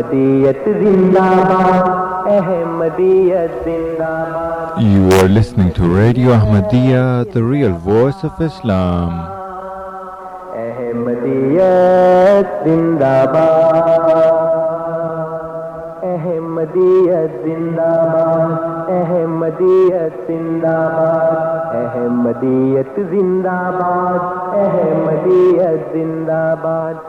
احمدیت زندہ باد احمدیت زندہ باد You are listening to Radio Ahmadiyya, the real voice of Islam. احمدیت زندہ باد احمدیت زندہ باد احمدیت زندہ باد احمدیت زندہ باد احمدیت زندہ باد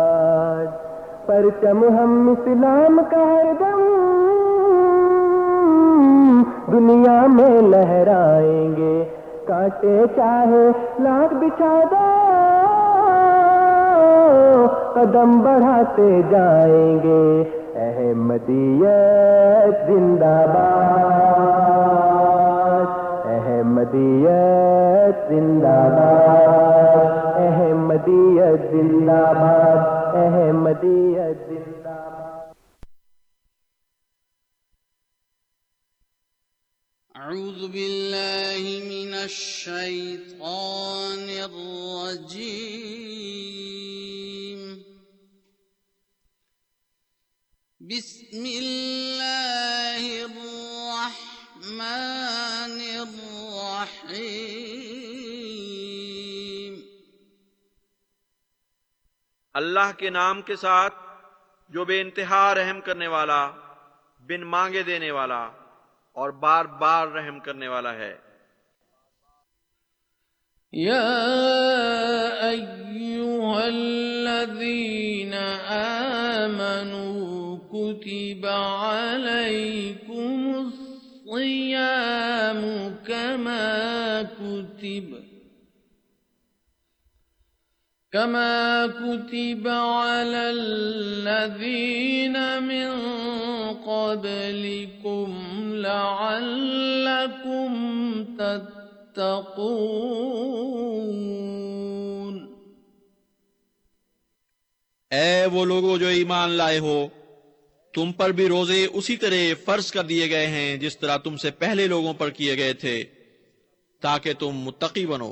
پرچم ہم اسلام کا ہر دم دنیا میں لہرائیں گے۔ کاٹے چاہے لاکھ بچھا دو، قدم بڑھاتے جائیں گے۔ احمدیت زندہ باد، احمدیت زندہ باد، احمدیت زندہ باد۔ احمدیت زندہ باد أعوذ بالله من الشيطان الرجيم بسم الله الرحمن الرحيم اللہ کے نام کے ساتھ جو بے انتہا رحم کرنے والا، بن مانگے دینے والا اور بار بار رحم کرنے والا ہے۔ يا أيها الذين آمنوا كتب عليكم الصيام كما كتب كما كتب على الذين من قبلكم لعلكم تتقون۔ اے وہ لوگوں جو ایمان لائے ہو، تم پر بھی روزے اسی طرح فرض کر دیے گئے ہیں جس طرح تم سے پہلے لوگوں پر کیے گئے تھے، تاکہ تم متقی بنو۔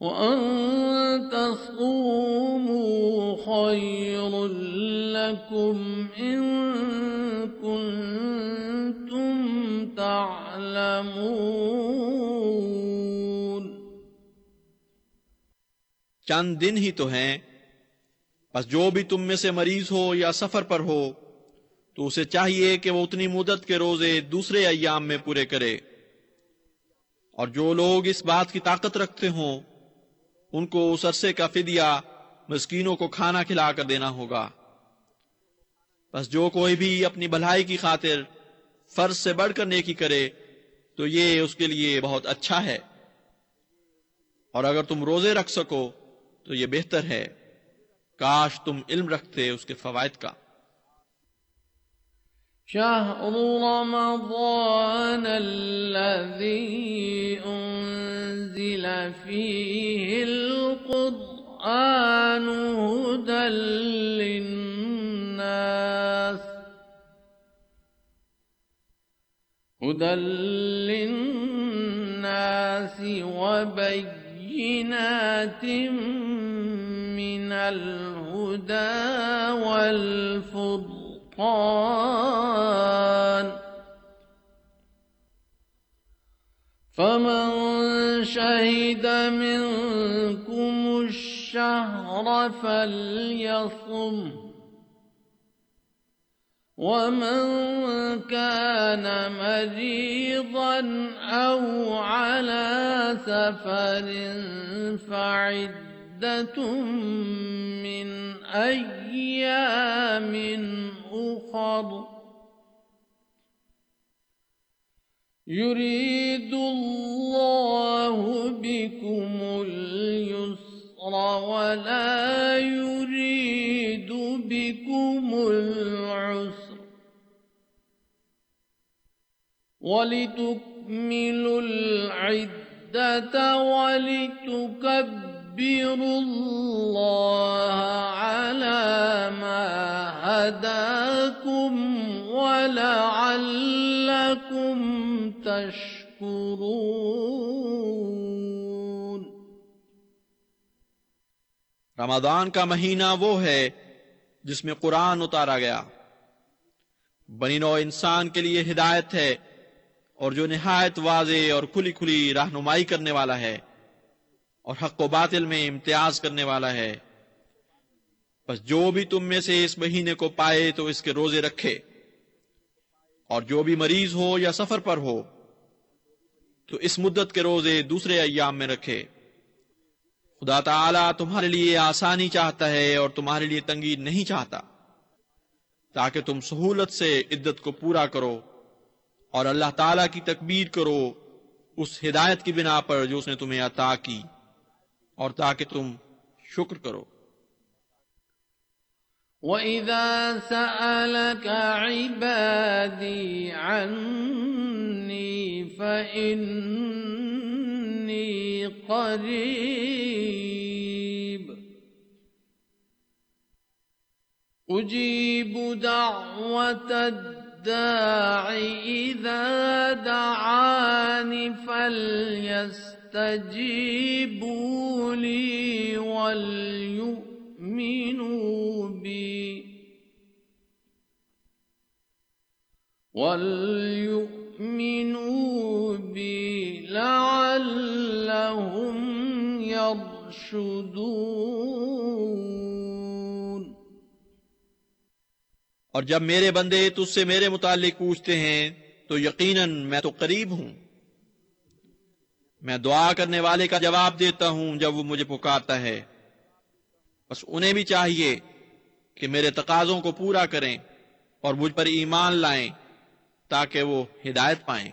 وأن تصوموا خير لكم إن كنتم تعلمون چند دن ہی تو ہیں۔ بس جو بھی تم میں سے مریض ہو یا سفر پر ہو، تو اسے چاہیے کہ وہ اتنی مدت کے روزے دوسرے ایام میں پورے کرے۔ اور جو لوگ اس بات کی طاقت رکھتے ہوں ان کو اس عرصے کا فدیہ مسکینوں کو کھانا کھلا کر دینا ہوگا۔ بس جو کوئی بھی اپنی بھلائی کی خاطر فرض سے بڑھ کر نیکی کرے، تو یہ اس کے لیے بہت اچھا ہے۔ اور اگر تم روزے رکھ سکو، تو یہ بہتر ہے۔ کاش تم علم رکھتے اس کے فوائد کا۔ شهر رمضان الذي أنزل فيه القرآن هدى للناس هدى للناس وبينات من الهدى والفضل والفرقان فمن شهد منكم الشهر فليصم. ومن كان مريضا أو على سفر فعد فعدة من أيام أخر. يريد الله بكم اليسر ولا يريد بكم العسر. ولتكملوا العدة ولتكبروا الله على ما هداكم ولعلكم تشكرون۔ رمضان کا مہینہ وہ ہے جس میں قرآن اتارا گیا۔ بنی نو انسان کے لیے ہدایت ہے اور جو نہایت واضح اور کھلی کھلی رہنمائی کرنے والا ہے۔ اور حق و باطل میں امتیاز کرنے والا ہے۔ بس جو بھی تم میں سے اس مہینے کو پائے تو اس کے روزے رکھے۔ اور جو بھی مریض ہو یا سفر پر ہو تو اس مدت کے روزے دوسرے ایام میں رکھے۔ خدا تعالی تمہارے لیے آسانی چاہتا ہے اور تمہارے لیے تنگی نہیں چاہتا۔ تاکہ تم سہولت سے عدت کو پورا کرو اور اللہ تعالی کی تکبیر کرو، اس ہدایت کی بنا پر جو اس نے تمہیں عطا کی۔ اور تاکہ تم شکر کرو۔ وَإِذَا سَأَلَكَ عِبَادِي عَنِّي فَإِنِّي قَرِيبٌ۔ أُجِيبُ دَعْوَةَ الدَّاعِ إِذَا دَعَانِ فَلْيَسْتَجِيبُوا لِي وَلْيُؤْمِنُوا بِي. وَلْيُؤْمِنُوا بِي لَعَلَّهُمْ يَرْشُدُونَ. اور جب میرے بندے تجھ سے میرے متعلق پوچھتے ہیں تو یقیناً میں تو قریب ہوں۔ میں دعا کرنے والے کا جواب دیتا ہوں جب وہ مجھے پکارتا ہے۔ بس انہیں بھی چاہیے کہ میرے تقاضوں کو پورا کریں اور مجھ پر ایمان لائیں تاکہ وہ ہدایت پائیں۔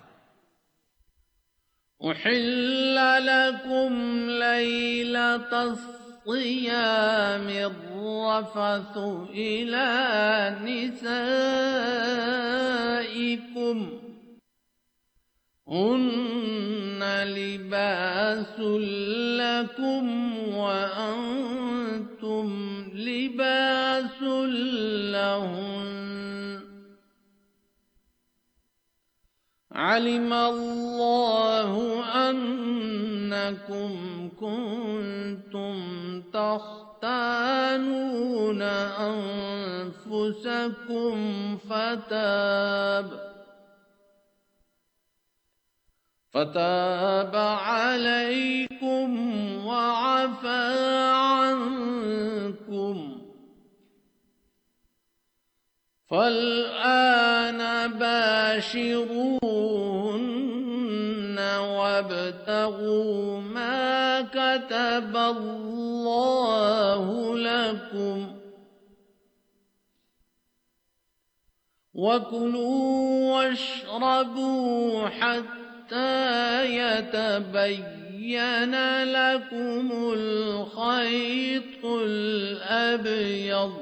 أحل لكم ليلة الصيام الرفث إلى نسائكم هن لباس لكم وأنتم لباس لهن علم الله أنكم كنتم تختانون أنفسكم فتاب فتاب عليكم وعفى عنكم فالآن باشروهن وابتغوا ما كتب الله لكم وكلوا واشربوا حتى يتبين لكم الخيط الأبيض.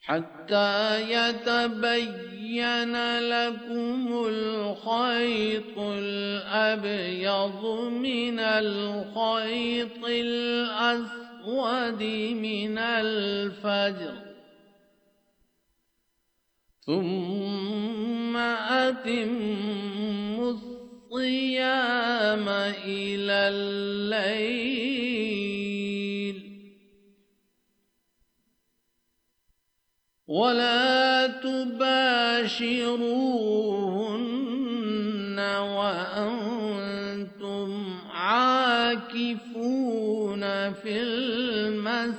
حتى يتبين لكم الخيط الأبيض من الخيط الأسود من الفجر. ثم أتموا الصيام إلى الليل ولا تباشروهن وأنتم عاكفون في المساجد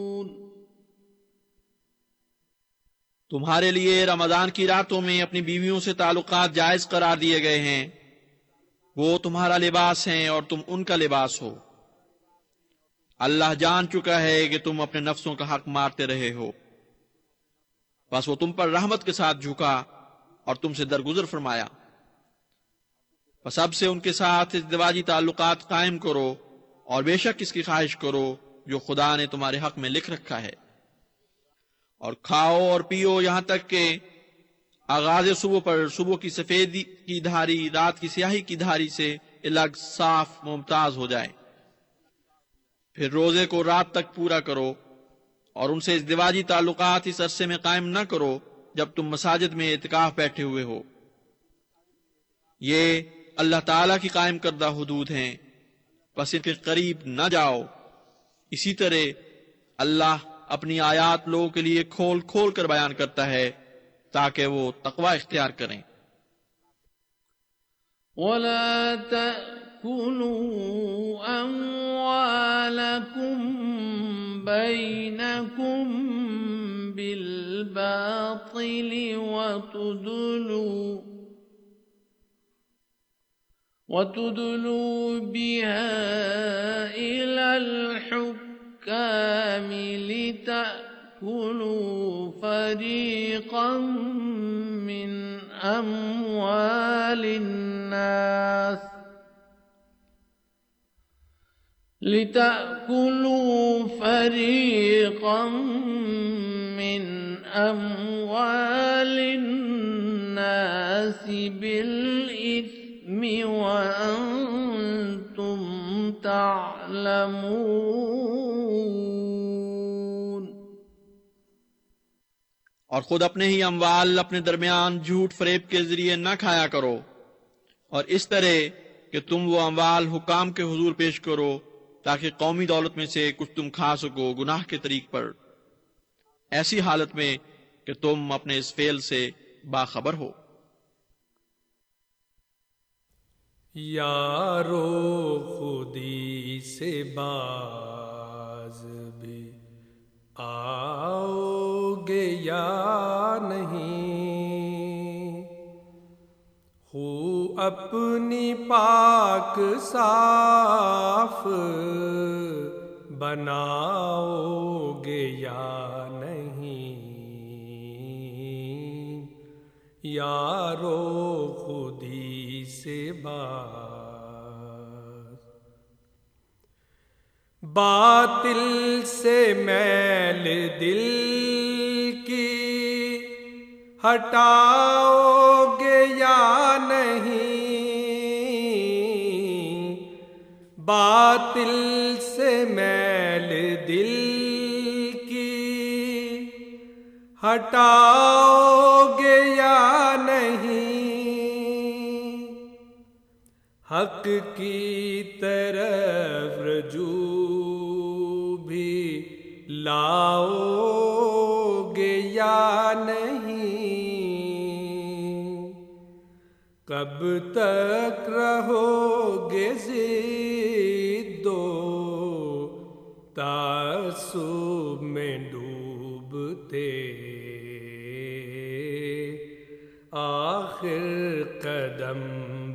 تمہارے لیے رمضان کی راتوں میں اپنی بیویوں سے تعلقات جائز قرار دیے گئے ہیں۔ وہ تمہارا لباس ہیں اور تم ان کا لباس ہو۔ اللہ جان چکا ہے کہ تم اپنے نفسوں کا حق مارتے رہے ہو۔ بس وہ تم پر رحمت کے ساتھ جھکا اور تم سے درگزر فرمایا۔ بس اب سے ان کے ساتھ ازدواجی تعلقات قائم کرو اور بے شک اس کی خواہش کرو جو خدا نے تمہارے حق میں لکھ رکھا ہے۔ اور کھاؤ اور پیو یہاں تک کہ آغاز صبح پر صبح کی سفید کی دھاری، رات کی سیاہی کی دھاری سے الگ صاف ممتاز ہو جائے۔ پھر روزے کو رات تک پورا کرو اور ان سے ازدواجی تعلقات اس عرصے میں قائم نہ کرو جب تم مساجد میں اعتکاف بیٹھے ہوئے ہو۔ یہ اللہ تعالی کی قائم کردہ حدود ہیں۔ بس ان کے قریب نہ جاؤ۔ اسی طرح اللہ اپنی آیات لوگوں کے لیے کھول کھول کر بیان کرتا ہے تاکہ وہ تقوی اختیار کریں۔ ولا تأكلوا أموالكم بينكم بالباطل وتدلوا وتدلوا بها إلى الحكام لتأكلوا فريقا من أموال الناس لتأكلوا فريقا من أموال الناس بالإثم وأنتم تعلمون۔ اور خود اپنے ہی اموال، اپنے درمیان جھوٹ فریب کے ذریعے نہ کھایا کرو۔ اور اس طرح کہ تم وہ اموال حکام کے حضور پیش کرو تاکہ قومی دولت میں سے کچھ تم کھا سکو گناہ کے طریق پر۔ ایسی حالت میں کہ تم اپنے اس فعل سے باخبر ہو۔ یارو خودی سے باز بھی آؤ گے یا نہیں؟ ہو اپنی پاک صاف بناؤ گے یا نہیں؟ یارو خودی سے باز باطل سے میل دل کی ہٹاؤ گے یا نہیں؟ باطل سے میل دل کی ہٹاؤ حق کی طرف رجوع بھی لاؤ گے یا نہیں؟ کب تک رہو گے دو تعصب میں ڈوبتے؟ آخر قدم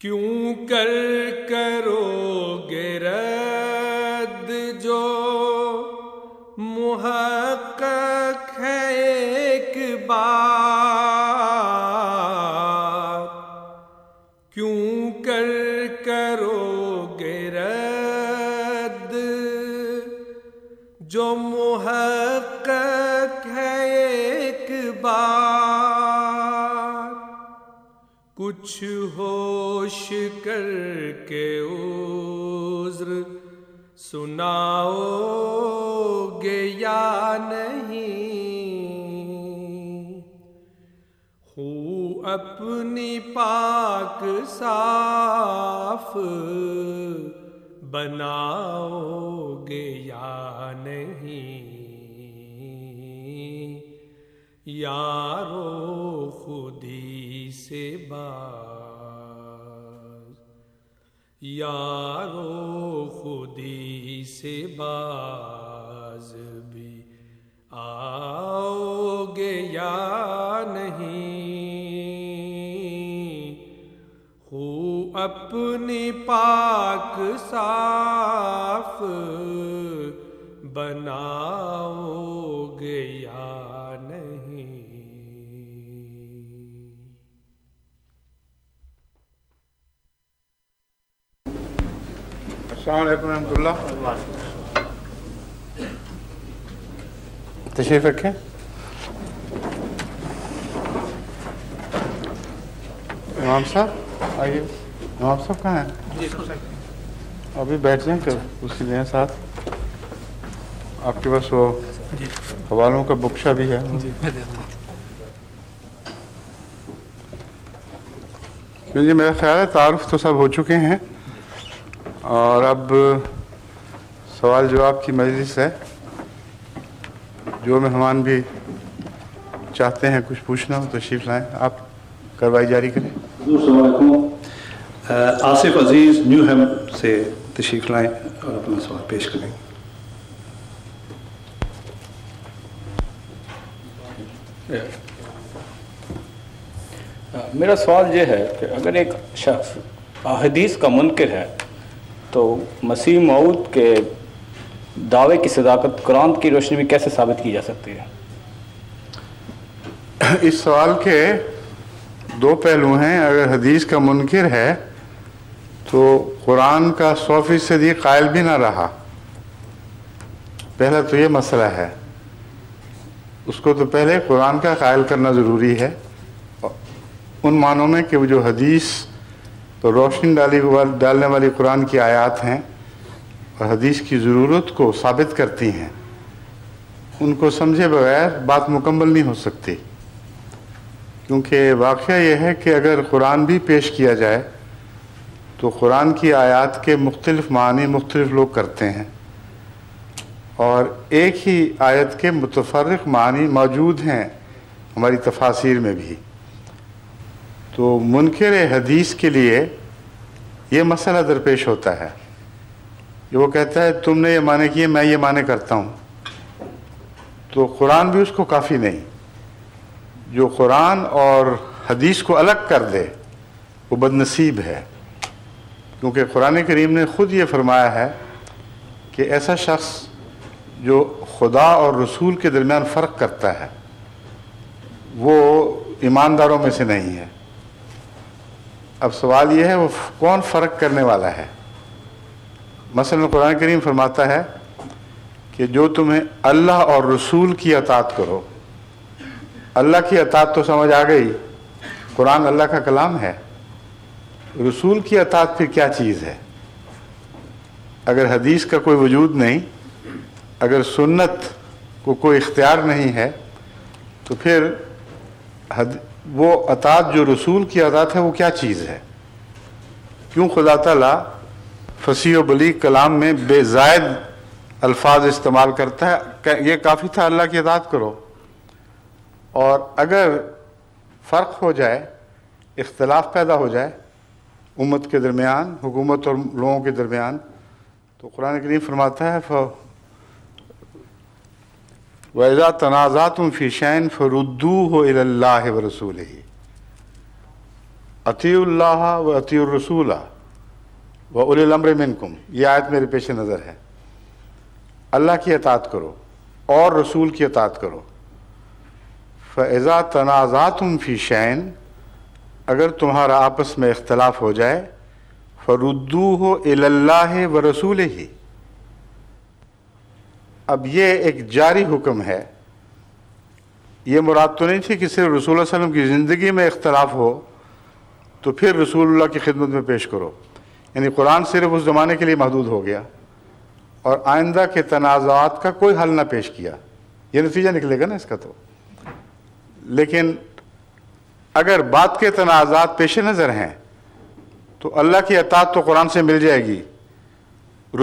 کیوں کر کرو گے رد جو محقق کچھ ہوش کر کے عذر سناؤ گے یا نہیں؟ ہو اپنی پاک صاف بناؤ گے یا نہیں؟ یارو خودی سے باز۔ یارو خودی سے باز بھی آؤ گے یا نہیں؟ ہو اپنی پاک صاف بناؤ گے السلام علیکم ورحمۃ اللہ۔ تشریف رکھیں۔ امام صاحب آئیے۔ امام صاحب کہاں ہیں؟ ابھی بیٹھ جائیں کہ اسی لیں ساتھ۔ آپ کے پاس وہ حوالوں کا بکشا بھی ہے۔ جی میرا خیال ہے تعارف تو سب ہو چکے ہیں۔ اور اب سوال جواب کی مجلس ہے جو مہمان بھی چاہتے ہیں کچھ پوچھنا ہو تشریف لائیں۔ آپ کروائی جاری کریں۔ آصف عزیز نیو ہیم سے تشریف لائیں اور اپنا سوال پیش کریں۔ میرا سوال یہ ہے کہ اگر ایک شخص حدیث کا منکر ہے تو مسیح معود کے دعوے کی صداقت قرآن کی روشنی میں کیسے ثابت کی جا سکتی ہے؟ اس سوال کے دو پہلو ہیں۔ اگر حدیث کا منکر ہے تو قرآن کا سو فیصدی قائل بھی نہ رہا۔ پہلا تو یہ مسئلہ ہے۔ اس کو تو پہلے قرآن کا قائل کرنا ضروری ہے۔ ان معنوں میں کہ وہ جو حدیث تو روشنی ڈالی ڈالنے والی قرآن کی آیات ہیں اور حدیث کی ضرورت کو ثابت کرتی ہیں۔ ان کو سمجھے بغیر بات مکمل نہیں ہو سکتی۔ کیونکہ واقعہ یہ ہے کہ اگر قرآن بھی پیش کیا جائے، تو قرآن کی آیات کے مختلف معنی مختلف لوگ کرتے ہیں۔ اور ایک ہی آیت کے متفرق معنی موجود ہیں ہماری تفاصیر میں بھی۔ تو منکر حدیث کے لیے یہ مسئلہ درپیش ہوتا ہے۔ کہ وہ کہتا ہے، تم نے یہ معنی کیے، میں یہ معنی کرتا ہوں۔ تو قرآن بھی اس کو کافی نہیں۔ جو قرآن اور حدیث کو الگ کر دے، وہ بد نصیب ہے۔ کیونکہ قرآن کریم نے خود یہ فرمایا ہے کہ ایسا شخص جو خدا اور رسول کے درمیان فرق کرتا ہے، وہ ایمانداروں میں سے نہیں ہے۔ اب سوال یہ ہے وہ کون فرق کرنے والا ہے؟ مثلا قرآن کریم فرماتا ہے کہ جو تمہیں اللہ اور رسول کی اطاعت کرو، اللہ کی اطاعت تو سمجھ آ گئی، قرآن اللہ کا کلام ہے، رسول کی اطاعت پھر کیا چیز ہے؟ اگر حدیث کا کوئی وجود نہیں، اگر سنت کو کوئی اختیار نہیں ہے، تو پھر حد وہ اطاعت جو رسول کی اطاعت ہے وہ کیا چیز ہے؟ کیوں خدا تعالیٰ فصیح و بلی کلام میں بے زائد الفاظ استعمال کرتا ہے؟ یہ کافی تھا اللہ کی اطاعت کرو۔ اور اگر فرق ہو جائے، اختلاف پیدا ہو جائے امت کے درمیان، حکومت اور لوگوں کے درمیان، تو قرآن کریم فرماتا ہے ف وَإِذَا تَنَازَعْتُمْ فِي شَيْءٍ فَرُدُّوهُ إِلَى اللَّهِ وَرَسُولِهِ۔ اطیع اللہ و اطیع الرسول و اول الامر منکم یہ آیت میرے پیش نظر ہے۔ اللہ کی اطاعت کرو اور رسول کی اطاعت کرو۔ فَإِذَا تَنَازَعْتُمْ فِي شَيْءٍ، اگر تمہارا آپس میں اختلاف ہو جائے، فَرُدُّوهُ إِلَى اللَّهِ وَرَسُولِهِ۔ اب یہ ایک جاری حکم ہے۔ یہ مراد تو نہیں تھی کہ صرف رسول اللہ علیہ وسلم کی زندگی میں اختلاف ہو، تو پھر رسول اللہ کی خدمت میں پیش کرو۔ یعنی قرآن صرف اس زمانے کے لیے محدود ہو گیا اور آئندہ کے تنازعات کا کوئی حل نہ پیش کیا۔ یہ نتیجہ نکلے گا نا اس کا تو۔ لیکن اگر بات کے تنازعات پیش نظر ہیں، تو اللہ کی اطاعت تو قرآن سے مل جائے گی۔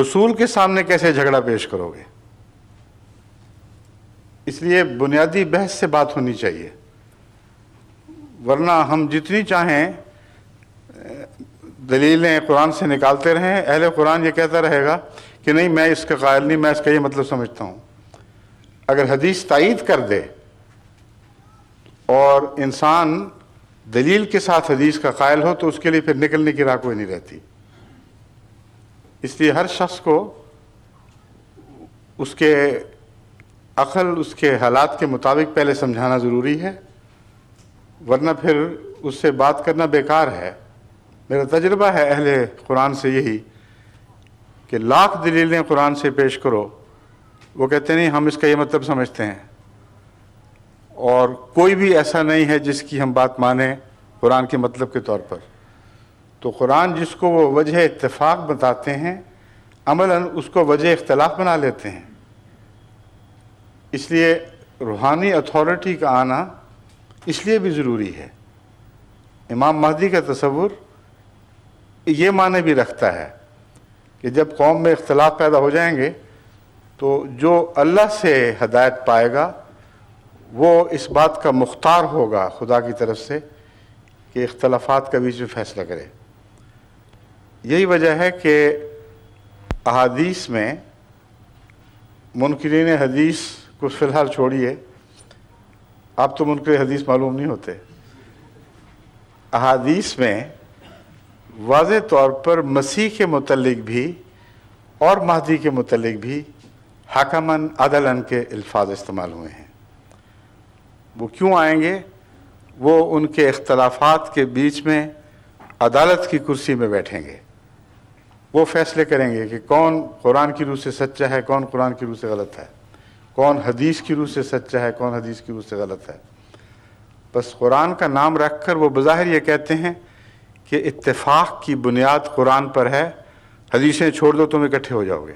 رسول کے سامنے کیسے جھگڑا پیش کرو گے؟ اس لیے بنیادی بحث سے بات ہونی چاہیے۔ ورنہ ہم جتنی چاہیں، دلیلیں قرآن سے نکالتے رہیں۔ اہل قرآن یہ کہتا رہے گا کہ نہیں، میں اس کا قائل نہیں، میں اس کا یہ مطلب سمجھتا ہوں۔ اگر حدیث تائید کر دے اور انسان دلیل کے ساتھ حدیث کا قائل ہو، تو اس کے لیے پھر نکلنے کی راہ کوئی نہیں رہتی۔ اس لیے ہر شخص کو اس کے عقل اس کے حالات کے مطابق پہلے سمجھانا ضروری ہے، ورنہ پھر اس سے بات کرنا بیکار ہے۔ میرا تجربہ ہے اہل قرآن سے یہی کہ لاکھ دلیلیں قرآن سے پیش کرو۔ وہ کہتے نہیں، ہم اس کا یہ مطلب سمجھتے ہیں۔ اور کوئی بھی ایسا نہیں ہے جس کی ہم بات مانیں قرآن کے مطلب کے طور پر۔ تو قرآن جس کو وہ وجہ اتفاق بتاتے ہیں، عملاً اس کو وجہ اختلاف بنا لیتے ہیں۔ اس لیے روحانی اتھارٹی کا آنا اس لیے بھی ضروری ہے۔ امام مہدی کا تصور یہ معنی بھی رکھتا ہے کہ جب قوم میں اختلاف پیدا ہو جائیں گے تو جو اللہ سے ہدایت پائے گا وہ اس بات کا مختار ہوگا خدا کی طرف سے کہ اختلافات کا بیچ میں فیصلہ کرے۔ یہی وجہ ہے کہ احادیث میں منکرین حدیث کو فی الحال چھوڑیے، آپ تو منکر حدیث معلوم نہیں ہوتے۔ احادیث میں واضح طور پر مسیح کے متعلق بھی اور مہدی کے متعلق بھی حکمن عدلن کے الفاظ استعمال ہوئے ہیں۔ وہ کیوں آئیں گے؟ وہ ان کے اختلافات کے بیچ میں عدالت کی کرسی میں بیٹھیں گے۔ وہ فیصلے کریں گے کہ کون قرآن کی روح سے سچا ہے، کون قرآن کی روح سے غلط ہے۔ کون حدیث کی روح سے سچا ہے، کون حدیث کی روح سے غلط ہے۔ بس قرآن کا نام رکھ کر وہ بظاہر یہ کہتے ہیں کہ اتفاق کی بنیاد قرآن پر ہے، حدیثیں چھوڑ دو تم اکٹھے ہو جاؤ گے۔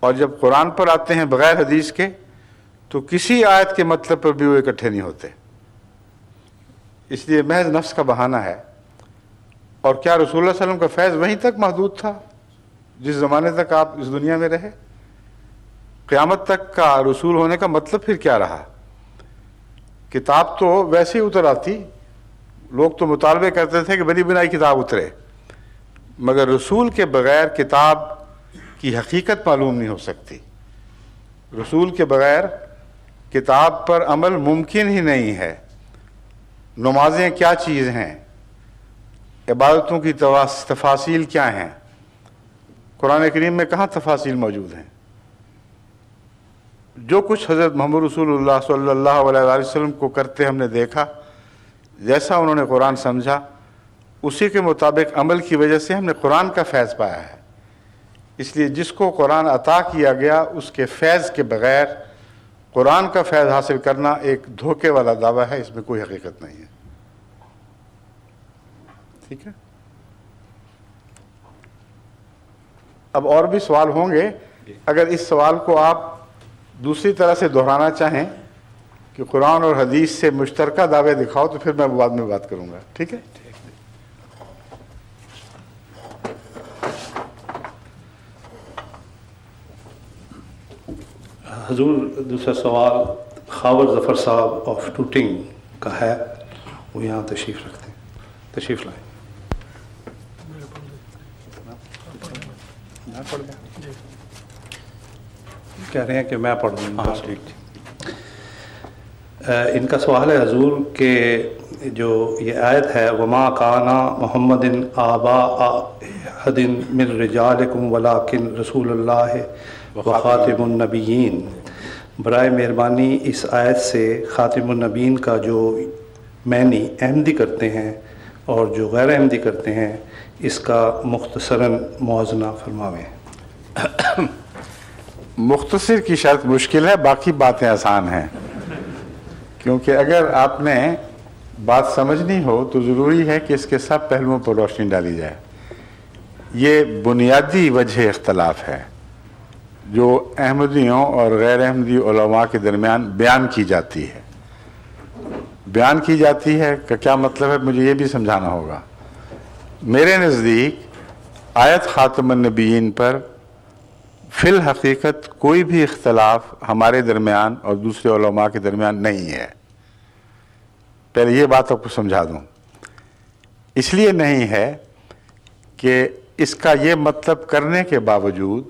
اور جب قرآن پر آتے ہیں بغیر حدیث کے، تو کسی آیت کے مطلب پر بھی وہ اکٹھے نہیں ہوتے۔ اس لیے محض نفس کا بہانہ ہے۔ اور کیا رسول اللہ علیہ وسلم کا فیض وہیں تک محدود تھا؟ جس زمانے تک آپ اس دنیا میں رہے؟ قیامت تک کا رسول ہونے کا مطلب پھر کیا رہا؟ کتاب تو ویسے ہی اتر آتی، لوگ تو مطالبے کرتے تھے کہ بنی بنائی کتاب اترے، مگر رسول کے بغیر کتاب کی حقیقت معلوم نہیں ہو سکتی۔ رسول کے بغیر کتاب پر عمل ممکن ہی نہیں ہے۔ نمازیں کیا چیز ہیں؟ عبادتوں کی تفاصیل کیا ہیں؟ قرآن کریم میں کہاں تفاصیل موجود ہیں؟ جو کچھ حضرت محمد رسول اللہ صلی اللہ علیہ وسلم کو کرتے ہم نے دیکھا جیسا انہوں نے قرآن سمجھا اسی کے مطابق عمل کی وجہ سے ہم نے قرآن کا فیض پایا ہے۔ اس لیے جس کو قرآن عطا کیا گیا اس کے فیض کے بغیر قرآن کا فیض حاصل کرنا ایک دھوکے والا دعویٰ ہے اس میں کوئی حقیقت نہیں ہے۔ ٹھیک ہے؟ اب اور بھی سوال ہوں گے۔ اگر اس سوال کو آپ دوسری طرح سے دہرانا چاہیں کہ قرآن اور حدیث سے مشترکہ دعوے دکھاؤ تو پھر میں بعد میں بات کروں گا۔ ٹھیک ہے؟ حضور دوسرا سوال خاور ظفر صاحب آف ٹوٹنگ کا ہے وہ یہاں تشریف رکھتے ہیں۔ تشریف لائیں۔ کہہ رہے ہیں کہ میں پڑھ دوں ہاں ٹھیک ان کا سوال ہے حضور کہ جو یہ آیت ہے، وما کانا محمد آبا حدن من رجالکم ولاکن رسول اللہ وخاتم النبیین برائے مہربانی اس آیت سے خاتم النبین کا جو معنی احمدی کرتے ہیں اور جو غیر احمدی کرتے ہیں، اس کا مختصراً موازنہ فرماویں مختصر کی شرط مشکل ہے، باقی باتیں آسان ہیں۔ کیونکہ اگر آپ نے بات سمجھنی ہو تو ضروری ہے کہ اس کے سب پہلوؤں پر روشنی ڈالی جائے۔ یہ بنیادی وجہ اختلاف ہے، جو احمدیوں اور غیر احمدی علماء کے درمیان بیان کی جاتی ہے۔ بیان کی جاتی ہے کہ کیا مطلب ہے مجھے یہ بھی سمجھانا ہوگا۔ میرے نزدیک آیت خاتم النبیین پر فی الحقیقت کوئی بھی اختلاف ہمارے درمیان اور دوسرے علماء کے درمیان نہیں ہے۔ پہلے یہ بات آپ کو سمجھا دوں۔ اس لیے نہیں ہے کہ اس کا یہ مطلب کرنے کے باوجود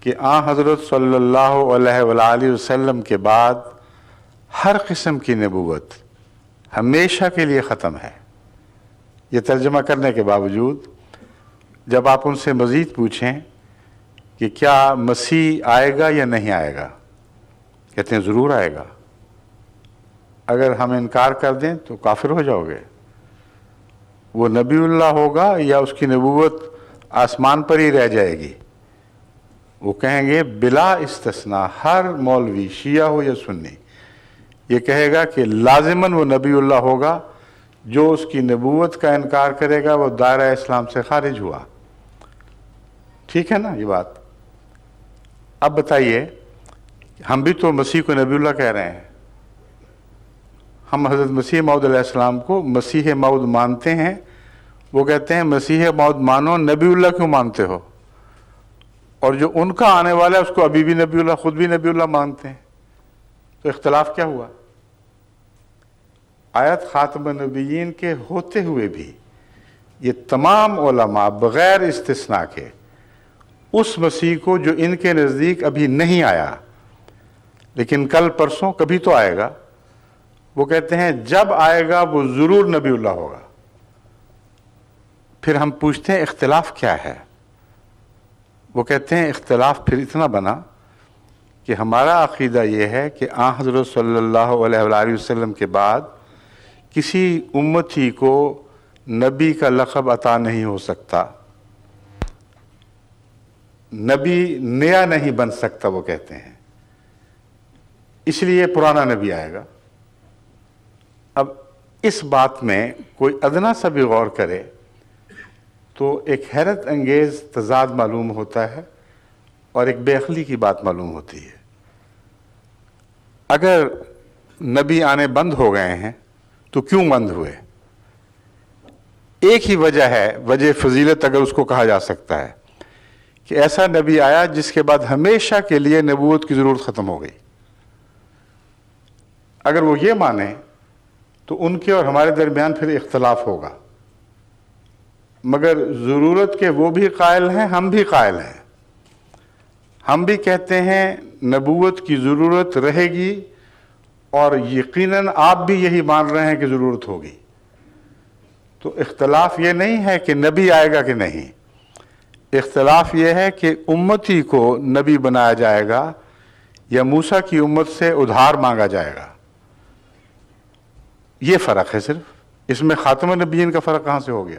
کہ آ حضرت صلی اللہ علیہ وآلہ وسلم کے بعد ہر قسم کی نبوت ہمیشہ کے لیے ختم ہے۔ یہ ترجمہ کرنے کے باوجود جب آپ ان سے مزید پوچھیں کہ کیا مسیح آئے گا یا نہیں آئے گا؟ کہتے ہیں ضرور آئے گا۔ اگر ہم انکار کر دیں تو کافر ہو جاؤ گے۔ وہ نبی اللہ ہوگا یا اس کی نبوت آسمان پر ہی رہ جائے گی؟ وہ کہیں گے بلا استثناء، ہر مولوی شیعہ ہو یا سنی، یہ کہے گا کہ لازماً وہ نبی اللہ ہوگا جو اس کی نبوت کا انکار کرے گا، وہ دائرہ اسلام سے خارج ہوا۔ ٹھیک ہے نا یہ بات؟ اب بتائیے، ہم بھی تو مسیح کو نبی اللہ کہہ رہے ہیں۔ ہم حضرت مسیح معود علیہ السلام کو مسیح معود مانتے ہیں۔ وہ کہتے ہیں، مسیح معود مانو، نبی اللہ کیوں مانتے ہو؟ اور جو ان کا آنے والا ہے، اس کو ابھی بھی نبی اللہ، خود بھی نبی اللہ مانتے ہیں۔ تو اختلاف کیا ہوا؟ آیت خاتم نبیین کے ہوتے ہوئے بھی یہ تمام علماء بغیر استثناء کے اس مسیح کو جو ان کے نزدیک ابھی نہیں آیا۔ لیکن کل پرسوں کبھی تو آئے گا۔ وہ کہتے ہیں، جب آئے گا وہ ضرور نبی اللہ ہوگا۔ پھر ہم پوچھتے ہیں، اختلاف کیا ہے؟ وہ کہتے ہیں، اختلاف پھر اتنا بنا کہ ہمارا عقیدہ یہ ہے کہ آ حضرت صلی اللہ علیہ وآلہ وسلم کے بعد کسی امتی کو نبی کا لقب عطا نہیں ہو سکتا۔ نبی نیا نہیں بن سکتا، وہ کہتے ہیں۔ اس لیے پرانا نبی آئے گا۔ اب اس بات میں کوئی ادنا سا بھی غور کرے تو ایک حیرت انگیز تضاد معلوم ہوتا ہے اور ایک بے عقلی کی بات معلوم ہوتی ہے۔ اگر نبی آنے بند ہو گئے ہیں تو کیوں بند ہوئے؟ ایک ہی وجہ ہے، وجہ فضیلت اگر اس کو کہا جا سکتا ہے۔ کہ ایسا نبی آیا جس کے بعد ہمیشہ کے لیے نبوت کی ضرورت ختم ہو گئی۔ اگر وہ یہ مانے تو ان کے اور ہمارے درمیان پھر اختلاف ہوگا۔ مگر ضرورت کے وہ بھی قائل ہیں، ہم بھی قائل ہیں۔ ہم بھی کہتے ہیں نبوت کی ضرورت رہے گی اور یقیناً آپ بھی یہی مان رہے ہیں کہ ضرورت ہوگی۔ تو اختلاف یہ نہیں ہے کہ نبی آئے گا کہ نہیں۔ اختلاف یہ ہے کہ امتی کو نبی بنایا جائے گا یا موسیٰ کی امت سے ادھار مانگا جائے گا؟ یہ فرق ہے صرف۔ اس میں خاتم نبیین کا فرق کہاں سے ہو گیا؟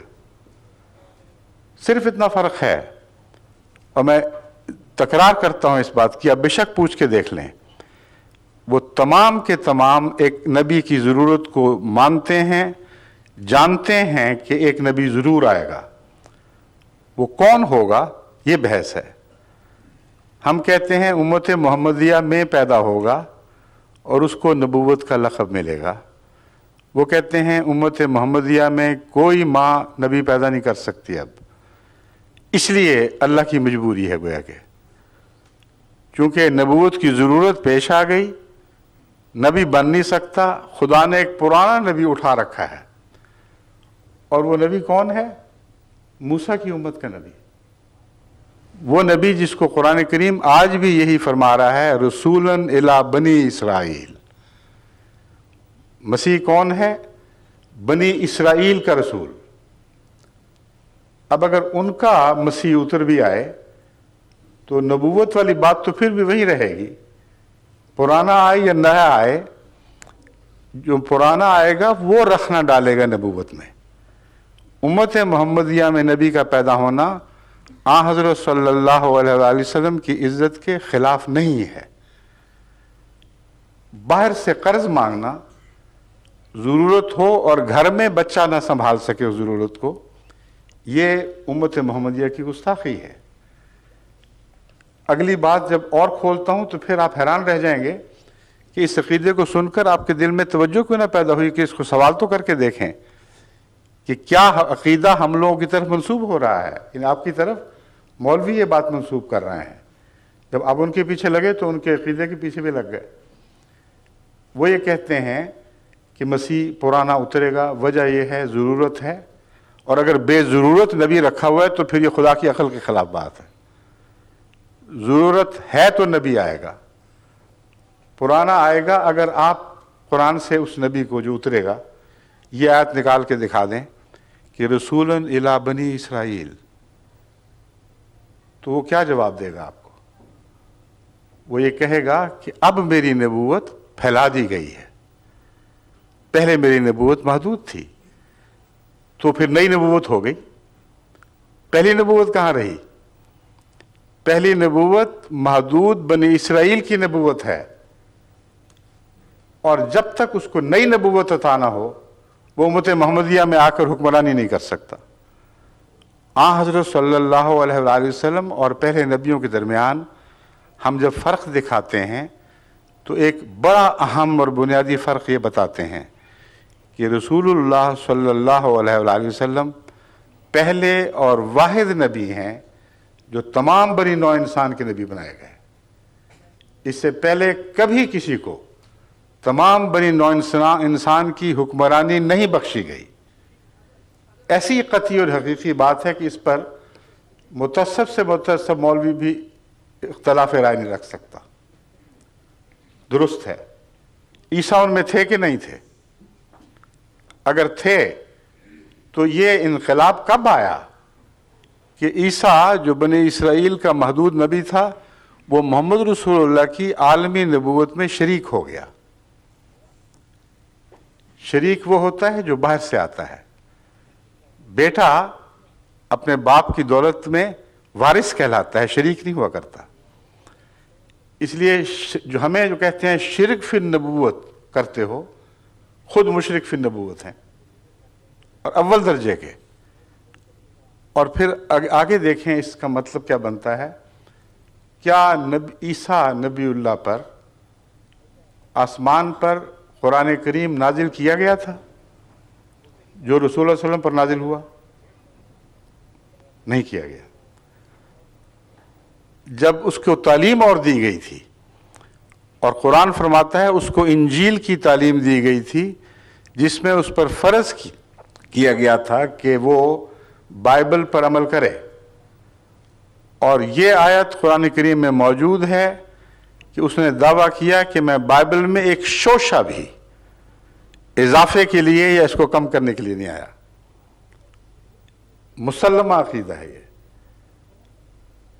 صرف اتنا فرق ہے۔ اور میں تکرار کرتا ہوں اس بات کی اب بے شک پوچھ کے دیکھ لیں۔ وہ تمام کے تمام ایک نبی کی ضرورت کو مانتے ہیں، جانتے ہیں کہ ایک نبی ضرور آئے گا۔ وہ کون ہوگا؟ یہ بحث ہے۔ ہم کہتے ہیں امت محمدیہ میں پیدا ہوگا اور اس کو نبوت کا لقب ملے گا۔ وہ کہتے ہیں امت محمدیہ میں کوئی ماں نبی پیدا نہیں کر سکتی اب۔ اس لیے اللہ کی مجبوری ہے گویا کہ چونکہ نبوت کی ضرورت پیش آ گئی، نبی بن نہیں سکتا، خدا نے ایک پرانا نبی اٹھا رکھا ہے۔ اور وہ نبی کون ہے؟ موسیٰ کی امت کا نبی۔ وہ نبی جس کو قرآن کریم آج بھی یہی فرما رہا ہے رسولن الا بنی اسرائیل۔ مسیح کون ہے؟ بنی اسرائیل کا رسول۔ اب اگر ان کا مسیح اتر بھی آئے، تو نبوت والی بات تو پھر بھی وہی رہے گی۔ پرانا آئے یا نیا آئے، جو پرانا آئے گا، وہ رکھنا ڈالے گا نبوت میں۔ امت محمدیہ میں نبی کا پیدا ہونا آ حضرت صلی اللہ علیہ وآلہ وسلم کی عزت کے خلاف نہیں ہے۔ باہر سے قرض مانگنا ضرورت ہو اور گھر میں بچہ نہ سنبھال سکے اس ضرورت کو، یہ امت محمدیہ کی گستاخی ہے۔ اگلی بات جب اور کھولتا ہوں تو پھر آپ حیران رہ جائیں گے کہ اس عقیدے کو سن کر آپ کے دل میں توجہ کیوں نہ پیدا ہوئی کہ اس کو سوال تو کر کے دیکھیں۔ کہ کیا عقیدہ ہم لوگوں کی طرف منسوب ہو رہا ہے؟ یعنی آپ کی طرف مولوی یہ بات منسوب کر رہے ہیں۔ جب آپ ان کے پیچھے لگے تو ان کے عقیدے کے پیچھے بھی لگ گئے۔ وہ یہ کہتے ہیں کہ مسیح پرانا اترے گا، وجہ یہ ہے، ضرورت ہے۔ اور اگر بے ضرورت نبی رکھا ہوا ہے تو پھر یہ خدا کی عقل کے خلاف بات ہے۔ ضرورت ہے تو نبی آئے گا۔ پرانا آئے گا، اگر آپ قرآن سے اس نبی کو جو اترے گا، یہ آیت نکال کے دکھا دیں۔ کہ رسول الا بنی اسرائیل۔ تو وہ کیا جواب دے گا آپ کو؟ وہ یہ کہے گا کہ اب میری نبوت پھیلا دی گئی ہے۔ پہلے میری نبوت محدود تھی، تو پھر نئی نبوت ہو گئی۔ پہلی نبوت کہاں رہی؟ پہلی نبوت محدود بنی اسرائیل کی نبوت ہے۔ اور جب تک اس کو نئی نبوت عطا نہ ہو وہ امت محمدیہ میں آ کر حکمرانی نہیں کر سکتا۔ آ حضرت صلی اللہ علیہ وآلہ وسلم اور پہلے نبیوں کے درمیان ہم جب فرق دکھاتے ہیں تو ایک بڑا اہم اور بنیادی فرق یہ بتاتے ہیں کہ رسول اللہ صلی اللہ علیہ وآلہ وسلم پہلے اور واحد نبی ہیں جو تمام بری نو انسان کے نبی بنائے گئے۔ اس سے پہلے کبھی کسی کو تمام بنی نو انسان کی حکمرانی نہیں بخشی گئی۔ ایسی قطعی اور حقیقی بات ہے کہ اس پر متصب سے متصب مولوی بھی اختلاف رائے نہیں رکھ سکتا۔ درست ہے۔ عیسیٰ ان میں تھے کہ نہیں تھے؟ اگر تھے تو یہ انقلاب کب آیا کہ عیسیٰ جو بنی اسرائیل کا محدود نبی تھا، وہ محمد رسول اللہ کی عالمی نبوت میں شریک ہو گیا۔ شریک وہ ہوتا ہے جو باہر سے آتا ہے۔ بیٹا اپنے باپ کی دولت میں وارث کہلاتا ہے، شریک نہیں ہوا کرتا۔ اس لیے جو ہمیں جو کہتے ہیں شرک فی نبوت کرتے ہو، خود مشرک فی نبوت ہیں۔ اور اول درجے کے۔ اور پھر آگے دیکھیں اس کا مطلب کیا بنتا ہے۔ کیا نبی عیسیٰ نبی اللہ پر آسمان پر قرآن کریم نازل کیا گیا تھا؟ جو رسول اللہ علیہ وسلم پر نازل ہوا، نہیں کیا گیا۔ جب اس کو تعلیم اور دی گئی تھی، اور قرآن فرماتا ہے اس کو انجیل کی تعلیم دی گئی تھی، جس میں اس پر فرض کیا گیا تھا کہ وہ بائبل پر عمل کرے۔ اور یہ آیت قرآن کریم میں موجود ہے۔ کہ اس نے دعویٰ کیا کہ میں بائبل میں ایک شوشہ بھی اضافے کے لیے یا اس کو کم کرنے کے لیے نہیں آیا۔ مسلمہ عقیدہ ہے یہ۔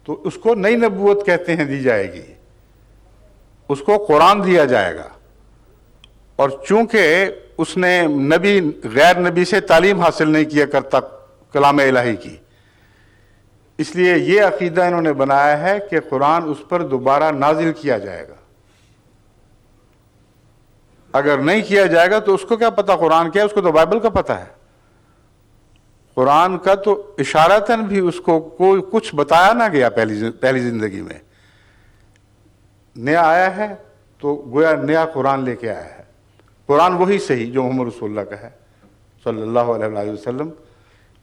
تو اس کو نئی نبوت کہتے ہیں دی جائے گی۔ اس کو قرآن دیا جائے گا۔ اور چونکہ اس نے نبی، غیر نبی سے تعلیم حاصل نہیں کیا کرتا کلام الہی کی اس لیے یہ عقیدہ انہوں نے بنایا ہے کہ قرآن اس پر دوبارہ نازل کیا جائے گا۔ اگر نہیں کیا جائے گا تو اس کو کیا پتا؟ قرآن کیا ہے؟ اس کو تو بائبل کا پتا ہے۔ قرآن کا تو اشارتاً بھی اس کو کوئی کچھ بتایا نہ گیا پہلی پہلی زندگی میں۔ نیا آیا ہے تو گویا نیا قرآن لے کے آیا ہے۔ قرآن وہی صحیح جو محمد رسول اللہ کا ہے۔ صلی اللہ علیہ وسلم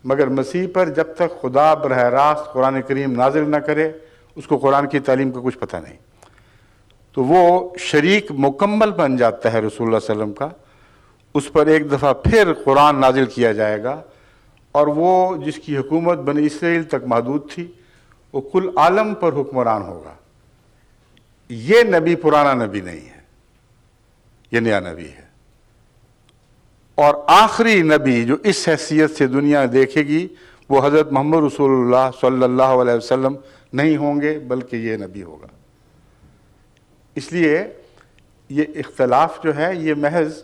مگر مسیح پر جب تک خدا براہ راست قرآن کریم نازل نہ کرے، اس کو قرآن کی تعلیم کا کچھ پتہ نہیں۔ تو وہ شریک مکمل بن جاتا ہے رسول اللہ علیہ وسلم کا۔ اس پر ایک دفعہ پھر قرآن نازل کیا جائے گا۔ اور وہ جس کی حکومت بنی اسرائیل تک محدود تھی، وہ کل عالم پر حکمران ہوگا۔ یہ نبی پرانا نبی نہیں ہے، یہ نیا نبی ہے۔ اور آخری نبی جو اس حیثیت سے دنیا دیکھے گی، وہ حضرت محمد رسول اللہ صلی اللہ علیہ وسلم نہیں ہوں گے، بلکہ یہ نبی ہوگا۔ اس لیے یہ اختلاف جو ہے، یہ محض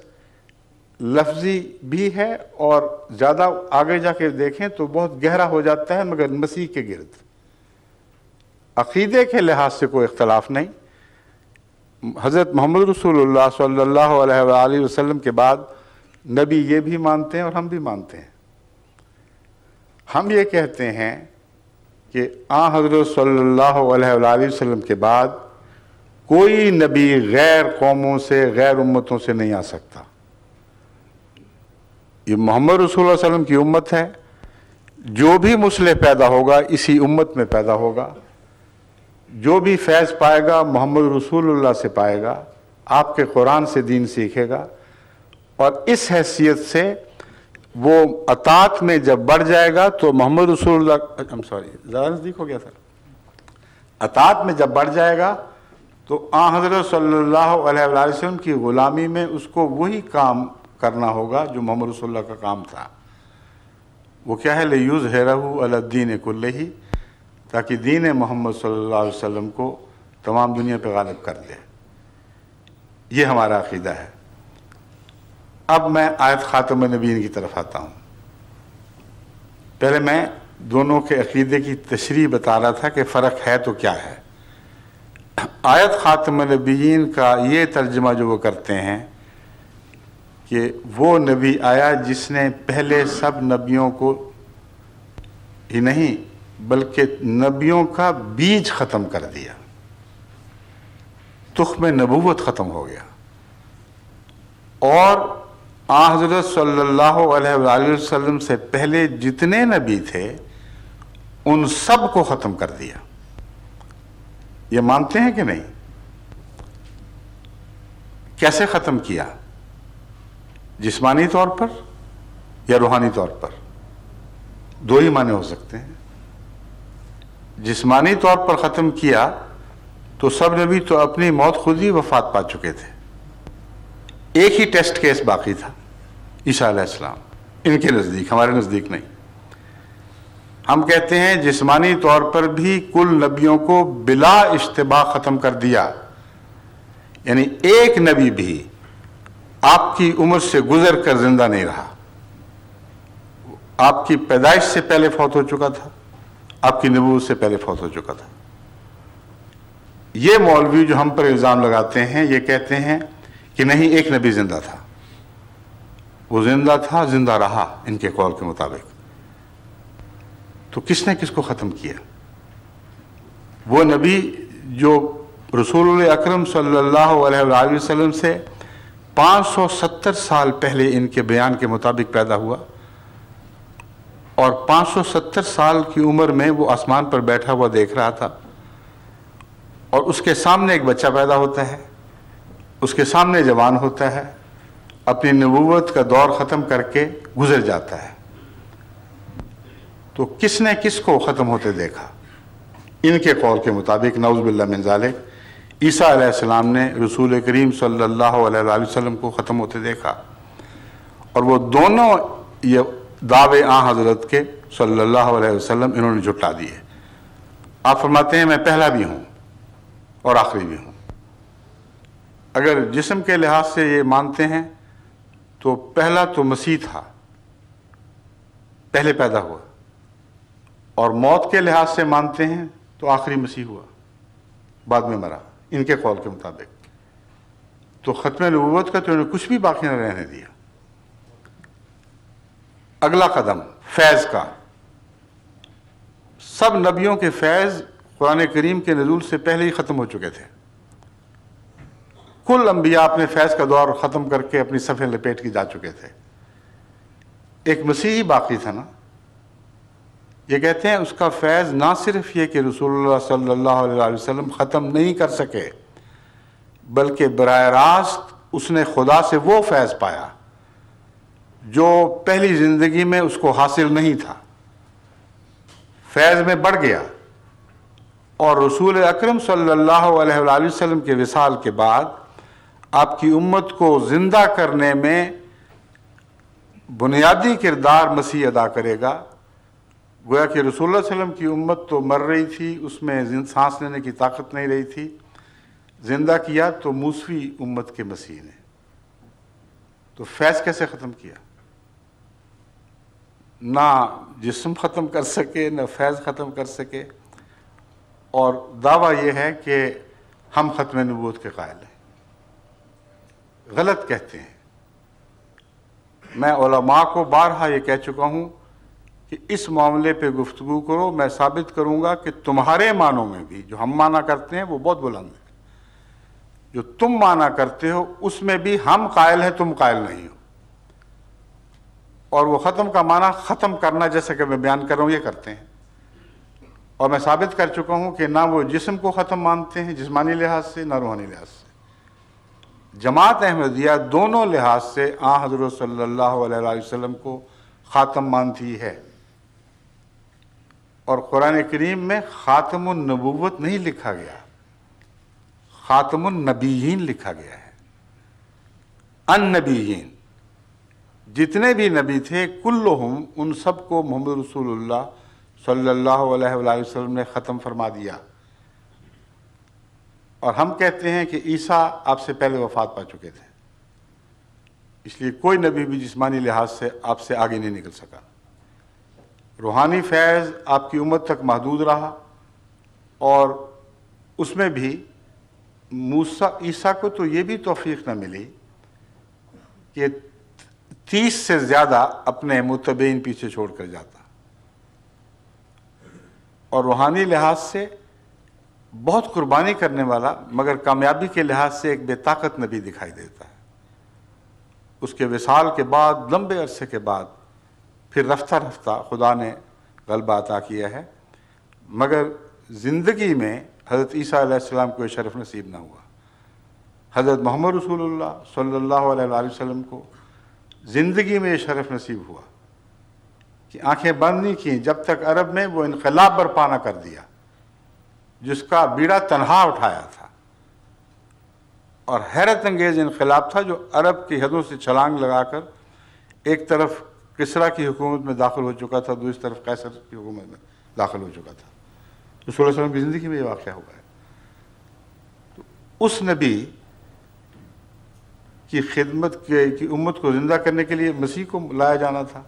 لفظی بھی ہے اور زیادہ آگے جا کے دیکھیں تو بہت گہرا ہو جاتا ہے، مگر مسیح کے گرد۔ عقیدے کے لحاظ سے کوئی اختلاف نہیں۔ حضرت محمد رسول اللہ صلی اللہ علیہ وآلہ وسلم کے بعد نبی یہ بھی مانتے ہیں اور ہم بھی مانتے ہیں۔ ہم یہ کہتے ہیں کہ آ حضرت صلی اللہ علیہ وآلہ وسلم کے بعد کوئی نبی غیر قوموں سے، غیر امتوں سے نہیں آ سکتا۔ یہ محمد رسول اللہ علیہ وسلم کی امت ہے۔ جو بھی مسلح پیدا ہوگا، اسی امت میں پیدا ہوگا۔ جو بھی فیض پائے گا، محمد رسول اللہ سے پائے گا۔ آپ کے قرآن سے دین سیکھے گا۔ اور اس حیثیت سے وہ اطاعت میں جب بڑھ جائے گا تو محمد رسول اللہ سوری زیادہ نزدیک ہو گیا سر. اطاعت میں جب بڑھ جائے گا تو آ حضرت صلی اللہ علیہ وآلہ وسلم کی غلامی میں اس کو وہی کام کرنا ہوگا جو محمد رسول اللہ کا کام تھا. وہ کیا ہے؟ لیوز ہیرہ الدین کلِ ہی تاکہ دین محمد صلی اللہ علیہ وسلم کو تمام دنیا پہ غالب کر دے یہ ہمارا عقیدہ ہے. اب میں آیت خاتم نبین کی طرف آتا ہوں۔ پہلے میں دونوں کے عقیدے کی تشریح بتا رہا تھا کہ فرق ہے تو کیا ہے۔ آیت خاتم نبیین کا یہ ترجمہ جو وہ کرتے ہیں کہ وہ نبی آیا جس نے پہلے سب نبیوں کو ہی نہیں بلکہ نبیوں کا بیج ختم کر دیا۔ تخم نبوت ختم ہو گیا۔ اور آ حضرت صلی اللہ علیہ وآلہ وسلم سے پہلے جتنے نبی تھے، ان سب کو ختم کر دیا۔ یہ مانتے ہیں کہ نہیں؟ کیسے ختم کیا؟ جسمانی طور پر یا روحانی طور پر؟ دو ہی معنی ہو سکتے ہیں۔ جسمانی طور پر ختم کیا تو سب نبی تو اپنی موت خود ہی وفات پا چکے تھے۔ ایک ہی ٹیسٹ کیس باقی تھا، عیسیٰ علیہ السلام۔ ان کے نزدیک، ہمارے نزدیک نہیں۔ ہم کہتے ہیں، جسمانی طور پر بھی کل نبیوں کو بلا اشتباہ ختم کر دیا۔ یعنی ایک نبی بھی آپ کی عمر سے گزر کر زندہ نہیں رہا۔ آپ کی پیدائش سے پہلے فوت ہو چکا تھا۔ آپ کی نبوت سے پہلے فوت ہو چکا تھا۔ یہ مولوی جو ہم پر الزام لگاتے ہیں، یہ کہتے ہیں کہ نہیں، ایک نبی زندہ تھا۔ وہ زندہ تھا، زندہ رہا ان کے قول کے مطابق۔ تو کس نے کس کو ختم کیا؟ وہ نبی جو رسول اکرم صلی اللہ علیہ وآلہ وسلم سے پانچ سو ستر سال پہلے ان کے بیان کے مطابق پیدا ہوا اور پانچ سو ستر سال کی عمر میں وہ آسمان پر بیٹھا ہوا دیکھ رہا تھا اور اس کے سامنے ایک بچہ پیدا ہوتا ہے۔ اس کے سامنے جوان ہوتا ہے، اپنی نبوت کا دور ختم کر کے گزر جاتا ہے۔ تو کس نے کس کو ختم ہوتے دیکھا؟ ان کے قول کے مطابق، نعوذ باللہ من ذالک، عیسیٰ علیہ السلام نے رسول کریم صلی اللہ علیہ وآلہ وسلم کو ختم ہوتے دیکھا۔ اور وہ دونوں یہ دعوے آ حضرت کے صلی اللہ علیہ وسلم انہوں نے جھٹلا دیے۔ آپ فرماتے ہیں، میں پہلا بھی ہوں اور آخری بھی ہوں۔ اگر جسم کے لحاظ سے یہ مانتے ہیں، تو پہلا تو مسیح تھا، پہلے پیدا ہوا۔ اور موت کے لحاظ سے مانتے ہیں، تو آخری مسیح ہوا، بعد میں مرا۔ ان کے قول کے مطابق۔ تو ختم نبوت کا تو انہوں نے کچھ بھی باقی نہ رہنے دیا۔ اگلا قدم، فیض کا۔ سب نبیوں کے فیض قرآن کریم کے نزول سے پہلے ہی ختم ہو چکے تھے۔ کل انبیاء اپنے فیض کا دور ختم کر کے اپنی صفحے لپیٹ کی جا چکے تھے۔ ایک مسیحی باقی تھا نا۔ یہ کہتے ہیں اس کا فیض نہ صرف یہ کہ رسول اللہ صلی اللہ علیہ وسلم ختم نہیں کر سکے، بلکہ براہ راست اس نے خدا سے وہ فیض پایا جو پہلی زندگی میں اس کو حاصل نہیں تھا۔ فیض میں بڑھ گیا۔ اور رسول اکرم صلی اللہ علیہ وسلم کے وصال کے بعد آپ کی امت کو زندہ کرنے میں بنیادی کردار مسیح ادا کرے گا۔ گویا کہ رسول اللہ علیہ وسلم کی امت تو مر رہی تھی، اس میں سانس لینے کی طاقت نہیں رہی تھی۔ زندہ کیا تو موسوی امت کے مسیح نے۔ تو فیض کیسے ختم کیا؟ نہ جسم ختم کر سکے، نہ فیض ختم کر سکے۔ اور دعویٰ یہ ہے کہ ہم ختم نبوت کے قائل ہیں۔ غلط کہتے ہیں۔ میں علماء کو بارہا یہ کہہ چکا ہوں کہ اس معاملے پہ گفتگو کرو، میں ثابت کروں گا کہ تمہارے معنوں میں بھی جو ہم مانا کرتے ہیں وہ بہت بلند ہے جو تم مانا کرتے ہو، اس میں بھی ہم قائل ہیں، تم قائل نہیں ہو۔ اور وہ ختم کا معنی ختم کرنا، جیسا کہ میں بیان کر رہا ہوں، یہ کرتے ہیں۔ اور میں ثابت کر چکا ہوں کہ نہ وہ جسم کو ختم مانتے ہیں جسمانی لحاظ سے، نہ روحانی لحاظ سے۔ جماعت احمدیہ دونوں لحاظ سے آ حضرت صلی اللہ علیہ وسلم کو خاتم مانتی ہے۔ اور قرآن کریم میں خاتم النبوت نہیں لکھا گیا۔ خاتم النبیین لکھا گیا ہے۔ ان نبیین جتنے بھی نبی تھے، کلہم ان سب کو محمد رسول اللہ صلی اللہ علیہ وسلم نے ختم فرما دیا۔ اور ہم کہتے ہیں کہ عیسیٰ آپ سے پہلے وفات پا چکے تھے۔ اس لیے کوئی نبی بھی جسمانی لحاظ سے آپ سے آگے نہیں نکل سکا۔ روحانی فیض آپ کی امت تک محدود رہا اور اس میں بھی موسیٰ، عیسیٰ کو تو یہ بھی توفیق نہ ملی کہ تیس سے زیادہ اپنے متبین پیچھے چھوڑ کر جاتا۔ اور روحانی لحاظ سے بہت قربانی کرنے والا، مگر کامیابی کے لحاظ سے ایک بے طاقت نبی دکھائی دیتا ہے۔ اس کے وصال کے بعد، لمبے عرصے کے بعد، پھر رفتہ رفتہ خدا نے غلبہ عطا کیا ہے۔ مگر زندگی میں حضرت عیسیٰ علیہ السلام کو یہ شرف نصیب نہ ہوا۔ حضرت محمد رسول اللہ صلی اللہ علیہ وآلہ وسلم کو زندگی میں یہ شرف نصیب ہوا کہ آنکھیں بند نہیں کیں، جب تک عرب میں وہ انقلاب برپا نہ کر دیا۔ جس کا بیڑا تنہا اٹھایا تھا۔ اور حیرت انگیز انقلاب تھا جو عرب کی حدوں سے چھلانگ لگا کر ایک طرف کسرا کی حکومت میں داخل ہو چکا تھا، دوسری طرف قیصر کی حکومت میں داخل ہو چکا تھا۔ رسول اللہ علیہ وسلم کی زندگی میں یہ واقعہ ہوا ہے۔ تو اس نبی کی خدمت کے کی امت کو زندہ کرنے کے لیے مسیح کو لایا جانا تھا۔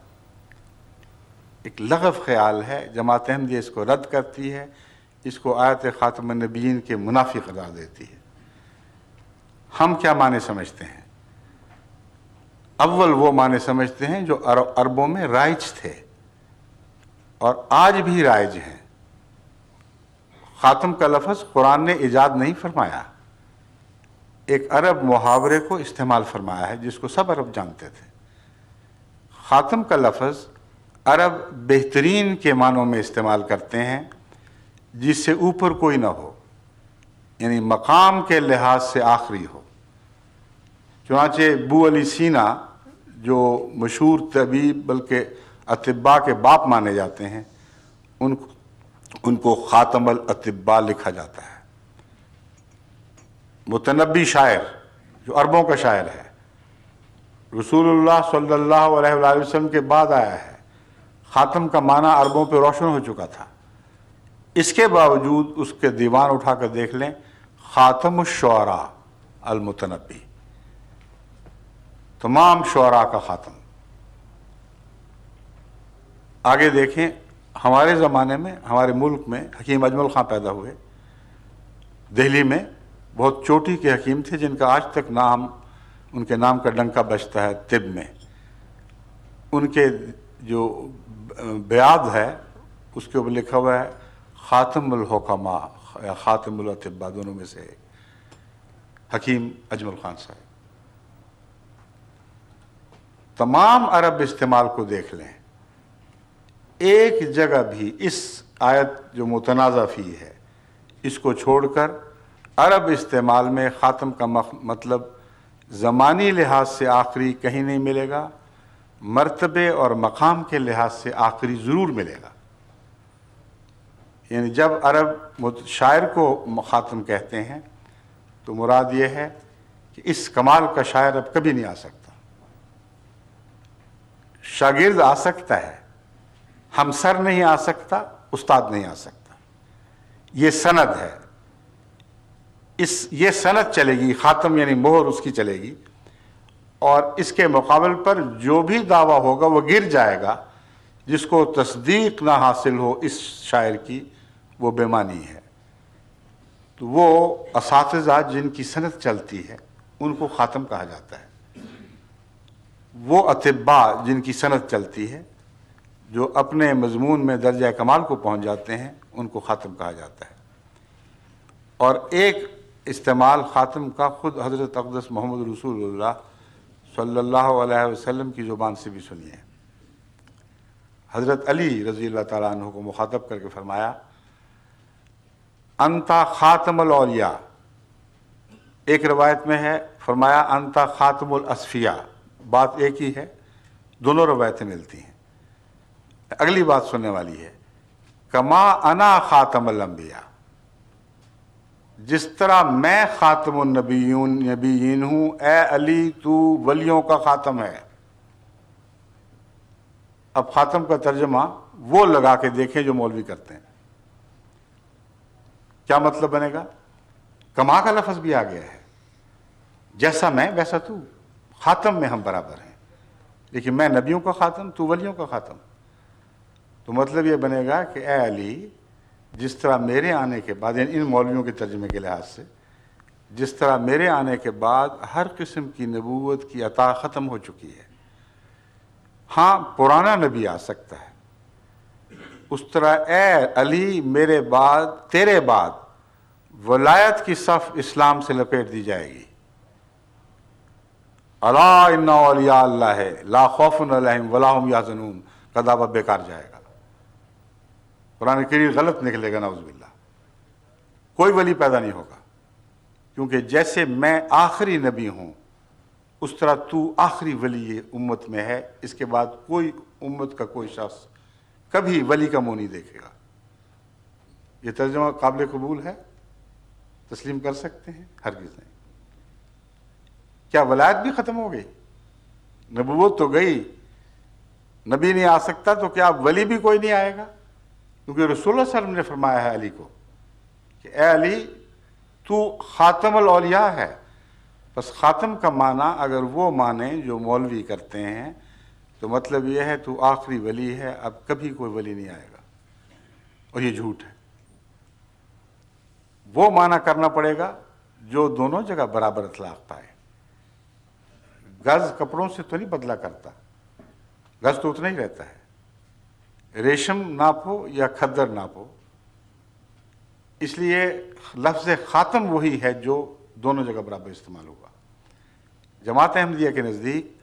ایک لغف خیال ہے، جماعت احمدیہ اس کو رد کرتی ہے۔ اس کو آیت خاتم النبیین کے منافی قرار دیتی ہے۔ ہم کیا معنی سمجھتے ہیں؟ اول وہ معنی سمجھتے ہیں جو عربوں میں رائج تھے۔ اور آج بھی رائج ہیں۔ خاتم کا لفظ قرآن نے ایجاد نہیں فرمایا۔ ایک عرب محاورے کو استعمال فرمایا ہے، جس کو سب عرب جانتے تھے۔ خاتم کا لفظ عرب بہترین کے معنوں میں استعمال کرتے ہیں۔ جس سے اوپر کوئی نہ ہو یعنی مقام کے لحاظ سے آخری ہو۔ چنانچہ بو علی سینا، جو مشہور طبیب بلکہ اطباء کے باپ مانے جاتے ہیں، ان ان کو خاتم الاطباء لکھا جاتا ہے۔ متنبی شاعر، جو عربوں کا شاعر ہے۔ رسول اللہ صلی اللہ علیہ وسلم کے بعد آیا ہے۔ خاتم کا معنی عربوں پہ روشن ہو چکا تھا۔ اس کے باوجود اس کے دیوان اٹھا کر دیکھ لیں، خاتم الشعراء المتنبی۔ تمام شعراء کا خاتم۔ آگے دیکھیں، ہمارے زمانے میں، ہمارے ملک میں حکیم اجمل خان پیدا ہوئے۔ دہلی میں بہت چوٹی کے حکیم تھے، جن کا آج تک نام، ان کے نام کا ڈنکا بچتا ہے طب میں۔ ان کے جو بیاد ہے، اس کے اوپر لکھا ہوا ہے خاتم الحکمہ یا خاتم الاطباء، دونوں میں سے حکیم اجمل خان صاحب۔ تمام عرب استعمال کو دیکھ لیں۔ ایک جگہ بھی اس آیت جو متنازع فی ہے، اس کو چھوڑ کر عرب استعمال میں خاتم کا مطلب زمانی لحاظ سے آخری کہیں نہیں ملے گا، مرتبے اور مقام کے لحاظ سے آخری ضرور ملے گا۔ یعنی جب عرب شاعر کو خاتم کہتے ہیں، تو مراد یہ ہے کہ اس کمال کا شاعر اب کبھی نہیں آ سکتا۔ شاگرد آ سکتا ہے، ہمسر نہیں آ سکتا، استاد نہیں آ سکتا۔ یہ سند ہے۔ اس یہ سند چلے گی، خاتم یعنی مہر اس کی چلے گی۔ اور اس کے مقابل پر جو بھی دعویٰ ہوگا، وہ گر جائے گا، جس کو تصدیق نہ حاصل ہو اس شاعر کی۔ وہ بےمانی ہے۔ تو وہ اساتذہ جن کی صنعت چلتی ہے، ان کو خاتم کہا جاتا ہے۔ وہ اطباء جن کی صنعت چلتی ہے، جو اپنے مضمون میں درجہ کمال کو پہنچ جاتے ہیں، ان کو خاتم کہا جاتا ہے۔ اور ایک استعمال خاتم کا خود حضرت اقدس محمد رسول اللہ صلی اللہ علیہ وسلم کی زبان سے بھی سنیے۔ حضرت علی رضی اللہ تعالیٰ عنہ کو مخاطب کر کے فرمایا انتا خاتم الاولیاء۔ ایک روایت میں ہے، فرمایا، انتا خاتم الاسفیاء۔ بات ایک ہی ہے، دونوں روایتیں ملتی ہیں۔ اگلی بات سننے والی ہے۔ کما انا خاتم الانبیاء۔ جس طرح میں خاتم النبیون، نبیین ہوں، اے علی، تو ولیوں کا خاتم ہے۔ اب خاتم کا ترجمہ وہ لگا کے دیکھیں جو مولوی کرتے ہیں۔ کیا مطلب بنے گا؟ کما کا لفظ بھی آ گیا ہے۔ جیسا میں، ویسا تو خاتم میں ہم برابر ہیں۔ لیکن میں نبیوں کا خاتم، تو ولیوں کا خاتم۔ تو مطلب یہ بنے گا کہ اے علی، جس طرح میرے آنے کے بعد یعنی ان مولویوں کے ترجمے کے لحاظ سے، جس طرح میرے آنے کے بعد ہر قسم کی نبوت کی عطا ختم ہو چکی ہے۔ ہاں پرانا نبی آ سکتا ہے۔ اس طرح اے علی میرے بعد، تیرے بعد ولایت کی صف اسلام سے لپیٹ دی جائے گی۔ اللہ اولیاء اللہ ہے لا خوف علیہم ولا هم یحزنون۔ کا بیکار جائے گا۔ قرآن کریم غلط نکلے گا، نعوذ باللہ۔ کوئی ولی پیدا نہیں ہوگا۔ کیونکہ جیسے میں آخری نبی ہوں، اس طرح تو آخری ولی امت میں ہے۔ اس کے بعد کوئی امت کا کوئی شخص کبھی ولی کا منہ نہیں دیکھے گا۔ یہ ترجمہ قابل قبول ہے؟ تسلیم کر سکتے ہیں؟ ہرگز نہیں۔ کیا ولایت بھی ختم ہو گئی؟ نبوت تو گئی۔ نبی نہیں آ سکتا تو کیا ولی بھی کوئی نہیں آئے گا؟ کیونکہ رسول اللہ صلی اللہ علیہ وسلم نے فرمایا ہے علی کو کہ اے علی، تو خاتم الاولیاء ہے۔ بس خاتم کا معنی اگر وہ معنی جو مولوی کرتے ہیں تو مطلب یہ ہے تو آخری ولی ہے، اب کبھی کوئی ولی نہیں آئے گا۔ اور یہ جھوٹ ہے۔ وہ معنی کرنا پڑے گا جو دونوں جگہ برابر اطلاق پائے۔ گز کپڑوں سے تو نہیں بدلا کرتا۔ گز تو اتنا ہی رہتا ہے۔ ریشم ناپو یا کھدر ناپو۔ اس لیے لفظ خاتم وہی ہے جو دونوں جگہ برابر استعمال ہوگا۔ جماعت احمدیہ کے نزدیک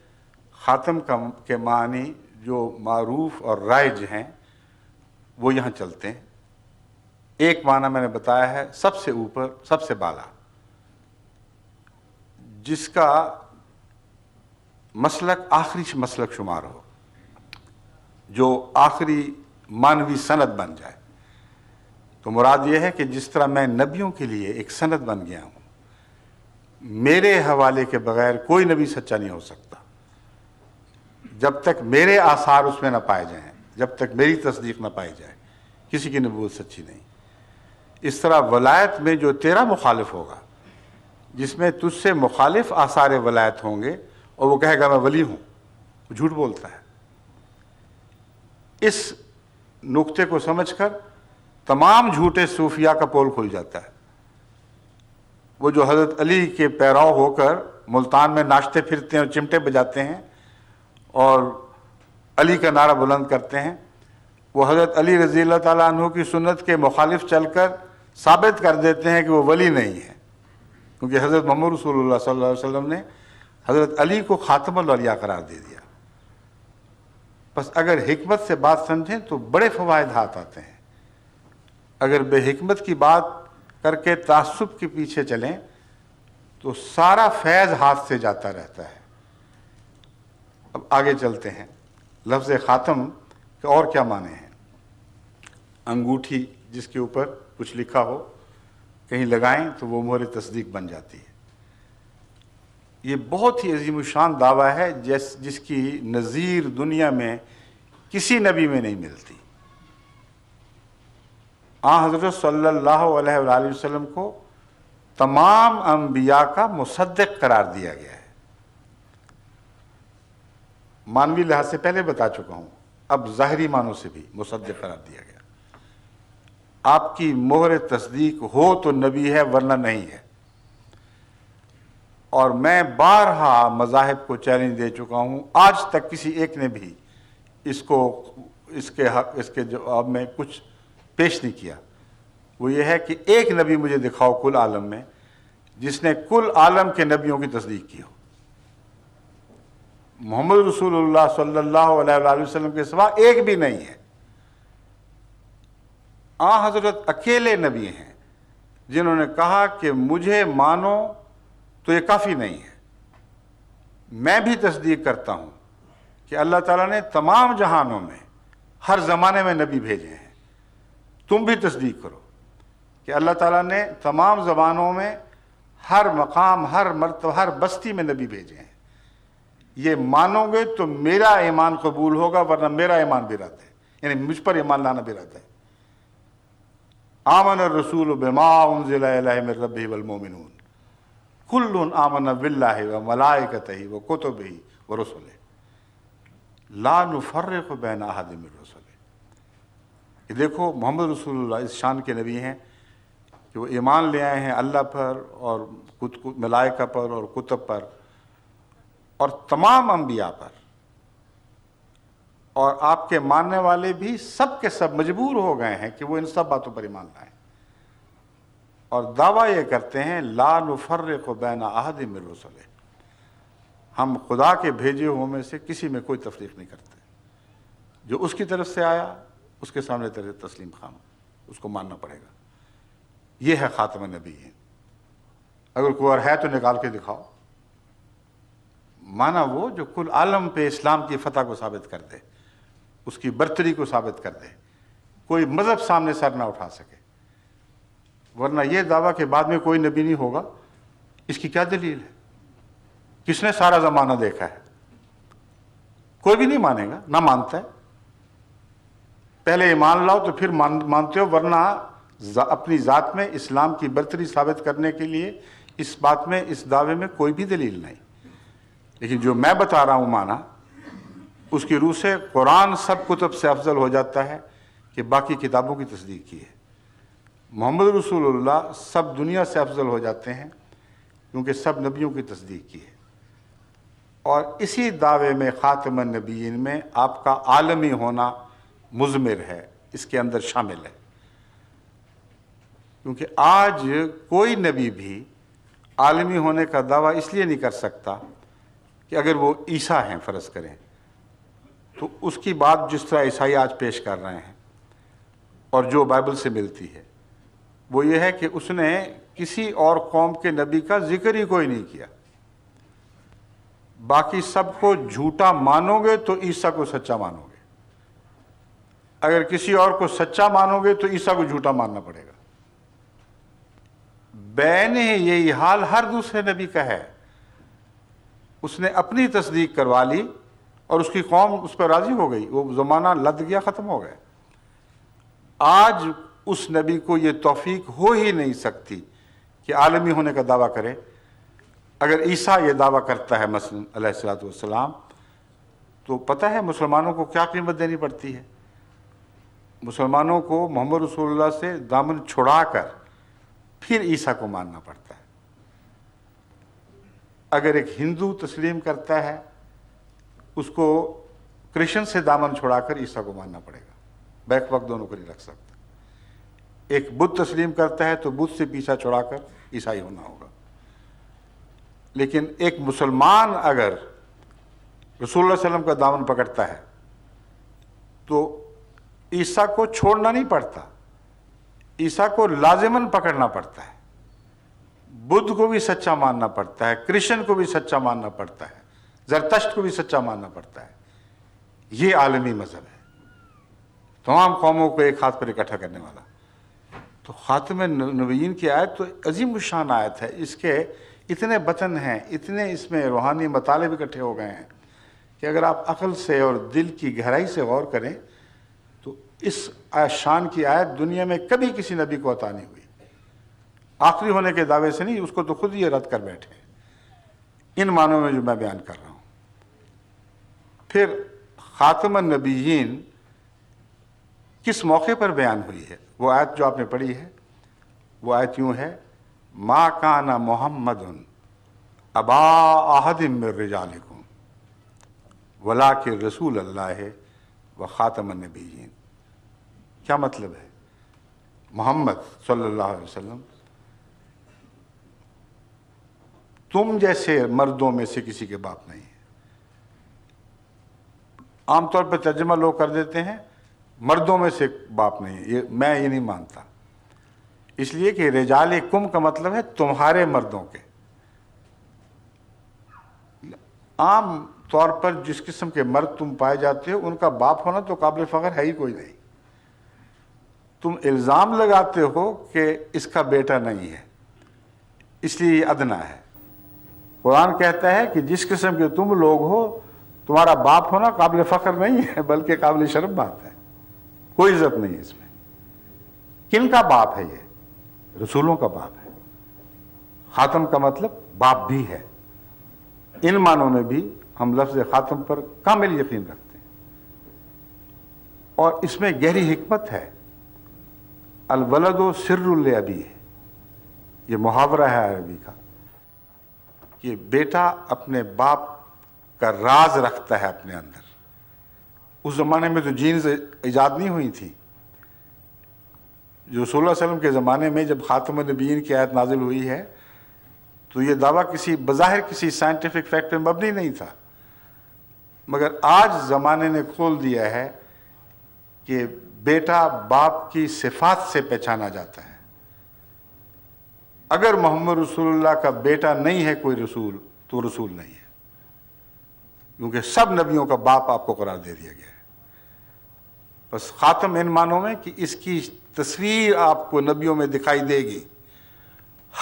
خاتم کا کے معنی جو معروف اور رائج ہیں، وہ یہاں چلتے ہیں۔ ایک معنی میں نے بتایا ہے، سب سے اوپر، سب سے بالا۔ جس کا مسلک آخری مسلک شمار ہو، جو آخری مانوی سند بن جائے۔ تو مراد یہ ہے کہ جس طرح میں نبیوں کے لیے ایک سند بن گیا ہوں، میرے حوالے کے بغیر کوئی نبی سچا نہیں ہو سکتا۔ جب تک میرے آثار اس میں نہ پائے جائیں، جب تک میری تصدیق نہ پائی جائے، کسی کی نبوت سچی نہیں۔ اس طرح ولایت میں جو تیرا مخالف ہوگا، جس میں تجھ سے مخالف آثار ولایت ہوں گے، اور وہ کہے گا میں ولی ہوں، وہ جھوٹ بولتا ہے۔ اس نقطے کو سمجھ کر تمام جھوٹے صوفیہ کا پول کھل جاتا ہے۔ وہ جو حضرت علی کے پیراؤ ہو کر ملتان میں ناچتے پھرتے ہیں اور چمٹے بجاتے ہیں اور علی کا نعرہ بلند کرتے ہیں۔ وہ حضرت علی رضی اللہ تعالیٰ عنہ کی سنت کے مخالف چل کر ثابت کر دیتے ہیں کہ وہ ولی نہیں ہے کیونکہ حضرت محمد رسول اللہ صلی اللہ علیہ وسلم نے حضرت علی کو خاتم الاولیاء قرار دے دیا۔ بس اگر حکمت سے بات سمجھیں تو بڑے فوائد ہاتھ آتے ہیں۔ اگر بے حکمت کی بات کر کے تعصب کے پیچھے چلیں تو سارا فیض ہاتھ سے جاتا رہتا ہے۔ اب آگے چلتے ہیں۔ لفظ خاتم کے اور کیا معنی ہیں؟ انگوٹھی جس کے اوپر کچھ لکھا ہو، کہیں لگائیں تو وہ مہر تصدیق بن جاتی ہے۔ یہ بہت ہی عظیم الشان دعویٰ ہے، جس جس کی نظیر دنیا میں کسی نبی میں نہیں ملتی۔ آن حضرت صلی اللہ علیہ وآلہ وسلم کو تمام انبیاء کا مصدق قرار دیا گیا۔ ہے مانوی لحاظ سے پہلے بتا چکا ہوں۔ اب ظاہری معنوں سے بھی مصدق قرار دیا گیا۔ آپ کی مہر تصدیق ہو تو نبی ہے، ورنہ نہیں ہے۔ اور میں بارہا مذاہب کو چیلنج دے چکا ہوں۔ آج تک کسی ایک نے بھی اس کو، اس کے حق، اس کے جواب میں کچھ پیش نہیں کیا۔ وہ یہ ہے کہ ایک نبی مجھے دکھاؤ کل عالم میں، جس نے کل عالم کے نبیوں کی تصدیق کی ہو۔ محمد رسول اللہ صلی اللہ علیہ وآلہ وسلم کے سوا ایک بھی نہیں ہے۔ آ حضرت اکیلے نبی ہیں، جنہوں نے کہا کہ مجھے مانو تو یہ کافی نہیں ہے۔ میں بھی تصدیق کرتا ہوں کہ اللہ تعالیٰ نے تمام جہانوں میں ہر زمانے میں نبی بھیجے ہیں۔ تم بھی تصدیق کرو کہ اللہ تعالیٰ نے تمام زبانوں میں ہر مقام، ہر مرتبہ، ہر بستی میں نبی بھیجے ہیں۔ یہ مانو گے تو میرا ایمان قبول ہوگا، ورنہ میرا ایمان بھی رہتا ہے۔ یعنی مجھ پر ایمان لانا بھی رہتا ہے۔ آمن الرسول بما انزل الیہ من ربہ والمومنون کل آمن باللہ و ملائکتہ و کتبہ و رسلہ۔ لا نفرق بین احد من یہ دیکھو، محمد رسول اللہ اس شان کے نبی ہیں کہ وہ ایمان لے آئے ہیں اللہ پر اور ملائکہ پر اور کتب پر۔ اور تمام انبیاء پر۔ اور آپ کے ماننے والے بھی سب کے سب مجبور ہو گئے ہیں کہ وہ ان سب باتوں پر ایمان لائیں۔ اور دعویٰ یہ کرتے ہیں، لا نفرق بین احد من ہم خدا کے بھیجے ہوئے میں سے کسی میں کوئی تفریق نہیں کرتے۔ جو اس کی طرف سے آیا، اس کے سامنے تیرے تسلیم خان اس کو ماننا پڑے گا۔ یہ ہے خاتم نبی۔ اگر کوئی اور ہے تو نکال کے دکھاؤ۔ مانا وہ جو کل عالم پہ اسلام کی فتح کو ثابت کر دے، اس کی برتری کو ثابت کر دے، کوئی مذہب سامنے سر نہ اٹھا سکے۔ ورنہ یہ دعویٰ کہ بعد میں کوئی نبی نہیں ہوگا، اس کی کیا دلیل ہے؟ کس نے سارا زمانہ دیکھا ہے؟ کوئی بھی نہیں مانے گا، نہ مانتا ہے۔ پہلے ایمان لاؤ تو پھر مانتے ہو، ورنہ اپنی ذات میں اسلام کی برتری ثابت کرنے کے لیے اس بات میں، اس دعوے میں کوئی بھی دلیل نہیں۔ لیکن جو میں بتا رہا ہوں مانا، اس کی روح سے قرآن سب کتب سے افضل ہو جاتا ہے کہ باقی کتابوں کی تصدیق کی ہے۔ محمد رسول اللہ سب دنیا سے افضل ہو جاتے ہیں کیونکہ سب نبیوں کی تصدیق کی ہے۔ اور اسی دعوے میں خاتم النبیین میں آپ کا عالمی ہونا مضمر ہے، اس کے اندر شامل ہے۔ کیونکہ آج کوئی نبی بھی عالمی ہونے کا دعویٰ اس لیے نہیں کر سکتا کہ اگر وہ عیسیٰ ہیں، فرض کریں۔ تو اس کی بات جس طرح عیسائی آج پیش کر رہے ہیں اور جو بائبل سے ملتی ہے، وہ یہ ہے کہ اس نے کسی اور قوم کے نبی کا ذکر ہی کوئی نہیں کیا۔ باقی سب کو جھوٹا مانو گے تو عیسیٰ کو سچا مانو گے۔ اگر کسی اور کو سچا مانو گے تو عیسیٰ کو جھوٹا ماننا پڑے گا۔ بین یہی حال ہر دوسرے نبی کا ہے۔ اس نے اپنی تصدیق کروا لی اور اس کی قوم اس پر راضی ہو گئی۔ وہ زمانہ لد گیا، ختم ہو گیا۔ آج اس نبی کو یہ توفیق ہو ہی نہیں سکتی کہ عالمی ہونے کا دعویٰ کرے۔ اگر عیسیٰ یہ دعویٰ کرتا ہے مثلا علیہ السلاۃ والسلام، تو پتہ ہے مسلمانوں کو کیا قیمت دینی پڑتی ہے۔ مسلمانوں کو محمد رسول اللہ سے دامن چھڑا کر پھر عیسیٰ کو ماننا پڑتا ہے۔ اگر ایک ہندو تسلیم کرتا ہے، اس کو کرشن سے دامن چھوڑا کر عیسیٰ کو ماننا پڑے گا۔ بیک وقت دونوں کو نہیں رکھ سکتا۔ ایک بدھ تسلیم کرتا ہے تو بدھ سے پیچھا چھوڑا کر عیسائی ہونا ہوگا۔ لیکن ایک مسلمان اگر رسول اللہ علیہ وسلم کا دامن پکڑتا ہے، تو عیسیٰ کو چھوڑنا نہیں پڑتا۔ عیسیٰ کو لازماً پکڑنا پڑتا ہے۔ بدھ کو بھی سچا ماننا پڑتا ہے، کرشن کو بھی سچا ماننا پڑتا ہے، زرتشت کو بھی سچا ماننا پڑتا ہے۔ یہ عالمی مذہب ہے۔ تمام قوموں کو ایک ہاتھ پر اکٹھا کرنے والا۔ تو خاتم نبیین کی آیت تو عظیم الشان آیت ہے۔ اس کے اتنے بطن ہیں، اتنے اس میں روحانی مطالب اکٹھے ہو گئے ہیں کہ اگر آپ عقل سے اور دل کی گہرائی سے غور کریں تو اس شان کی آیت دنیا میں کبھی کسی نبی کو عطا نہیں ہوئی۔ آخری ہونے کے دعوے سے نہیں، اس کو تو خود ہی رد کر بیٹھے ان معنوں میں جو میں بیان کر رہا ہوں۔ پھر خاتم النبیین کس موقع پر بیان ہوئی ہے؟ وہ آیت جو آپ نے پڑھی ہے، وہ آیت یوں ہے، ما کانا محمد ابا من رجالکم ولا کے رسول اللہ ہے وہ خاتم النبیین۔ کیا مطلب ہے؟ محمد صلی اللہ علیہ وسلم تم جیسے مردوں میں سے کسی کے باپ نہیں ہے عام طور پہ ترجمہ لوگ کر دیتے ہیں، مردوں میں سے باپ نہیں ہے یہ میں یہ نہیں مانتا۔ اس لیے کہ رجال کم کا مطلب ہے تمہارے مردوں کے۔ عام طور پر جس قسم کے مرد تم پائے جاتے ہو، ان کا باپ ہونا تو قابل فخر ہے ہی کوئی نہیں۔ تم الزام لگاتے ہو کہ اس کا بیٹا نہیں ہے۔ اس لیے یہ ادنا ہے۔ قرآن کہتا ہے کہ جس قسم کے تم لوگ ہو، تمہارا باپ ہونا قابل فخر نہیں ہے، بلکہ قابل شرم بات ہے۔ کوئی عزت نہیں اس میں۔ کن کا باپ ہے یہ؟ رسولوں کا باپ ہے۔ خاتم کا مطلب باپ بھی ہے۔ ان معنوں میں بھی ہم لفظ خاتم پر کامل یقین رکھتے ہیں۔ اور اس میں گہری حکمت ہے۔ الولد و سر البی ہے۔ یہ محاورہ ہے عربی کا۔ کہ بیٹا اپنے باپ کا راز رکھتا ہے اپنے اندر۔ اس زمانے میں تو جینز ایجاد نہیں ہوئی تھی۔ جو صلی اللہ علیہ وسلم کے زمانے میں جب خاتم النبیین کی آیت نازل ہوئی ہے، تو یہ دعویٰ کسی، بظاہر کسی سائنٹیفک فیکٹ پہ مبنی نہیں تھا۔ مگر آج زمانے نے کھول دیا ہے کہ بیٹا باپ کی صفات سے پہچانا جاتا ہے۔ اگر محمد رسول اللہ کا بیٹا نہیں ہے کوئی رسول، تو رسول نہیں ہے۔ کیونکہ سب نبیوں کا باپ آپ کو قرار دے دیا گیا ہے۔ بس خاتم ان معنوں میں کہ اس کی تصویر آپ کو نبیوں میں دکھائی دے گی۔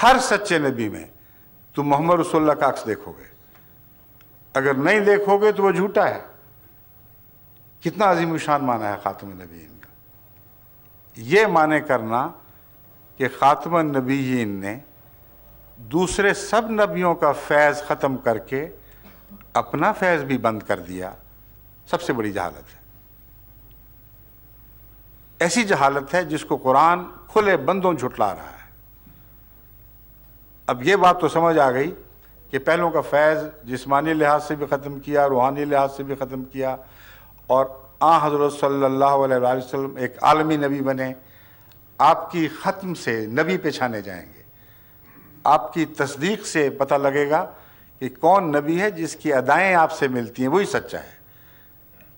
ہر سچے نبی میں تو محمد رسول اللہ کا عکس دیکھو گے اگر نہیں دیکھو گے تو وہ جھوٹا ہے۔ کتنا عظیم شان مانا ہے خاتم النبیین کا۔ یہ مانے کرنا کہ خاتم النبیین نے دوسرے سب نبیوں کا فیض ختم کر کے اپنا فیض بھی بند کر دیا، سب سے بڑی جہالت ہے۔ ایسی جہالت ہے جس کو قرآن کھلے بندوں جھٹلا رہا ہے۔ اب یہ بات تو سمجھ آ گئی کہ پہلوں کا فیض جسمانی لحاظ سے بھی ختم کیا، روحانی لحاظ سے بھی ختم کیا اور آ حضرت صلی اللہ علیہ وسلم ایک عالمی نبی بنے۔ آپ کی ختم سے نبی پہچانے جائیں گے۔ آپ کی تصدیق سے پتہ لگے گا کہ کون نبی ہے جس کی ادائیں آپ سے ملتی ہیں، وہی سچا ہے۔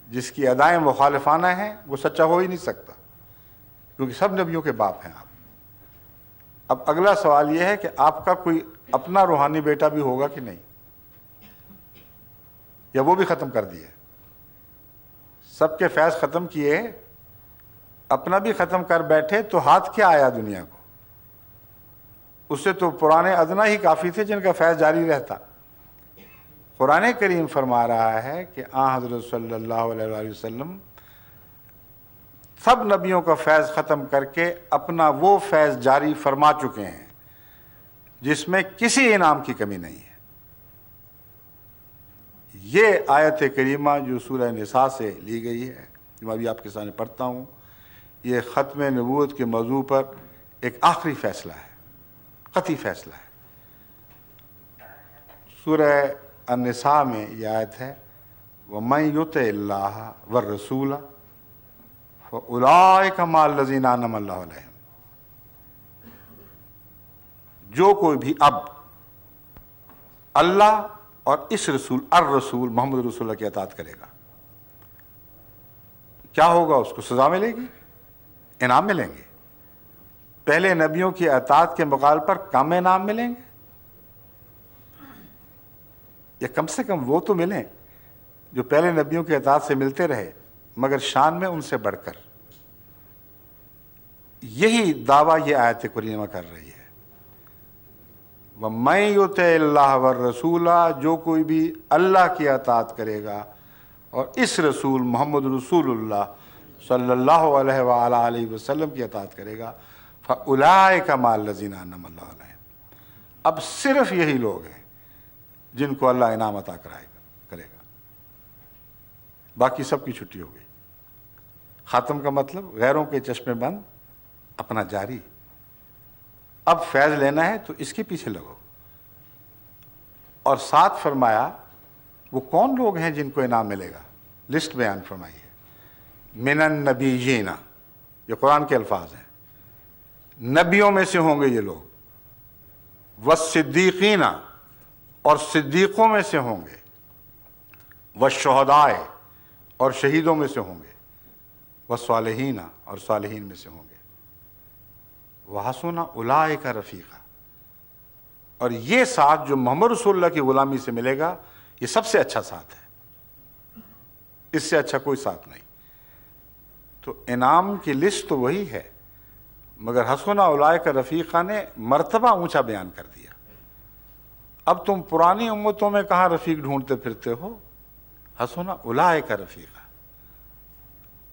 جس کی ادائیں مخالفانہ ہیں، وہ سچا ہو ہی نہیں سکتا۔ کیونکہ سب نبیوں کے باپ ہیں آپ۔ اب اگلا سوال یہ ہے کہ آپ کا کوئی اپنا روحانی بیٹا بھی ہوگا کہ نہیں؟ یا وہ بھی ختم کر دیے؟ سب کے فیض ختم کیے اپنا بھی ختم کر بیٹھے تو ہاتھ کیا آیا دنیا کو؟ اس سے تو پرانے ادنا ہی کافی تھے جن کا فیض جاری رہتا۔ قرآن کریم فرما رہا ہے کہ آ حضرت صلی اللہ علیہ وسلم، سب نبیوں کا فیض ختم کر کے اپنا وہ فیض جاری فرما چکے ہیں، جس میں کسی انعام کی کمی نہیں ہے۔ یہ آیت کریمہ جو سورہ نساء سے لی گئی ہے جو میں ابھی آپ کے سامنے پڑھتا ہوں۔ یہ ختم نبوت کے موضوع پر ایک آخری فیصلہ ہے، قطعی فیصلہ ہے۔ سورہ النساء میں یہ آیت ہے وہ میں یوت اللہ و رسول کمال لذین نم اللہ علیہ جو کوئی بھی اب اللہ اور اس رسول، الرسول، محمد رسول اللہ کی اطاعت کرے گا، کیا ہوگا؟ اس کو سزا ملے گی؟ انعام ملیں گے۔ پہلے نبیوں کی اطاعت کے مقابل پر کم انعام ملیں گے۔ یا کم سے کم وہ تو ملیں جو پہلے نبیوں کی اطاعت سے ملتے رہے، مگر شان میں ان سے بڑھ کر۔ یہی دعویٰ یہ آیت کریمہ کر رہی ہے۔ وہ میں یوت اللہ و رسولہ جو کوئی بھی اللہ کی اطاعت کرے گا اور اس رسول محمد رسول اللہ صلی اللہ علیہ وآلہ علیہ وسلم کی اطاعت کرے گا۔ فلائے کا مال لذینہ اللہ علیہ اب صرف یہی لوگ ہیں جن کو اللہ انعام عطا کرائے گا کرے گا۔ باقی سب کی چھٹی ہو گئی۔ خاتم کا مطلب غیروں کے چشمے بند، اپنا جاری۔ اب فیض لینا ہے تو اس کے پیچھے لگو۔ اور ساتھ فرمایا، وہ کون لوگ ہیں جن کو انعام ملے گا؟ لسٹ بیان فرمائیے۔ من النبیین۔ یہ قرآن کے الفاظ ہیں۔ نبیوں میں سے ہوں گے یہ لوگ۔ وہ صدیقینہ اور صدیقوں میں سے ہوں گے۔ وہ شہدائے اور شہیدوں میں سے ہوں گے۔ وہ صالحینہ اور صالحین میں سے ہوں گے۔ وہ حسنہ الائے کا رفیقہ اور یہ ساتھ جو محمد رسول اللہ کی غلامی سے ملے گا، یہ سب سے اچھا ساتھ ہے۔ اس سے اچھا کوئی ساتھ نہیں۔ تو انعام کی لسٹ تو وہی ہے، مگر حسنہ اولائے کا رفیقہ نے مرتبہ اونچا بیان کر دیا۔ اب تم پرانی امتوں میں کہاں رفیق ڈھونڈتے پھرتے ہو؟ حسنہ اولائے کا رفیقہ۔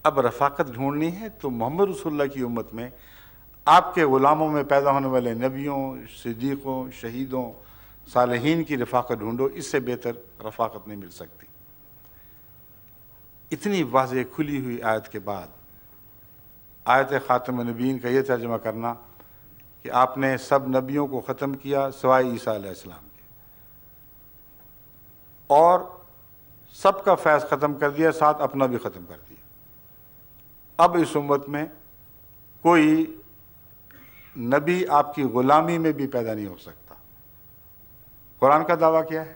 اب رفاقت ڈھونڈنی ہے تو محمد رسول اللہ کی امت میں آپ کے غلاموں میں پیدا ہونے والے نبیوں، صدیقوں، شہیدوں، صالحین کی رفاقت ڈھونڈو، اس سے بہتر رفاقت نہیں مل سکتی۔ اتنی واضح کھلی ہوئی آیت کے بعد آیت خاتم نبین کا یہ ترجمہ کرنا کہ آپ نے سب نبیوں کو ختم کیا سوائے عیسیٰ علیہ السلام کے۔ اور سب کا فیض ختم کر دیا، ساتھ اپنا بھی ختم کر دیا۔ اب اس امت میں کوئی نبی آپ کی غلامی میں بھی پیدا نہیں ہو سکتا۔ قرآن کا دعویٰ کیا ہے؟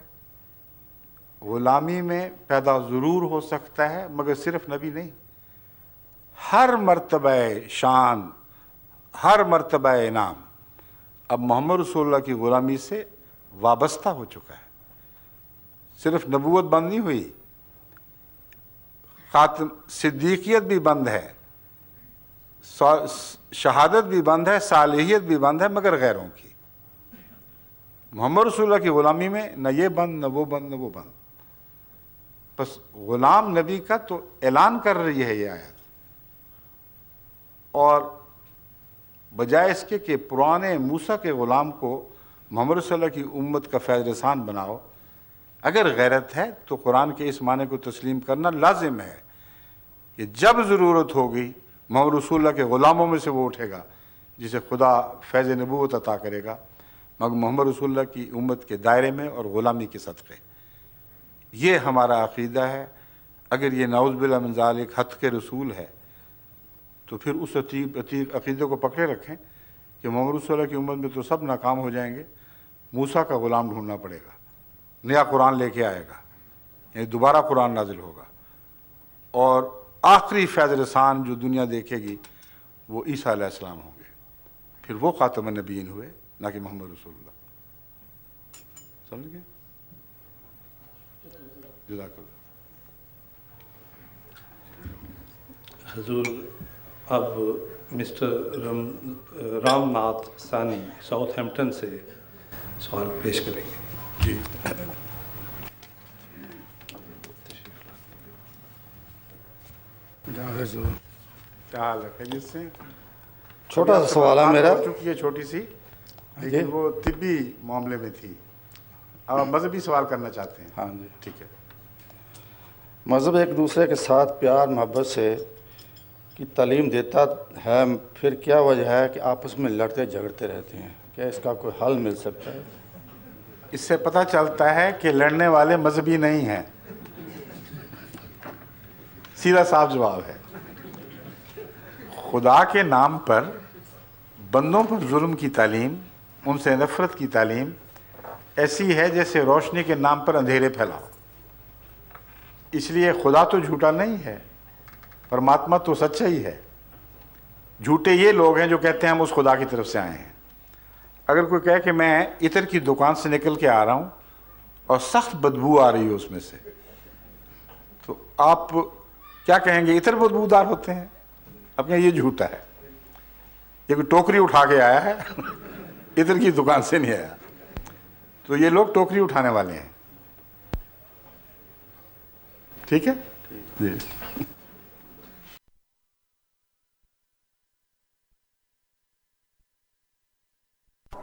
غلامی میں پیدا ضرور ہو سکتا ہے، مگر صرف نبی نہیں۔ ہر مرتبہ شان، ہر مرتبہ انعام اب محمد رسول اللہ کی غلامی سے وابستہ ہو چکا ہے۔ صرف نبوت بند نہیں ہوئی، خاتم صدیقیت بھی بند ہے شہادت بھی بند ہے، صالحیت بھی بند ہے، مگر غیروں کی۔ محمد رسول اللہ کی غلامی میں نہ یہ بند، نہ وہ بند، نہ وہ بند۔ بس غلام نبی کا تو اعلان کر رہی ہے یہ آیت۔ اور بجائے اس کے کہ پرانے موسیٰ کے غلام کو محمد صلی اللہ کی امت کا فیض رسان بناؤ، اگر غیرت ہے تو قرآن کے اس معنی کو تسلیم کرنا لازم ہے کہ جب ضرورت ہوگی محمد رسول اللہ کے غلاموں میں سے وہ اٹھے گا، جسے خدا فیض نبوت عطا کرے گا، مگر محمد رسول اللہ کی امت کے دائرے میں اور غلامی کے صدقے۔ یہ ہمارا عقیدہ ہے۔ اگر یہ نعوذ باللہ من ذالک حد کے رسول ہے تو پھر اس عتیق عتیق عقیدے کو پکڑے رکھیں کہ محمد رسول اللہ کی امت میں تو سب ناکام ہو جائیں گے، موسیٰ کا غلام ڈھونڈنا پڑے گا، نیا قرآن لے کے آئے گا یعنی دوبارہ قرآن نازل ہوگا۔ اور آخری فیض رسان جو دنیا دیکھے گی، وہ عیسیٰ علیہ السلام ہوں گے۔ پھر وہ خاتم النبیین ہوئے، نہ کہ محمد رسول اللہ۔ سمجھ گئے؟ جزاک اللہ۔ حضور اب مسٹر رام ناتھ ثانی ساؤتھ ہیمپٹن سے سوال پیش کریں گے۔ جی۔ کیا حال ہے جس سے۔ چھوٹا سا سوال ہے میرا۔ چکی ہے چھوٹی سی لیکن وہ طبی معاملے میں تھی۔ اب آپ مذہبی سوال کرنا چاہتے ہیں۔ ہاں جی۔ ٹھیک ہے۔ مذہب ایک دوسرے کے ساتھ پیار محبت سے کی تعلیم دیتا ہے، پھر کیا وجہ ہے کہ آپس میں لڑتے جھگڑتے رہتے ہیں؟ کیا اس کا کوئی حل مل سکتا ہے؟ اس سے پتہ چلتا ہے کہ لڑنے والے مذہبی نہیں ہیں۔ سیدھا صاف جواب ہے۔ خدا کے نام پر بندوں پر ظلم کی تعلیم، ان سے نفرت کی تعلیم ایسی ہے جیسے روشنی کے نام پر اندھیرے پھیلاؤ۔ اس لیے خدا تو جھوٹا نہیں ہے۔ پرماتما تو سچا ہی ہے۔ جھوٹے یہ لوگ ہیں جو کہتے ہیں ہم اس خدا کی طرف سے آئے ہیں۔ اگر کوئی کہے کہ میں عطر کی دکان سے نکل کے آ رہا ہوں اور سخت بدبو آ رہی ہے اس میں سے، تو آپ کیا کہیں گے؟ عطر بدبودار ہوتے ہیں۔ اپنے یہ جھوٹا ہے۔ یہ کوئی ٹوکری اٹھا کے آیا ہے؟ عطر کی دکان سے نہیں آیا۔ تو یہ لوگ ٹوکری اٹھانے والے ہیں۔ ٹھیک ہے؟ جی۔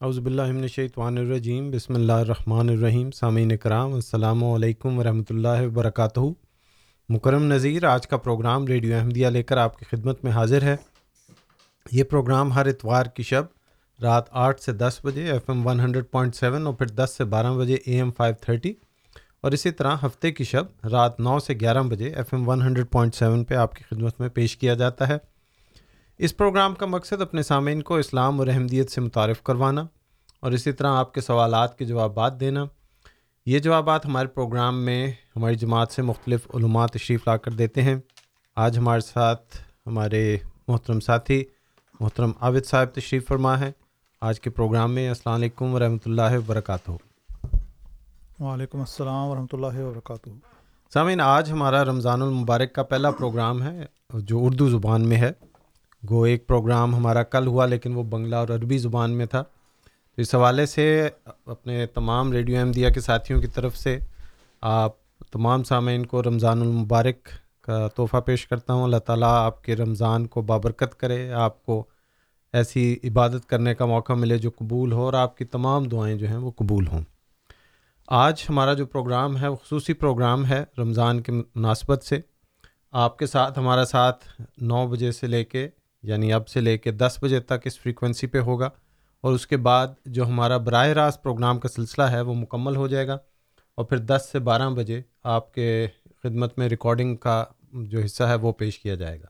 اعوذ باللہ من الشیطان الرجیم، بسم اللہ الرحمن الرحیم، سامعین کرام، السلام علیکم ورحمۃ اللہ وبرکاتہ۔ مکرم نذیر، آج کا پروگرام ریڈیو احمدیہ لے کر آپ کی خدمت میں حاضر ہے۔ یہ پروگرام ہر اتوار کی شب رات آٹھ سے دس بجے، F M one hundred point seven اور پھر دس سے بارہ بجے، اے ایم فائیو تھرٹی اور اسی طرح ہفتے کی شب رات نو سے گیارہ بجے، F M one hundred point seven پہ آپ کی خدمت میں پیش کیا جاتا ہے۔ اس پروگرام کا مقصد اپنے سامعین کو اسلام اور احمدیت سے متعارف کروانا اور اسی طرح آپ کے سوالات کے جوابات دینا۔ یہ جوابات ہمارے پروگرام میں ہماری جماعت سے مختلف علومات تشریف لا کر دیتے ہیں۔ آج ہمارے ساتھ ہمارے محترم ساتھی محترم عابد صاحب تشریف فرما ہے آج کے پروگرام میں السلام علیکم ورحمۃ اللہ وبرکاتہ۔ وعلیکم السلام ورحمۃ اللہ وبرکاتہ۔ سامعین آج ہمارا رمضان المبارک کا پہلا پروگرام ہے جو اردو زبان میں ہے۔ گو ایک پروگرام ہمارا کل ہوا لیکن وہ بنگلہ اور عربی زبان میں تھا۔ تو اس حوالے سے اپنے تمام ریڈیو احمدیہ کے ساتھیوں کی طرف سے آپ تمام سامعین کو رمضان المبارک کا تحفہ پیش کرتا ہوں۔ اللہ تعالیٰ آپ کے رمضان کو بابرکت کرے، آپ کو ایسی عبادت کرنے کا موقع ملے جو قبول ہو اور آپ کی تمام دعائیں جو ہیں وہ قبول ہوں۔ آج ہمارا جو پروگرام ہے وہ خصوصی پروگرام ہے رمضان کے مناسبت سے۔ آپ کے ساتھ، ہمارا ساتھ نو بجے سے لے کے یعنی اب سے لے کے دس بجے تک اس فریکوینسی پہ ہوگا اور اس کے بعد جو ہمارا براہ راست پروگرام کا سلسلہ ہے وہ مکمل ہو جائے گا اور پھر دس سے بارہ بجے آپ کے خدمت میں ریکارڈنگ کا جو حصہ ہے وہ پیش کیا جائے گا۔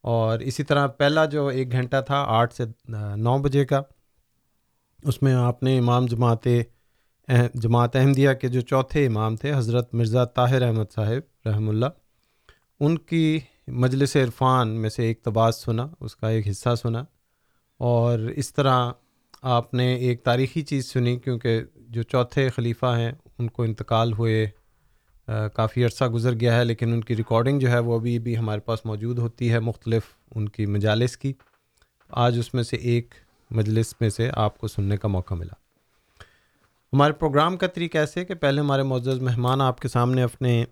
اور اسی طرح پہلا جو ایک گھنٹہ تھا آٹھ سے نو بجے کا، اس میں آپ نے امام جماعت جماعت احمدیہ کے جو چوتھے امام تھے، حضرت مرزا طاہر احمد صاحب رحم اللہ، ان کی مجلس عرفان میں سے ایک تباس سنا، اس کا ایک حصہ سنا۔ اور اس طرح آپ نے ایک تاریخی چیز سنی، کیونکہ جو چوتھے خلیفہ ہیں، ان کو انتقال ہوئے کافی عرصہ گزر گیا ہے، لیکن ان کی ریکارڈنگ جو ہے، وہ ابھی بھی ہمارے پاس موجود ہوتی ہے، مختلف ان کی مجالس کی۔ آج اس میں سے ایک مجلس میں سے آپ کو سننے کا موقع ملا۔ ہمارے پروگرام کا طریقہ ایسے کہ پہلے ہمارے معزز مہمان آپ کے سامنے اپنے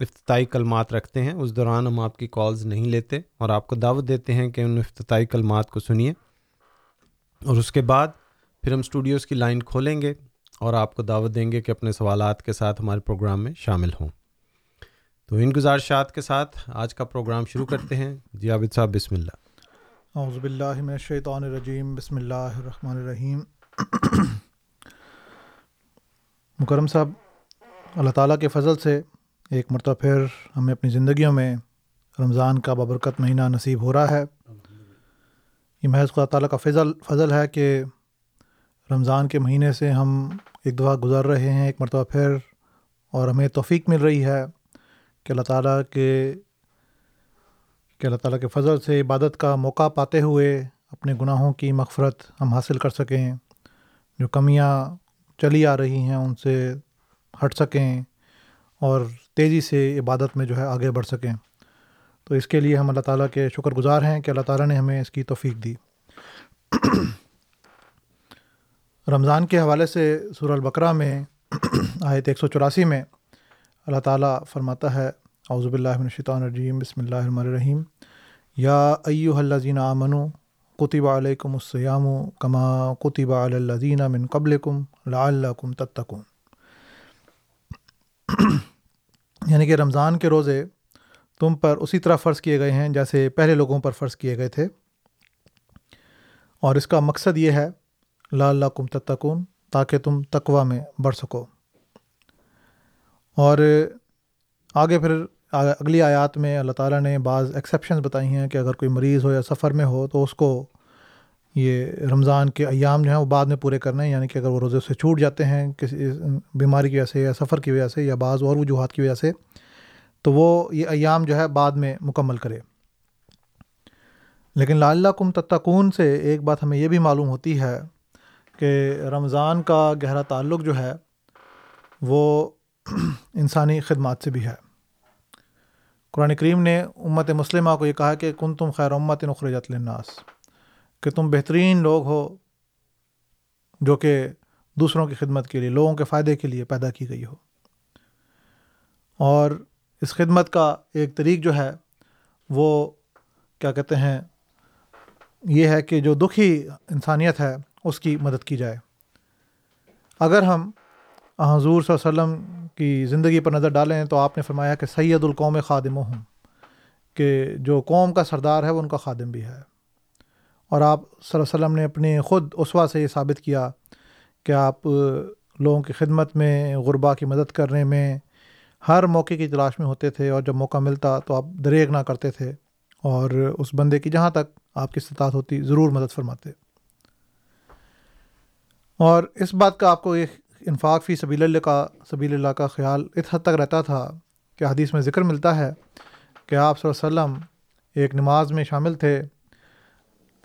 افتتاحی کلمات رکھتے ہیں، اس دوران ہم آپ کی کالز نہیں لیتے اور آپ کو دعوت دیتے ہیں کہ ان افتتاحی کلمات کو سنیے۔ اور اس کے بعد پھر ہم اسٹوڈیوز کی لائن کھولیں گے اور آپ کو دعوت دیں گے کہ اپنے سوالات کے ساتھ ہمارے پروگرام میں شامل ہوں۔ تو ان گزارشات کے ساتھ آج کا پروگرام شروع کرتے ہیں۔ جی عابد صاحب، بسم اللہ۔ اعوذ باللہ من الشیطان الرجیم، بسم اللہ الرحمن الرحیم۔ مکرم صاحب، اللہ تعالیٰ کے فضل سے ایک مرتبہ پھر ہمیں اپنی زندگیوں میں رمضان کا بابرکت مہینہ نصیب ہو رہا ہے۔ یہ محض خدا تعالیٰ کا فضل فضل ہے کہ رمضان کے مہینے سے ہم ایک دفعہ گزر رہے ہیں، ایک مرتبہ پھر، اور ہمیں توفیق مل رہی ہے کہ اللہ تعالیٰ کے، کہ اللہ تعالیٰ کے فضل سے عبادت کا موقع پاتے ہوئے اپنے گناہوں کی مغفرت ہم حاصل کر سکیں۔ جو کمیاں چلی آ رہی ہیں، ان سے ہٹ سکیں اور تیزی سے عبادت میں جو ہے آگے بڑھ سکیں۔ تو اس کے لیے ہم اللہ تعالیٰ کے شکر گزار ہیں کہ اللہ تعالیٰ نے ہمیں اس کی توفیق دی۔ رمضان کے حوالے سے سور البقرہ میں آیت ایک سو چوراسی میں اللہ تعالیٰ فرماتا ہے، اعوذ من الشیطان الرجیم، بسم اللہ الرحمن الرحیم۔ یا ایو الذین آمنو قطب علیکم السیام کما قطب علی الذین من قبلکم لعلکم تتقون۔ یعنی کہ رمضان کے روزے تم پر اسی طرح فرض کیے گئے ہیں جیسے پہلے لوگوں پر فرض کیے گئے تھے۔ اور اس کا مقصد یہ ہے لا اللہ کم تتکون تاکہ تم تقوی میں بڑھ سکو۔ اور آگے پھر اگلی آیات میں اللہ تعالیٰ نے بعض ایکسیپشنز بتائی ہیں کہ اگر کوئی مریض ہو یا سفر میں ہو تو اس کو یہ رمضان کے ایام جو ہیں وہ بعد میں پورے کرنے ہیں یعنی کہ اگر وہ روزے سے چھوٹ جاتے ہیں کسی بیماری کی وجہ سے یا سفر کی وجہ سے یا بعض اور وجوہات کی وجہ سے، تو وہ یہ ایام جو ہے بعد میں مکمل کرے۔ لیکن لاللہ کم تتکون سے ایک بات ہمیں یہ بھی معلوم ہوتی ہے کہ رمضان کا گہرا تعلق جو ہے وہ انسانی خدمات سے بھی ہے۔ قرآن کریم نے امت مسلمہ کو یہ کہا کہ کن تم خیر امت نخرجت للناس۔ کہ تم بہترین لوگ ہو جو کہ دوسروں کی خدمت کے لیے، لوگوں کے فائدے کے لیے پیدا کی گئی ہو۔ اور اس خدمت کا ایک طریق جو ہے، وہ کیا کہتے ہیں، یہ ہے کہ جو دکھی انسانیت ہے، اس کی مدد کی جائے۔ اگر ہم حضور صلی اللہ علیہ وسلم کی زندگی پر نظر ڈالیں تو آپ نے فرمایا کہ سید القوم خادم ہوں، کہ جو قوم کا سردار ہے، وہ ان کا خادم بھی ہے۔ اور آپ صلی اللہ علیہ وسلم نے اپنے خود اسوا سے یہ ثابت کیا کہ آپ لوگوں کی خدمت میں، غربا کی مدد کرنے میں ہر موقع کی تلاش میں ہوتے تھے اور جب موقع ملتا تو آپ دریغ نہ کرتے تھے اور اس بندے کی جہاں تک آپ کی استطاعت ہوتی ضرور مدد فرماتے۔ اور اس بات کا آپ کو ایک انفاق فی سبیل اللہ کا، سبیل اللہ کا خیال اس حد تک رہتا تھا کہ حدیث میں ذکر ملتا ہے کہ آپ صلی اللہ علیہ وسلم ایک نماز میں شامل تھے۔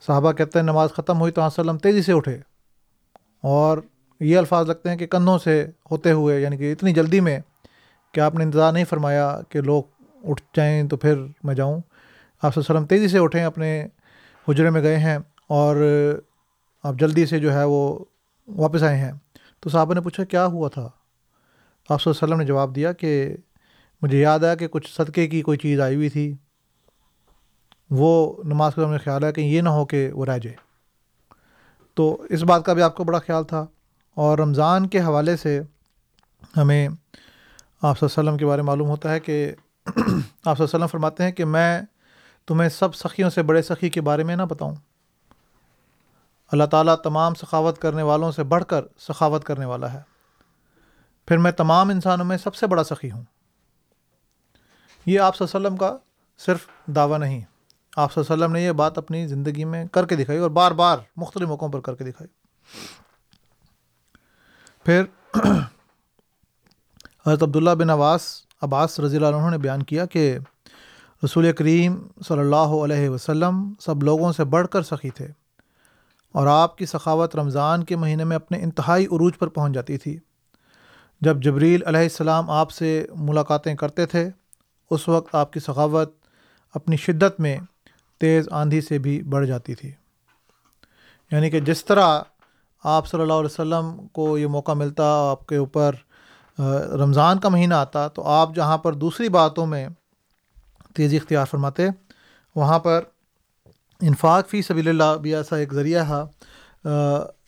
صحابہ کہتے ہیں نماز ختم ہوئی تو آپ وسلم تیزی سے اٹھے۔ اور یہ الفاظ لگتے ہیں کہ کندھوں سے ہوتے ہوئے یعنی کہ اتنی جلدی میں کہ آپ نے انتظار نہیں فرمایا کہ لوگ اٹھ جائیں تو پھر میں جاؤں۔ آپ صلی وسلم تیزی سے اٹھیں، اپنے حجرے میں گئے ہیں اور آپ جلدی سے جو ہے وہ واپس آئے ہیں۔ تو صاحبہ نے پوچھا، کیا ہوا تھا؟ آپ صلی اللہ علیہ وسلم نے جواب دیا کہ مجھے یاد آیا کہ کچھ صدقے کی کوئی چیز آئی ہوئی تھی۔ وہ نماز کے میں خیال ہے کہ یہ نہ ہو کہ وہ رہ جائے۔ تو اس بات کا بھی آپ کو بڑا خیال تھا اور رمضان کے حوالے سے ہمیں آپ صلی اللہ علیہ وسلم کے بارے میں معلوم ہوتا ہے کہ آپ صلی اللہ علیہ وسلم فرماتے ہیں کہ میں تمہیں سب سخیوں سے بڑے سخی کے بارے میں نہ بتاؤں۔ اللہ تعالیٰ تمام سخاوت کرنے والوں سے بڑھ کر سخاوت کرنے والا ہے۔ پھر میں تمام انسانوں میں سب سے بڑا سخی ہوں۔ یہ آپ صلی اللہ علیہ وسلم کا صرف دعویٰ نہیں۔ آپ صلی اللہ علیہ وسلم نے یہ بات اپنی زندگی میں کر کے دکھائی اور بار بار مختلف موقعوں پر کر کے دکھائی۔ پھر حضرت عبداللہ بن عباس عباس رضی اللہ عنہ نے بیان کیا کہ رسول کریم صلی اللہ علیہ وسلم سب لوگوں سے بڑھ کر سخی تھے اور آپ کی سخاوت رمضان کے مہینے میں اپنے انتہائی عروج پر پہنچ جاتی تھی۔ جب جبریل علیہ السلام آپ سے ملاقاتیں کرتے تھے، اس وقت آپ کی سخاوت اپنی شدت میں تیز آندھی سے بھی بڑھ جاتی تھی۔ یعنی کہ جس طرح آپ صلی اللہ علیہ وسلم کو یہ موقع ملتا، آپ کے اوپر رمضان کا مہینہ آتا، تو آپ جہاں پر دوسری باتوں میں تیزی اختیار فرماتے، وہاں پر انفاق فی سبیل اللہ بھی ایسا ایک ذریعہ ہے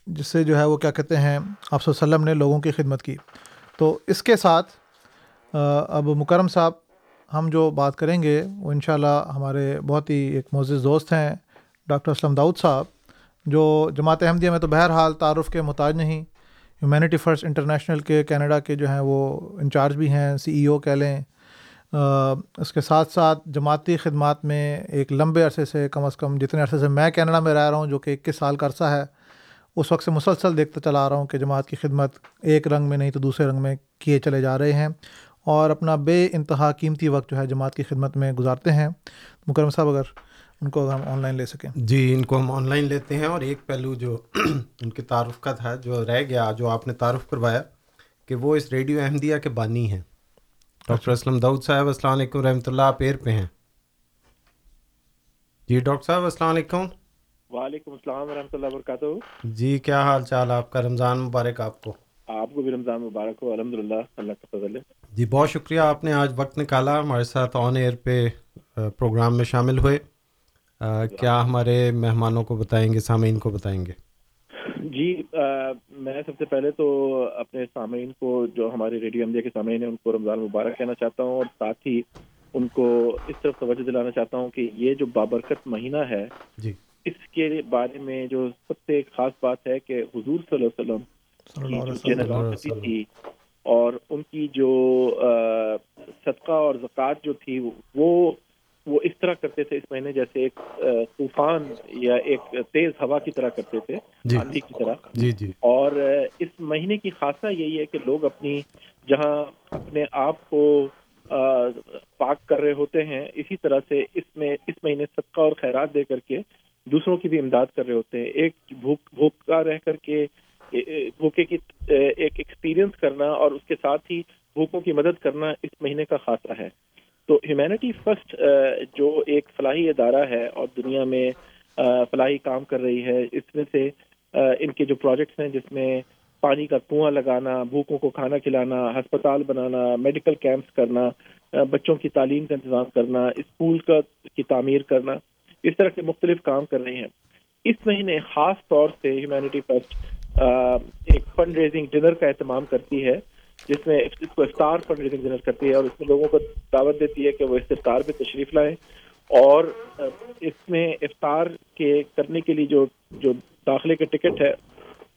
جس سے جو ہے وہ کیا کہتے ہیں، آپ صلی وسلم نے لوگوں کی خدمت کی۔ تو اس کے ساتھ اب مکرم صاحب ہم جو بات کریں گے، وہ انشاءاللہ ہمارے بہت ہی ایک معزز دوست ہیں ڈاکٹر اسلم داؤد صاحب، جو جماعت احمدیہ میں تو بہرحال تعارف کے محتاج نہیں ہیومینٹی فرسٹ انٹرنیشنل کے، کینیڈا کے جو ہیں وہ انچارج بھی ہیں، سی ای او کہہ لیں۔ اس کے ساتھ ساتھ جماعتی خدمات میں ایک لمبے عرصے سے کم از کم جتنے عرصے سے میں کینیڈا میں رہ رہا ہوں، جو کہ اکیس سال کا عرصہ ہے، اس وقت سے مسلسل دیکھتا چلا آ رہا ہوں کہ جماعت کی خدمت ایک رنگ میں نہیں تو دوسرے رنگ میں کیے چلے جا رہے ہیں۔ اور اپنا بے انتہا قیمتی وقت جو ہے جماعت کی خدمت میں گزارتے ہیں۔ مکرم صاحب اگر ان کو اگر ہم آن لائن لے سکیں۔ جی ان کو ہم آن لائن لیتے ہیں اور ایک پہلو جو ان کے تعارف کا تھا جو رہ گیا جو آپ نے تعارف کروایا کہ وہ اس ریڈیو احمدیہ کے بانی ہیں۔ ڈاکٹر اسلم داؤد صاحب السلام علیکم رحمۃ اللہ آپ ایر پہ ہیں۔ جی ڈاکٹر صاحب السلام علیکم۔ وعلیکم السلام ورحمۃ اللہ وبرکاتہ۔ جی کیا حال چال آپ کا؟ رمضان مبارک آپ کو۔ آپ کو بھی رمضان مبارک ہو الحمد للہ اللہ کا فضل ہے۔ جی بہت شکریہ آپ نے آج وقت نکالا ہمارے ساتھ آن ایئر پہ پروگرام میں شامل ہوئے۔ کیا ہمارے مہمانوں کو بتائیں گے سامعین کو بتائیں گے؟ جی میں سب سے پہلے تو اپنے سامعین کو جو ہمارے ریڈیو امدیا کے سامعین ہیں ان کو رمضان مبارک کہنا چاہتا ہوں اور ساتھ ہی ان کو اس طرف توجہ دلانا چاہتا ہوں کہ یہ جو بابرکت مہینہ ہے جی۔ اس کے بارے میں جو سب سے خاص بات ہے کہ حضور صلی اللہ علیہ وسلم جو تھی اور ان کی جو صدقہ اور زکوٰۃ جو تھی وہ وہ اس طرح کرتے تھے اس مہینے جیسے ایک طوفان یا ایک تیز ہوا کی طرح کرتے تھے جی۔ آندھی کی طرح۔ جی جی۔ اور اس مہینے کی خاصہ یہی ہے کہ لوگ اپنی جہاں اپنے آپ کو پاک کر رہے ہوتے ہیں اسی طرہ سے اس میں اس مہینے صدقہ اور خیرات دے کر کے دوسروں کی بھی امداد کر رہے ہوتے ہیں۔ ایک بھوک بھوکا رہ کر کے بھوکے کی ایک ایکسپیرینس کرنا اور اس کے ساتھ ہی بھوکوں کی مدد کرنا اس مہینے کا خاصہ ہے۔ تو ہیومینٹی فرسٹ جو ایک فلاحی ادارہ ہے اور دنیا میں فلاحی کام کر رہی ہے، اس میں سے ان کے جو پروجیکٹس ہیں، جس میں پانی کا کنواں لگانا، بھوکوں کو کھانا کھلانا، ہسپتال بنانا میڈیکل کیمپس کرنا بچوں کی تعلیم کا انتظام کرنا، اسکول کا، کی تعمیر کرنا، اس طرح کے مختلف کام کر رہے ہیں۔ اس مہینے خاص طور سے ہیومینٹی فرسٹ ایک فنڈ ریزنگ ڈنر کا اہتمام کرتی ہے، جس میں اس کو افطار فنڈ ریزنگ ڈنر کرتی ہے اور اس میں لوگوں کو دعوت دیتی ہے کہ وہ اس افطار پہ تشریف لائیں اور اس میں افطار کے کرنے کے لیے جو جو داخلے کے ٹکٹ ہے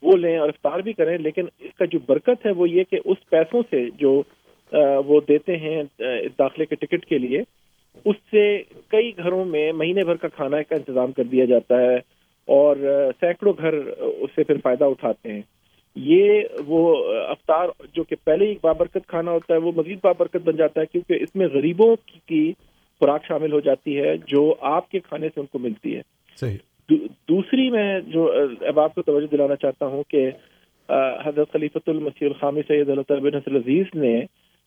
وہ لیں اور افطار بھی کریں، لیکن اس کا جو برکت ہے وہ یہ کہ اس پیسوں سے جو وہ دیتے ہیں اس داخلے کے ٹکٹ کے لیے، اس سے کئی گھروں میں مہینے بھر کا کھانا کا انتظام کر دیا جاتا ہے۔ اور سینکڑوں گھر اس سے پھر فائدہ اٹھاتے ہیں۔ یہ وہ افطار جو کہ پہلے ہی بابرکت کھانا ہوتا ہے وہ مزید بابرکت بن جاتا ہے کیونکہ اس میں غریبوں کی- خوراک شامل ہو جاتی ہے جو آپ کے کھانے سے ان کو ملتی ہے۔ صحیح۔ دو- دوسری میں جو اب آپ کو توجہ دلانا چاہتا ہوں کہ حضرت خلیفۃ المسیح الخامی سید اللہ تعالی بن عزیز نے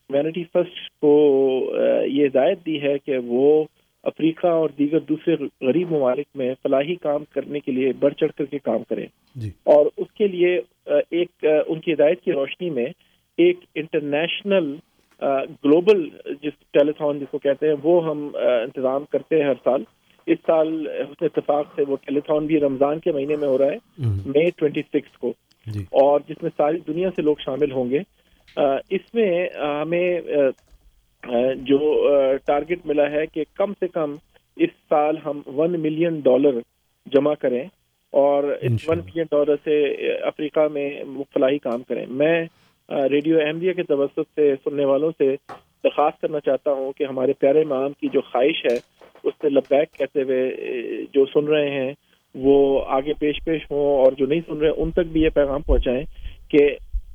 وینٹی فرسٹ کو یہ ہدایت دی ہے کہ وہ افریقہ اور دیگر دوسرے غریب ممالک میں فلاحی کام کرنے کے لیے بڑھ چڑھ کر کے کام کریں۔ جی۔ اور اس کے لیے ایک ان کی ہدایت کی روشنی میں ایک انٹرنیشنل گلوبل جس ٹیلیتھون جس کو کہتے ہیں وہ ہم انتظام کرتے ہیں ہر سال۔ اس سال حسن اتفاق سے وہ ٹیلیتھون بھی رمضان کے مہینے میں ہو رہا ہے مئی ٹوینٹی سکس کو۔ جی۔ اور جس میں ساری دنیا سے لوگ شامل ہوں گے اس میں ہمیں جو ٹارگٹ ملا ہے کہ کم سے کم اس سال ہم ون ملین ڈالر جمع کریں اور اس ون ملین ڈالر سے افریقہ میں فلاحی کام کریں۔ میں ریڈیو احمدیہ کے توسط سے سننے والوں سے درخواست کرنا چاہتا ہوں کہ ہمارے پیارے امام کی جو خواہش ہے اس سے لبیک کہتے ہوئے جو سن رہے ہیں وہ آگے پیش پیش ہوں اور جو نہیں سن رہے ان تک بھی یہ پیغام پہنچائیں کہ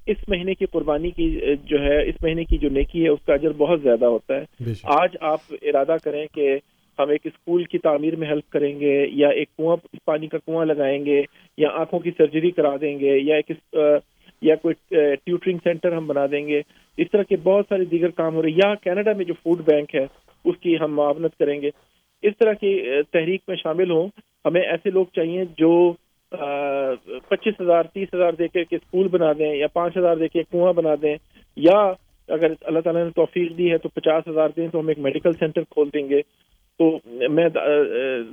اس مہینے کی قربانی کی جو ہے اس مہینے کی جو نیکی ہے اس کا اجر بہت زیادہ ہوتا ہے۔ آج آپ ارادہ کریں کہ ہم ایک اسکول کی تعمیر میں ہیلپ کریں گے یا ایک کنواں پانی کا کنواں لگائیں گے یا آنکھوں کی سرجری کرا دیں گے یا ایک یا کوئی ٹیوٹرنگ سینٹر ہم بنا دیں گے۔ اس طرح کے بہت سارے دیگر کام ہو رہے ہیں۔ یا کینیڈا میں جو فوڈ بینک ہے اس کی ہم معاونت کریں گے۔ اس طرح کی تحریک میں شامل ہوں۔ ہمیں ایسے لوگ چاہیے جو پچیس ہزار، تیس ہزار دے کے اسکول بنا دیں یا پانچ ہزار دے کے کنواں بنا دیں، یا اگر اللہ تعالیٰ نے توفیق دی ہے تو پچاس ہزار دیں تو ہم ایک میڈیکل سینٹر کھول دیں گے۔ تو میں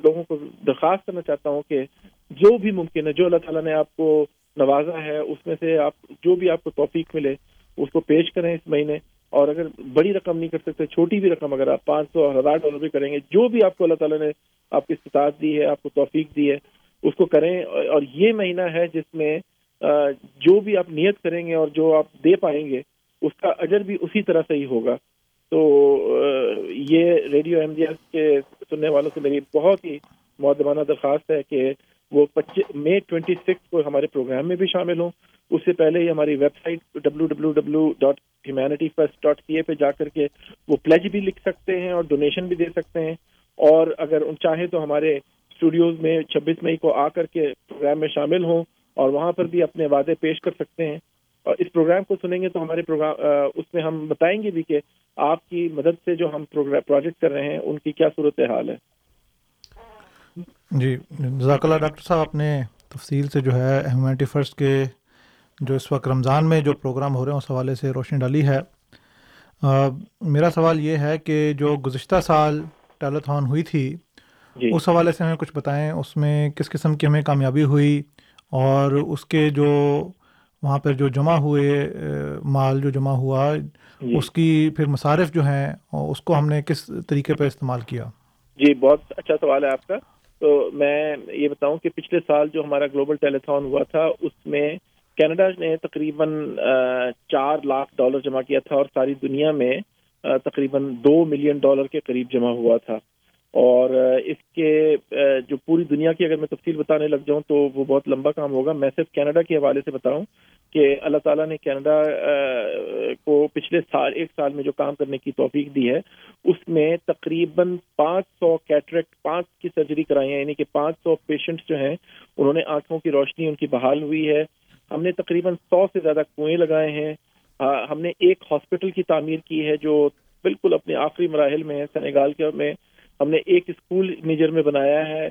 لوگوں کو درخواست کرنا چاہتا ہوں کہ جو بھی ممکن ہے، جو اللہ تعالیٰ نے آپ کو نوازا ہے، اس میں سے آپ جو بھی آپ کو توفیق ملے، اس کو پیش کریں اس مہینے۔ اور اگر بڑی رقم نہیں کر سکتے، چھوٹی بھی رقم اگر آپ پانچ سو ہزار ڈالر بھی کریں گے، جو بھی آپ کو اللہ تعالیٰ نے آپ کی استطاعت دی ہے، آپ کو توفیق دی ہے اس کو کریں اور یہ مہینہ ہے جس میں جو بھی آپ نیت کریں گے اور جو آپ دے پائیں گے، اس کا اجر بھی اسی طرح سے ہی ہوگا۔ تو یہ ریڈیو ایم جی کے سننے والوں سے میری بہت ہی معدمانہ درخواست ہے کہ وہ پچیس مئی ٹوینٹی سکس کو ہمارے پروگرام میں بھی شامل ہوں۔ اس سے پہلے ہی ہماری website W W W dot Humanity First dot C A پہ جا کر کے وہ پلیج بھی لکھ سکتے ہیں اور ڈونیشن بھی دے سکتے ہیں۔ اور اگر ان چاہیں تو ہمارے اسٹوڈیوز میں چھبیس مئی کو آ کر کے پروگرام میں شامل ہوں اور وہاں پر بھی اپنے وعدے پیش کر سکتے ہیں۔ اور اس پروگرام کو سنیں گے تو ہمارے پروگرام اس میں ہم بتائیں گے بھی کہ آپ کی مدد سے جو ہم پروجیکٹ کر رہے ہیں ان کی کیا صورت حال ہے۔ جی جزاک اللہ ڈاکٹر صاحب آپ نے تفصیل سے جو ہے ہیومینٹی فرسٹ کے جو اس وقت رمضان میں جو پروگرام ہو رہے ہیں اس حوالے سے روشنی ڈالی ہے۔ آ، میرا سوال یہ ہے کہ جو گزشتہ سال ٹیلیتھون ہوئی تھی اس حوالے سے ہمیں کچھ بتائیں اس میں کس قسم کی ہمیں کامیابی ہوئی اور اس کے جو وہاں پر جو جمع ہوئے مال جو جمع ہوا جی۔ اس کی پھر مصارف جو ہیں اس کو ہم نے کس طریقے پہ استعمال کیا؟ جی بہت اچھا سوال ہے آپ کا۔ تو میں یہ بتاؤں کہ پچھلے سال جو ہمارا گلوبل ٹیلیتھون ہوا تھا اس میں کینیڈا نے تقریباً چار لاکھ ڈالر جمع کیا تھا اور ساری دنیا میں تقریباً دو ملین ڈالر کے قریب جمع ہوا تھا۔ اور اس کے جو پوری دنیا کی اگر میں تفصیل بتانے لگ جاؤں تو وہ بہت لمبا کام ہوگا۔ میں صرف کینیڈا کے حوالے سے بتاؤں کہ اللہ تعالیٰ نے کینیڈا کو پچھلے سال، ایک سال میں جو کام کرنے کی توفیق دی ہے، اس میں تقریباً پانچ سو کیٹریکٹ، پانچ کی سرجری کرائی ہیں یعنی کہ پانچ سو پیشنٹس جو ہیں، انہوں نے آنکھوں کی روشنی، ان کی بحال ہوئی ہے۔ ہم نے تقریباً سو سے زیادہ کنویں لگائے ہیں۔ ہم نے ایک ہاسپٹل کی تعمیر کی ہے جو بالکل اپنے آخری مراحل میں ہے سینیگال کے میں۔ ہم نے ایک اسکول نیجر میں بنایا ہے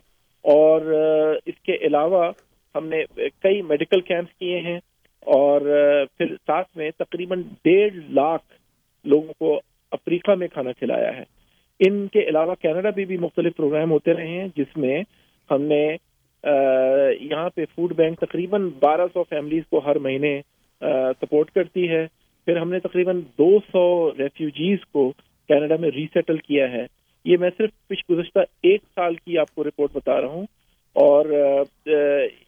اور اس کے علاوہ ہم نے کئی میڈیکل کیمپس کیے ہیں اور پھر ساتھ میں تقریباً ڈیڑھ لاکھ لوگوں کو افریقہ میں کھانا کھلایا ہے۔ ان کے علاوہ کینیڈا بھی بھی مختلف پروگرام ہوتے رہے ہیں جس میں ہم نے یہاں پہ فوڈ بینک تقریباً بارہ سو فیملیز کو ہر مہینے سپورٹ کرتی ہے۔ پھر ہم نے تقریباً دو سو ریفیوجیز کو کینیڈا میں ریسیٹل کیا ہے۔ یہ میں صرف پچھ گزشتہ ایک سال کی آپ کو رپورٹ بتا رہا ہوں اور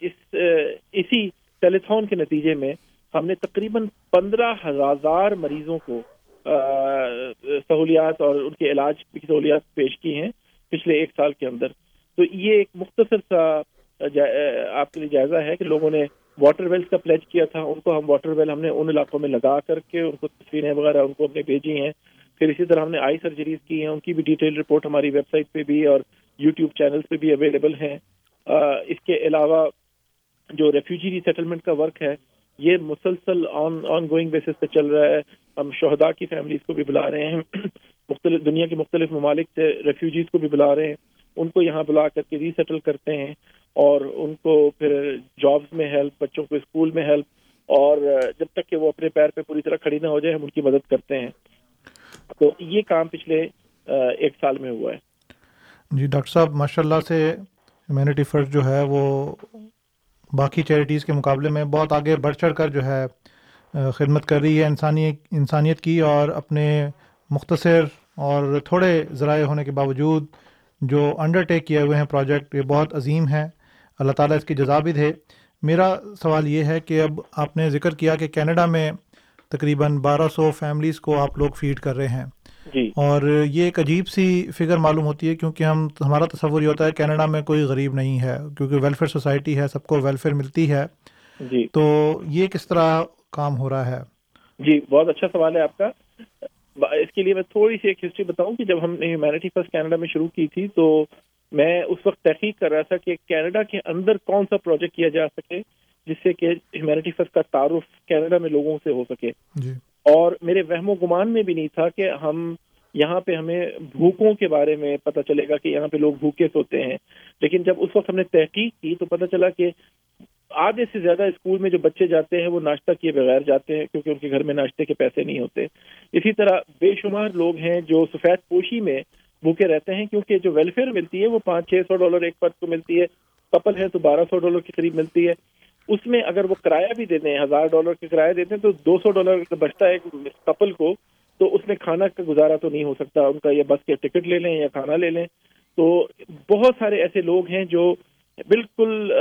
اس اسی ٹیلیتھون کے نتیجے میں ہم نے تقریباً پندرہ ہزار مریضوں کو سہولیات اور ان کے علاج کی سہولیات پیش کی ہیں پچھلے ایک سال کے اندر۔ تو یہ ایک مختصر سا آپ کے لیے جائزہ ہے کہ لوگوں نے واٹر ویلز کا پلیج کیا تھا۔ ان کو ہم واٹر ویل ہم نے ان علاقوں میں لگا کر کے ان کو تصویریں وغیرہ ان کو ہم نے بھیجی ہیں۔ پھر اسی طرح ہم نے آئی سرجریز کی ہیں، ان کی بھی ڈیٹیل رپورٹ ہماری ویب سائٹ پہ بھی اور یوٹیوب چینل پہ بھی اویلیبل ہیں۔ اس کے علاوہ جو ریفیوجی ریسیٹلمنٹ کا ورک ہے، یہ مسلسل آن آن گوئنگ بیسس پہ چل رہا ہے۔ ہم شہداء کی فیملیز کو بھی بلا رہے ہیں۔ مختلف، دنیا کے مختلف ممالک سے ریفیوجیز کو بھی بلا رہے ہیں۔ ان کو یہاں بلا کر کے ریسیٹل کرتے ہیں اور ان کو پھر جابس میں ہیلپ بچوں کو اسکول میں ہیلپ اور جب تک کہ وہ اپنے پیر پہ پوری طرح کھڑی نہ ہو جائے، ہم ان کی مدد کرتے ہیں۔ تو یہ کام پچھلے ایک سال میں ہوا ہے۔ جی ڈاکٹر صاحب ماشاء اللہ سے ہیومینٹی فرسٹ جو ہے وہ باقی چیریٹیز کے مقابلے میں بہت آگے بڑھ چڑھ کر جو ہے خدمت کر رہی ہے انسانی، انسانیت کی اور اپنے مختصر اور تھوڑے ذرائع ہونے کے باوجود جو انڈر ٹیک کیے ہوئے ہیں پروجیکٹ یہ بہت عظیم ہیں۔ اللہ تعالیٰ اس کی جزا بھی دے۔ میرا سوال یہ ہے کہ اب آپ نے ذکر کیا کہ کینیڈا میں تقریباً بارہ سو فیملیز کو آپ لوگ فیڈ کر رہے ہیں۔ جی۔ اور یہ ایک عجیب سی فگر معلوم ہوتی ہے کیونکہ ہم ہمارا تصور یہ ہوتا ہے کینیڈا میں کوئی غریب نہیں ہے کیونکہ ویلفیئر سوسائٹی ہے سب کو ویلفیئر ملتی ہے۔ جی۔ تو یہ کس طرح کام ہو رہا ہے؟ جی بہت اچھا سوال ہے آپ کا۔ اس کے لیے میں تھوڑی سی ایک ہسٹری بتاؤں کہ جب ہم نے ہیومینٹی فرسٹ کینیڈا میں شروع کی تھی تو میں اس وقت تحقیق کر رہا تھا کہ کینیڈا کے اندر کون سا پروجیکٹ کیا جا سکے۔ جس سے کہ ہیومینٹی فرسٹ کا تعارف کینیڈا میں لوگوں سے ہو سکے۔ جی۔ اور میرے وہم و گمان میں بھی نہیں تھا کہ ہم یہاں پہ ہمیں بھوکوں کے بارے میں پتہ چلے گا کہ یہاں پہ لوگ بھوکے سوتے ہیں۔ لیکن جب اس وقت ہم نے تحقیق کی تو پتہ چلا کہ آدھے سے زیادہ اسکول میں جو بچے جاتے ہیں وہ ناشتہ کیے بغیر جاتے ہیں کیونکہ ان کے گھر میں ناشتے کے پیسے نہیں ہوتے۔ اسی طرح بے شمار لوگ ہیں جو سفید پوشی میں بھوکے رہتے ہیں کیونکہ جو ویلفیئر ملتی ہے وہ پانچ چھ سو ڈالر ایک فرد کو ملتی ہے کپل ہے تو بارہ سو ڈالر کے قریب ملتی ہے۔ اس میں اگر وہ کرایہ بھی دیتے ہیں، ہزار ڈالر کے کرایہ دیتے ہیں تو دو سو ڈالر بچتا ہے کپل کو، تو اس میں کھانا کا گزارا تو نہیں ہو سکتا۔ ان کا یا بس کے ٹکٹ لے لیں یا کھانا لے لیں۔ تو بہت سارے ایسے لوگ ہیں جو بالکل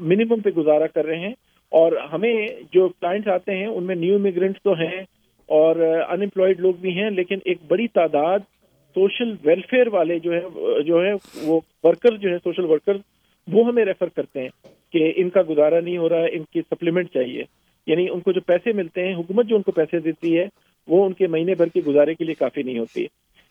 منیمم پہ گزارا کر رہے ہیں۔ اور ہمیں جو کلائنٹس آتے ہیں، ان میں نیو امیگرینٹس تو ہیں اور انمپلائڈ لوگ بھی ہیں، لیکن ایک بڑی تعداد سوشل ویلفیئر والے جو ہے جو ہے وہ ورکر جو ہے سوشل ورکر وہ ہمیں ریفر کرتے ہیں۔ کہ ان کا گزارا نہیں ہو رہا ہے ان کی سپلیمنٹ چاہیے۔ یعنی ان کو جو پیسے ملتے ہیں، حکومت جو ان کو پیسے دیتی ہے، وہ ان کے مہینے بھر کے گزارے کے لیے کافی نہیں ہوتی۔ ہے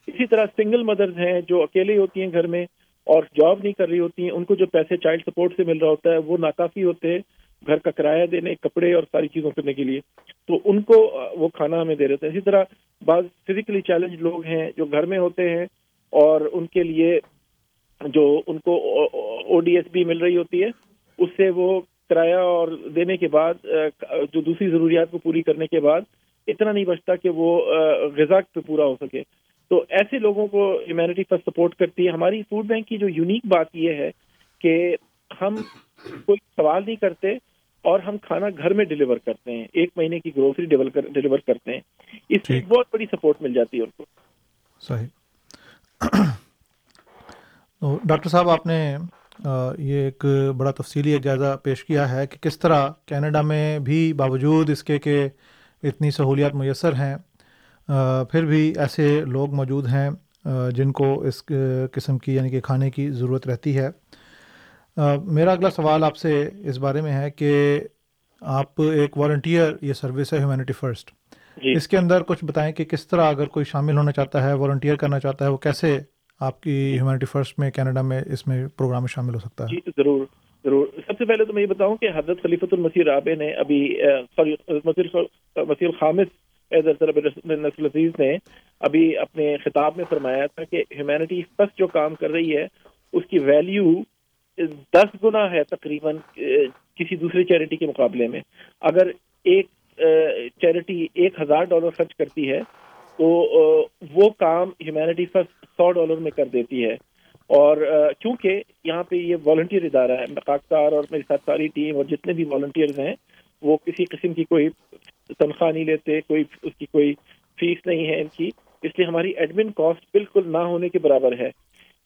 اسی طرح سنگل مدرز ہیں جو اکیلے ہوتی ہیں گھر میں اور جاب نہیں کر رہی ہوتی ہیں، ان کو جو پیسے چائلڈ سپورٹ سے مل رہا ہوتا ہے، وہ ناکافی ہوتے ہیں گھر کا کرایہ دینے، کپڑے اور ساری چیزوں کرنے کے لیے۔ تو ان کو وہ کھانا ہمیں دے رہے ہیں۔ اسی طرح بعض فزیکلی چیلنج لوگ ہیں جو گھر میں ہوتے ہیں اور ان کے لیے جو ان کو او ڈی ایس بی مل رہی ہوتی ہے۔ اس سے وہ کرایہ اور دینے کے بعد جو دوسری ضروریات کو پوری کرنے کے بعد اتنا نہیں بچتا کہ وہ غذا پہ پورا ہو سکے۔ تو ایسے لوگوں کو ہیومینٹی فرسٹ سپورٹ کرتی ہے۔ ہماری فوڈ بینک کی جو یونیک بات یہ ہے کہ ہم کوئی سوال نہیں کرتے اور ہم کھانا گھر میں ڈلیور کرتے ہیں۔ ایک مہینے کی گروسری ڈلیور کرتے ہیں۔ اس سے بہت بڑی سپورٹ مل جاتی ہے ان کو۔ صحیح۔ ڈاکٹر صاحب آپ نے یہ ایک بڑا تفصیلی ایک جائزہ پیش کیا ہے کہ کس طرح کینیڈا میں بھی باوجود اس کے کہ اتنی سہولیات میسر ہیں پھر بھی ایسے لوگ موجود ہیں جن کو اس قسم کی یعنی کہ کھانے کی ضرورت رہتی ہے۔ میرا اگلا سوال آپ سے اس بارے میں ہے کہ آپ ایک والنٹیئر یہ سروس ہے ہیومینٹی فرسٹ۔ جی۔ اس کے اندر کچھ بتائیں کہ کس طرح اگر کوئی شامل ہونا چاہتا ہے والنٹیئر کرنا چاہتا ہے وہ کیسے آپ کی ہیومینٹی فرسٹ میں کینیڈا میں اس میں پروگرام میں شامل ہو سکتا ہے؟ جی ضرور ضرور۔ سب سے پہلے تو میں یہ بتاؤں کہ حضرت خلیفۃ المسیح رابع نے ابھی مسیح الخامس نسل عزیز نے ابھی اپنے خطاب میں فرمایا تھا کہ ہیومینٹی فرسٹ جو کام کر رہی ہے، اس کی ویلیو دس گنا ہے تقریباً کسی دوسری چیریٹی کے مقابلے میں۔ اگر ایک چیریٹی ایک ہزار ڈالر خرچ کرتی ہے تو وہ کام ہیومینٹی فرسٹ سو ڈالر میں کر دیتی ہے۔ اور چونکہ یہاں پہ یہ والنٹیئر ادارہ ہے خاکسار اور میری ساتھ ساری ٹیم اور جتنے بھی والنٹیئرز ہیں، وہ کسی قسم کی کوئی تنخواہ نہیں لیتے، کوئی اس کی کوئی فیس نہیں ہے ان کی۔ اس لیے ہماری ایڈمن کاسٹ بالکل نہ ہونے کے برابر ہے۔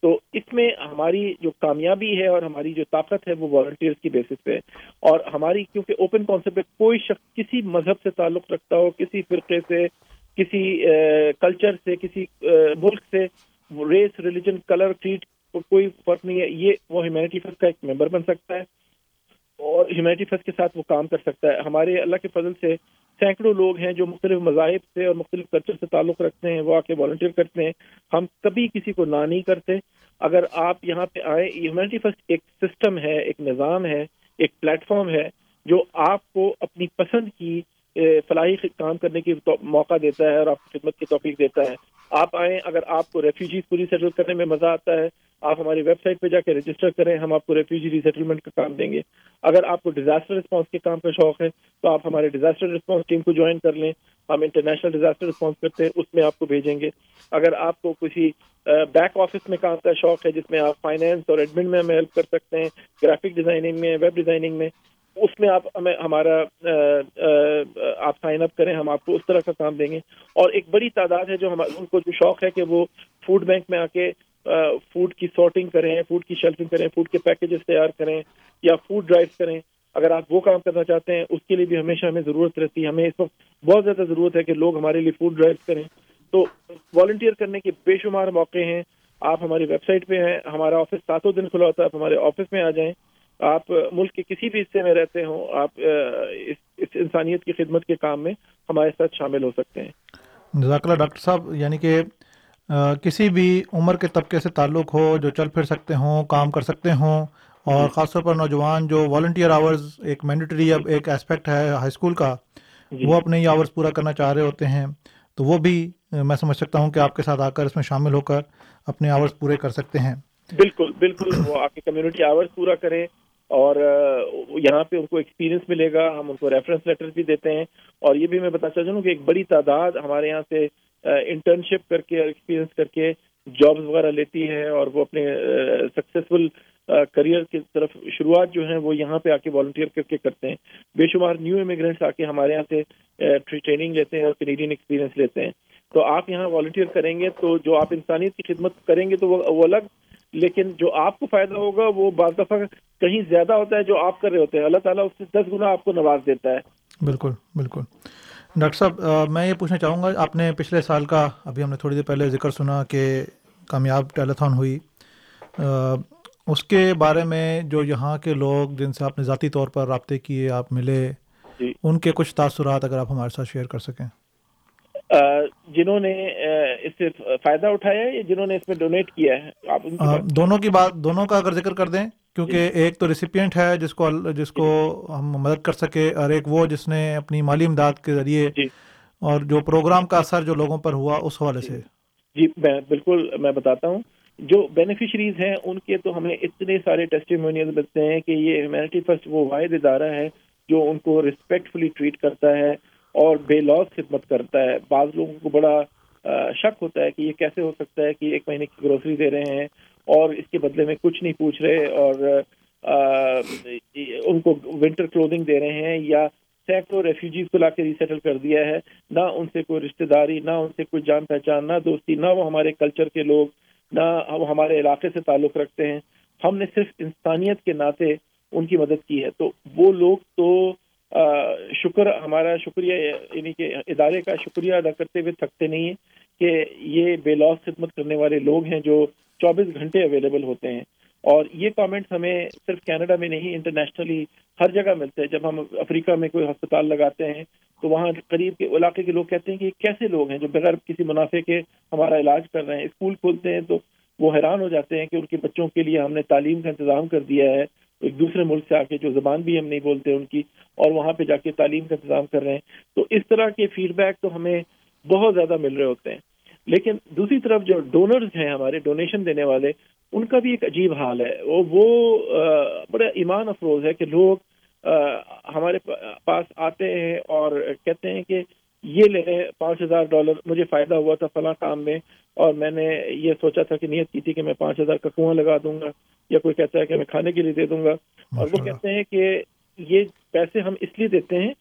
تو اس میں ہماری جو کامیابی ہے اور ہماری جو طاقت ہے، وہ والنٹیئرس کی بیسس پہ اور ہماری، کیونکہ اوپن کانسیپٹ پہ کوئی شخص کسی مذہب سے تعلق رکھتا ہو، کسی فرقے سے کسی کلچر سے، کسی ملک سے ریس ریلیجن کلر ٹریٹ کوئی فرق نہیں ہے، یہ وہ ہیومینٹی فرسٹ کا ایک ممبر بن سکتا ہے اور ہیومینٹی فرسٹ کے ساتھ وہ کام کر سکتا ہے۔ ہمارے اللہ کے فضل سے سینکڑوں لوگ ہیں جو مختلف مذاہب سے اور مختلف کلچر سے تعلق رکھتے ہیں، وہ آ کے والنٹیئر کرتے ہیں۔ ہم کبھی کسی کو نہ نہیں کرتے۔ اگر آپ یہاں پہ آئیں ہیومینٹی فرسٹ ایک سسٹم ہے، ایک نظام ہے، ایک پلیٹ فارم ہے جو آپ کو اپنی پسند کی فلاحی کام کرنے کی موقع دیتا ہے اور آپ کی خدمت کی توفیق دیتا ہے۔ آپ آئیں، اگر آپ کو ریفیوجیز پوری سیٹل کرنے میں مزہ آتا ہے، آپ ہماری ویب سائٹ پہ جا کے رجسٹر کریں، ہم آپ کو ریفیوجی ریسیٹلمنٹ کا کام دیں گے۔ اگر آپ کو ڈیزاسٹر رسپانس کے کام کا شوق ہے، تو آپ ہمارے ڈیزاسٹر رسپانس ٹیم کو جوائن کر لیں۔ ہم انٹرنیشنل ڈیزاسٹر رسپانس کرتے ہیں، اس میں آپ کو بھیجیں گے۔ اگر آپ کو کسی بیک آفس میں کام کا شوق ہے، جس میں آپ فائنینس اور ایڈمن میں ہمیں ہیلپ کر سکتے ہیں گرافک ڈیزائننگ میں ویب ڈیزائننگ میں اس میں آپ ہمیں ہمارا آپ سائن اپ کریں، ہم آپ کو اس طرح کا کام دیں گے۔ اور ایک بڑی تعداد ہے جو ہم، ان کو جو شوق ہے کہ وہ فوڈ بینک میں آ کے فوڈ کی سارٹنگ کریں فوڈ کی شیلفنگ کریں فوڈ کے پیکیجز تیار کریں یا فوڈ ڈرائیو کریں۔ اگر آپ وہ کام کرنا چاہتے ہیں، اس کے لیے بھی ہمیشہ ہمیں ضرورت رہتی ہے۔ ہمیں اس وقت بہت زیادہ ضرورت ہے کہ لوگ ہمارے لیے فوڈ ڈرائیو کریں۔ تو والنٹیئر کرنے کے بے شمار موقع ہیں۔ آپ ہماری ویب سائٹ پہ ہیں، ہمارا آفس ساتوں دن کھلا ہوتا ہے، آپ ہمارے آفس میں آ جائیں۔ آپ ملک کے کسی بھی حصے میں رہتے ہوں آپ اس, اس انسانیت کی خدمت کے کام میں ہمارے ساتھ شامل ہو سکتے ہیں جزاک اللہ ڈاکٹر صاحب یعنی کہ کسی بھی عمر کے طبقے سے تعلق ہو جو چل پھر سکتے ہوں کام کر سکتے ہوں اور جی۔ خاص طور پر نوجوان جو والنٹیئر آورز ایک مینڈیٹری اب ایک اسپیکٹ ہے ہائی اسکول کا جی۔ وہ اپنے یہ آورز پورا کرنا چاہ رہے ہوتے ہیں تو وہ بھی میں سمجھ سکتا ہوں کہ آپ کے ساتھ آ کر اس میں شامل ہو کر اپنے آورز پورے کر سکتے ہیں بالکل بالکل وہ آپ کی کمیونٹی آورز پورا کریں اور یہاں پہ ان کو ایکسپیرینس ملے گا، ہم ان کو ریفرنس لیٹر بھی دیتے ہیں اور یہ بھی میں بتا چاہوں کہ ایک بڑی تعداد ہمارے یہاں سے انٹرنشپ کر کے اور ایکسپیرینس کر کے جابز وغیرہ لیتی ہے اور وہ اپنے سکسیزفل کریئر کی طرف شروعات جو ہیں وہ یہاں پہ آ کے والنٹیئر کر کے کرتے ہیں۔ بے شمار نیو امیگرینٹس آ کے ہمارے یہاں سے ٹریننگ لیتے ہیں اور کینیڈین ایکسپیرینس لیتے ہیں۔ تو آپ یہاں والنٹیئر کریں گے تو جو آپ انسانیت کی خدمت کریں گے تو وہ الگ لیکن جو آپ کو فائدہ ہوگا وہ بعض دفعہ کہیں زیادہ ہوتا ہے جو آپ کر رہے ہوتے ہیں۔ اللہ تعالیٰ اس سے دس گنا آپ کو نواز دیتا ہے۔ بالکل بالکل۔ ڈاکٹر صاحب میں یہ پوچھنا چاہوں گا آپ نے پچھلے سال کا ابھی ہم نے تھوڑی دیر پہلے ذکر سنا کہ کامیاب ٹیلیتھون ہوئی۔ اس کے بارے میں جو یہاں کے لوگ جن سے آپ نے ذاتی طور پر رابطے کیے آپ ملے جی۔ ان کے کچھ تاثرات اگر آپ ہمارے ساتھ شیئر کر سکیں۔ جنہوں نے اس سے فائدہ اٹھایا ہے جنہوں نے اس میں ڈونیٹ کیا ہے؟ دونوں کی بات دونوں کا اگر ذکر کر دیں کیونکہ جی۔ ایک تو ریسیپینٹ ہے جس کو جس کو ہم مدد کر سکے اور ایک وہ جس نے اپنی مالی امداد کے ذریعے جی۔ اور جو پروگرام کا اثر جو لوگوں پر ہوا اس حوالے سے۔ جی میں بالکل میں بتاتا ہوں۔ جو بینیفیشریز ہیں ان کے تو ہمیں اتنے سارے ٹیسٹیمونیل ملتے ہیں کہ یہ ہیومینٹی فرسٹ وہ واحد ادارہ ہے جو ان کو ریسپیکٹفلی ٹریٹ کرتا ہے۔ اور بے لوس خدمت کرتا ہے۔ بعض لوگوں کو بڑا شک ہوتا ہے کہ یہ کیسے ہو سکتا ہے کہ ایک مہینے کی گروسری دے رہے ہیں اور اس کے بدلے میں کچھ نہیں پوچھ رہے اور ان کو ونٹر کلودنگ دے رہے ہیں یا سینکڑوں ریفیوجیز کو لا کے ریسیٹل کر دیا ہے۔ نہ ان سے کوئی رشتہ داری، نہ ان سے کوئی جان پہچان، نہ دوستی، نہ وہ ہمارے کلچر کے لوگ، نہ وہ ہمارے علاقے سے تعلق رکھتے ہیں۔ ہم نے صرف انسانیت کے ناطے ان کی مدد کی ہے۔ تو وہ لوگ تو شکر، ہمارا شکریہ یعنی کہ ادارے کا شکریہ ادا کرتے ہوئے تھکتے نہیں ہیں کہ یہ بے لوس خدمت کرنے والے لوگ ہیں جو چوبیس گھنٹے اویلیبل ہوتے ہیں۔ اور یہ کامنٹس ہمیں صرف کینیڈا میں نہیں انٹرنیشنلی ہر جگہ ملتے ہیں۔ جب ہم افریقہ میں کوئی ہسپتال لگاتے ہیں تو وہاں قریب کے علاقے کے لوگ کہتے ہیں کہ یہ کیسے لوگ ہیں جو بغیر کسی منافع کے ہمارا علاج کر رہے ہیں۔ اسکول کھولتے ہیں تو وہ حیران ہو جاتے ہیں کہ ان کے بچوں کے لیے ہم نے تعلیم کا انتظام کر دیا ہے۔ ایک دوسرے ملک سے آ کے جو زبان بھی ہم نہیں بولتے ان کی اور وہاں پہ جا کے تعلیم کا انتظام کر رہے ہیں، تو اس طرح کے فیڈ بیک تو ہمیں بہت زیادہ مل رہے ہوتے ہیں۔ لیکن دوسری طرف جو ڈونرز ہیں ہمارے ڈونیشن دینے والے، ان کا بھی ایک عجیب حال ہے۔ وہ وہ بڑا ایمان افروز ہے کہ لوگ ہمارے پاس آتے ہیں اور کہتے ہیں کہ یہ لے لیں پانچ ہزار ڈالر مجھے فائدہ ہوا تھا فلاں کام میں اور میں نے یہ سوچا تھا کہ نیت کی تھی کہ میں پانچ ہزار کا کنواں لگا دوں گا یا کوئی کہتا ہے کہ میں کھانے کے لیے دے دوں گا۔ اور وہ کہتے ہیں کہ یہ پیسے ہم اس لیے دیتے ہیں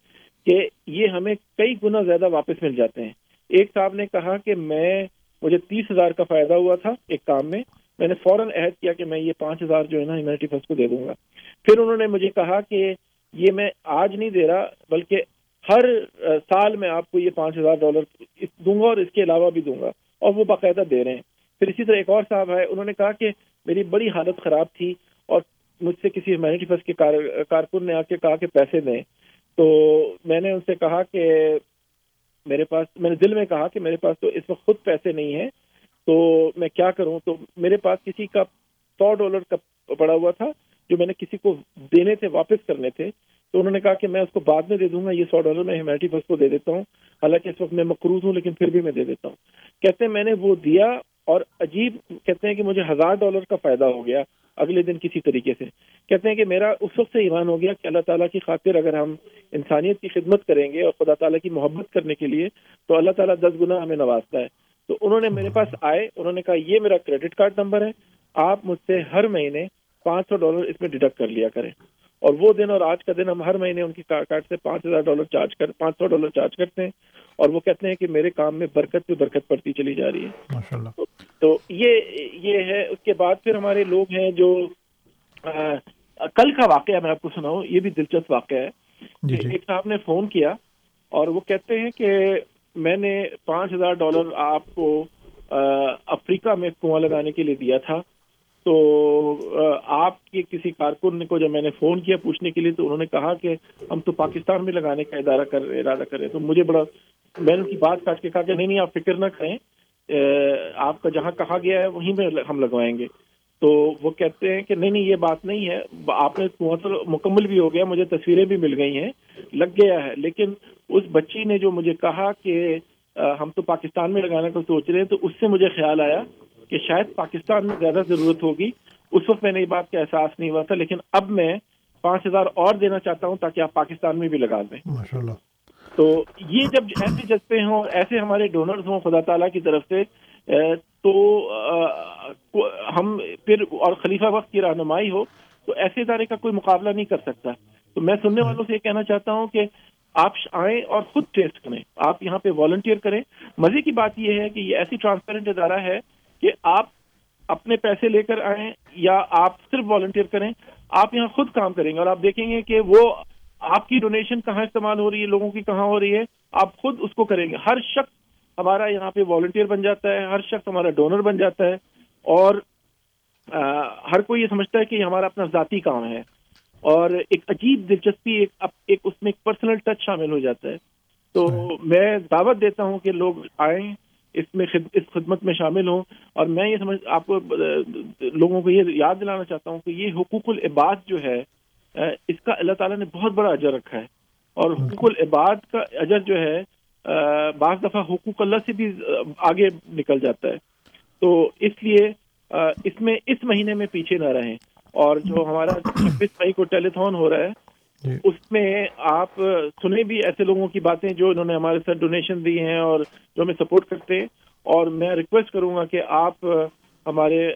کہ یہ ہمیں کئی گنا زیادہ واپس مل جاتے ہیں۔ ایک صاحب نے کہا کہ میں مجھے تیس ہزار کا فائدہ ہوا تھا ایک کام میں میں نے فوراً عہد کیا کہ میں یہ پانچ ہزار جو ہے نا ہیومینٹی فسٹ کو دے دوں گا۔ پھر انہوں نے مجھے کہا کہ یہ میں آج نہیں دے رہا بلکہ ہر سال میں آپ کو یہ پانچ ہزار ڈالر دوں گا اور اس کے علاوہ بھی دوں گا اور وہ باقاعدہ دے رہے ہیں۔ پھر اسی طرح ایک اور صاحب ہے، انہوں نے کہا کہ میری بڑی حالت خراب تھی اور مجھ سے کسی ہیومینٹی فسٹ کے کارکن نے آ کے کہا کہ پیسے دیں۔ تو میں نے ان سے کہا کہ میرے پاس، میں نے دل میں کہا کہ میرے پاس تو اس وقت خود پیسے نہیں ہیں۔ تو میں کیا کروں؟ تو میرے پاس کسی کا سو ڈالر کا پڑا ہوا تھا جو میں نے کسی کو دینے تھے، واپس کرنے تھے۔ تو انہوں نے کہا کہ میں اس کو بعد میں دے دوں گا، یہ سو ڈالر میں ہیومینٹی فسٹ کو دے دیتا ہوں۔ حالانکہ اس وقت میں مقروض ہوں، لیکن پھر بھی میں دے دیتا ہوں۔ کہتے ہیں میں نے وہ دیا اور عجیب کہتے ہیں کہ مجھے ہزار ڈالر کا فائدہ ہو گیا اگلے دن کسی طریقے سے۔ کہتے ہیں کہ میرا اس وقت سے ایمان ہو گیا کہ اللہ تعالیٰ کی خاطر اگر ہم انسانیت کی خدمت کریں گے اور خدا تعالیٰ کی محبت کرنے کے لیے، تو اللہ تعالیٰ دس گنا ہمیں نوازتا ہے۔ تو انہوں نے میرے پاس آئے، انہوں نے کہا یہ میرا کریڈٹ کارڈ نمبر ہے، آپ مجھ سے ہر مہینے پانچ سو ڈالر اس میں ڈیڈکٹ کر لیا کریں۔ اور وہ دن اور آج کا دن ہم ہر مہینے ان کی کارڈ سے پانچ ہزار ڈالر چارج کر پانچ سو ڈالر چارج کرتے ہیں اور وہ کہتے ہیں کہ میرے کام میں برکت پہ برکت پڑتی چلی جا رہی ہے۔ تو یہ یہ ہے اس کے بعد پھر ہمارے لوگ ہیں جو کل کا واقعہ میں آپ کو سناؤں یہ بھی دلچسپ واقعہ ہے۔ جی جی. ایک صاحب نے فون کیا اور وہ کہتے ہیں کہ میں نے پانچ ہزار ڈالر آپ کو افریقہ میں کنواں لگانے کے لیے دیا تھا۔ تو آپ کے کسی کارکن کو جب میں نے فون کیا پوچھنے کے لیے تو انہوں نے کہا کہ ہم تو پاکستان میں لگانے کا ادارہ کر، ارادہ کریں تو مجھے بڑا، میں نے ان کی بات کاٹ کے کہا کہ نہیں نہیں، آپ فکر نہ کریں۔ آپ کا جہاں کہا گیا ہے وہیں پہ ہم لگوائیں گے۔ تو وہ کہتے ہیں کہ نہیں نہیں، یہ بات نہیں ہے۔ آپ نے تو مکمل بھی ہو گیا، مجھے تصویریں بھی مل گئی ہیں، لگ گیا ہے۔ لیکن اس بچی نے جو مجھے کہا کہ ہم تو پاکستان میں لگانے کا سوچ رہے ہیں تو اس سے مجھے خیال آیا کہ شاید پاکستان میں زیادہ ضرورت ہوگی۔ اس وقت میں نے یہ بات کا احساس نہیں ہوا تھا لیکن اب میں پانچ ہزار اور دینا چاہتا ہوں تاکہ آپ پاکستان میں بھی لگا دیں۔ تو یہ جب ایسے جذبے ہوں ایسے ہمارے ڈونرز ہوں خدا تعالیٰ کی طرف سے تو ہم پھر اور خلیفہ وقت کی رہنمائی ہو تو ایسے ادارے کا کوئی مقابلہ نہیں کر سکتا۔ تو میں سننے والوں سے یہ کہنا چاہتا ہوں کہ آپ آئیں اور خود ٹیسٹ کریں۔ آپ یہاں پہ والنٹیئر کریں۔ مزے کی بات یہ ہے کہ یہ ایسی ٹرانسپیرنٹ ادارہ ہے کہ آپ اپنے پیسے لے کر آئیں یا آپ صرف والنٹیئر کریں آپ یہاں خود کام کریں گے اور آپ دیکھیں گے کہ وہ آپ کی ڈونیشن کہاں استعمال ہو رہی ہے لوگوں کی کہاں ہو رہی ہے آپ خود اس کو کریں گے۔ ہر شخص ہمارا یہاں پہ والنٹیئر بن جاتا ہے ہر شخص ہمارا ڈونر بن جاتا ہے اور ہر کوئی یہ سمجھتا ہے کہ ہمارا اپنا ذاتی کام ہے اور ایک عجیب دلچسپی ایک ایک اس میں ایک پرسنل ٹچ شامل ہو جاتا ہے۔ تو میں دعوت دیتا ہوں کہ لوگ آئیں اس میں اس خدمت میں شامل ہوں اور میں یہ سمجھ، آپ کو، لوگوں کو یہ یاد دلانا چاہتا ہوں کہ یہ حقوق العباد جو ہے اس کا اللہ تعالیٰ نے بہت بڑا اجر رکھا ہے اور حقوق العباد کا اجر جو ہے بعض دفعہ حقوق اللہ سے بھی آگے نکل جاتا ہے۔ تو اس لیے اس میں، اس مہینے میں پیچھے نہ رہیں اور جو ہمارا چھبیس مئی کو ٹیلیتھون ہو رہا ہے اس میں آپ سنیں بھی ایسے لوگوں کی باتیں جو انہوں نے ہمارے ساتھ ڈونیشن دی ہیں اور جو ہمیں سپورٹ کرتے ہیں۔ اور میں ریکویسٹ کروں گا کہ آپ ہمارے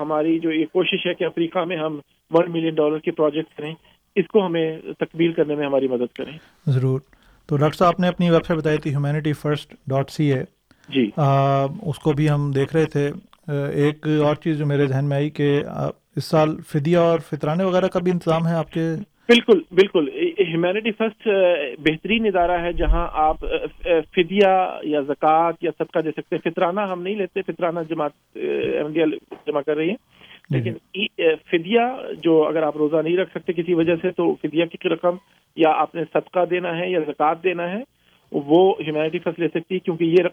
ہماری جو یہ کوشش ہے کہ افریقہ میں ہم ون ملین ڈالر کے پروجیکٹ کریں اس کو ہمیں تکمیل کرنے میں ہماری مدد کریں۔ ضرور۔ تو ڈاکٹر صاحب نے اپنی ویب سائٹ بتائی تھی Humanity First dot C A جی۔ اس کو بھی ہم دیکھ رہے تھے۔ ایک اور چیز جو میرے ذہن میں آئی کہ اس سال فدیہ اور فطرانے وغیرہ کا بھی انتظام ہے آپ کے؟ بالکل بالکل۔ ہیومینٹی فرسٹ بہترین ادارہ ہے جہاں آپ فدیہ یا زکوٰۃ یا صدقہ دے سکتے ہیں۔ فطرانہ ہم نہیں لیتے فطرانہ جماعت جمع کر رہی ہے لیکن فدیہ جو اگر آپ روزہ نہیں رکھ سکتے کسی وجہ سے تو فدیہ کی رقم یا آپ نے صدقہ دینا ہے یا زکوٰۃ دینا ہے وہ ہیومینٹی فرسٹ لے سکتی ہے کیونکہ یہ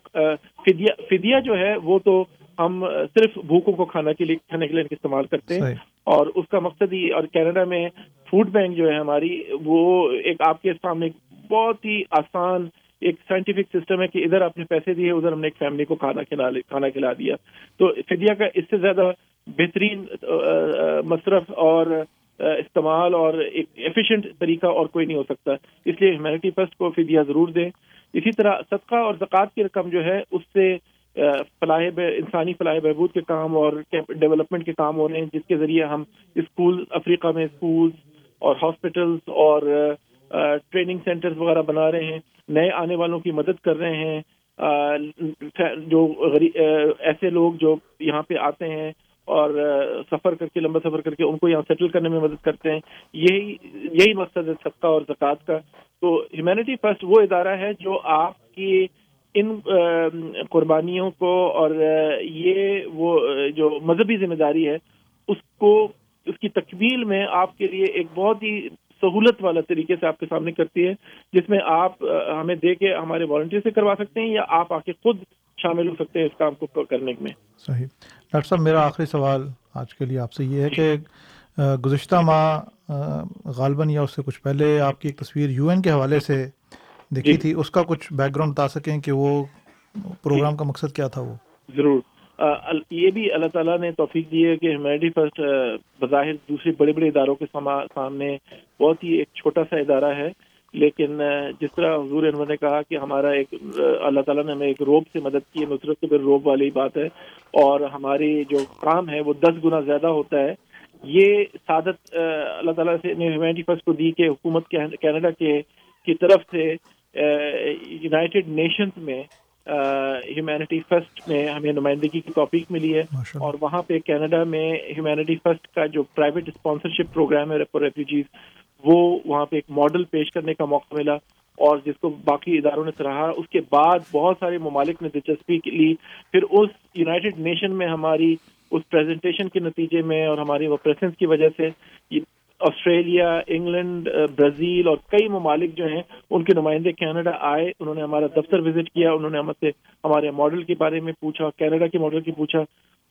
فدیہ فدیہ جو ہے وہ تو ہم صرف بھوکوں کو کھانا کے لیے کھانے کے لیے استعمال کرتے ہیں اور اس کا مقصد ہی اور کینیڈا میں فوڈ بینک جو ہے ہماری وہ ایک آپ کے سامنے بہت ہی آسان ایک سائنٹیفک سسٹم ہے کہ ادھر اپنے پیسے دیے ادھر ہم نے ایک فیملی کو کھانا کھلا کھانا کھلا دیا۔ تو فدیہ کا اس سے زیادہ بہترین مصرف اور استعمال اور ایک ایفیشینٹ طریقہ اور کوئی نہیں ہو سکتا۔ اس لیے ہیومینٹی فرسٹ کو فدیہ ضرور دیں۔ اسی طرح صدقہ اور زکوٰۃ کی رقم جو ہے اس سے فلاح انسانی فلاح بہبود کے کام اور ڈیولپمنٹ کے کام ہو رہے ہیں، جس کے ذریعے ہم اسکول، افریقہ میں اسکولس اور ہاسپٹلس اور ٹریننگ سینٹرز وغیرہ بنا رہے ہیں، نئے آنے والوں کی مدد کر رہے ہیں جو ایسے لوگ جو یہاں پہ آتے ہیں اور سفر کر کے، لمبا سفر کر کے ان کو یہاں سیٹل کرنے میں مدد کرتے ہیں، یہی یہی مقصد ہے صدقہ اور زکوٰۃ کا۔ تو ہیومینٹی فرسٹ وہ ادارہ ہے جو آپ کی ان قربانیوں کو اور یہ وہ جو مذہبی ذمہ داری ہے، اس کو، اس کی تکمیل میں آپ کے لیے ایک بہت ہی سہولت والا طریقے سے آپ کے سامنے کرتی ہے، جس میں آپ ہمیں دے کے ہمارے والنٹیئر سے کروا سکتے ہیں یا آپ آ کے خود شامل ہو سکتے ہیں اس کام کو کرنے میں۔ صحیح۔ ڈاکٹر صاحب، میرا آخری سوال آج کے لیے آپ سے یہ ہے کہ گزشتہ ماہ غالباً یا اس سے کچھ پہلے آپ کی ایک تصویر یو این کے حوالے سے دیکھی تھی اس کا کچھ بیک گراؤنڈ بتا سکیں کہ وہ پروگرام کا مقصد کیا تھا وہ؟ ضرور۔ یہ بھی اللہ تعالیٰ نے توفیق دی ہے کہ ہیومینٹی فرسٹ بظاہر دوسرے بڑے بڑے اداروں کے سامنے بہت ہی ایک چھوٹا سا ادارہ ہے۔ لیکن جس طرح حضور انور نے کہا کہ ہمارا ایک اللہ تعالیٰ نے ہمیں ایک روب سے مدد کی ہے نصرت سے پھر روب والی بات ہے۔ اور ہماری جو کام ہے وہ دس گنا زیادہ ہوتا ہے۔ یہ سعادت اللہ تعالیٰ سے نے ہیومینٹی فرسٹ کو دی کہ حکومت کینیڈا کے کی طرف سے یونائٹیڈ نیشنز میں ہیومینٹی فرسٹ میں ہمیں نمائندگی کی توفیق ملی ہے۔ اور وہاں پہ کینیڈا میں ہیومینٹی فرسٹ کا جو پرائیویٹ اسپانسرشپ پروگرام ہے فار ریفیوجیز وہ وہاں پہ ایک ماڈل پیش کرنے کا موقع ملا۔ اور جس کو باقی اداروں نے سراہا اس کے بعد بہت سارے ممالک نے دلچسپی لی۔ پھر اس یونائٹیڈ نیشن میں ہماری اس پریزنٹیشن کے نتیجے میں اور ہماری وہ پریسنس کی وجہ سے آسٹریلیا، انگلینڈ برازیل اور کئی ممالک جو ہیں، ان کے نمائندے کینیڈا آئے، انہوں نے ہمارا دفتر وزٹ کیا، انہوں نے ہم سے ہمارے ماڈل کے بارے میں پوچھا، کینیڈا کے ماڈل کی پوچھا،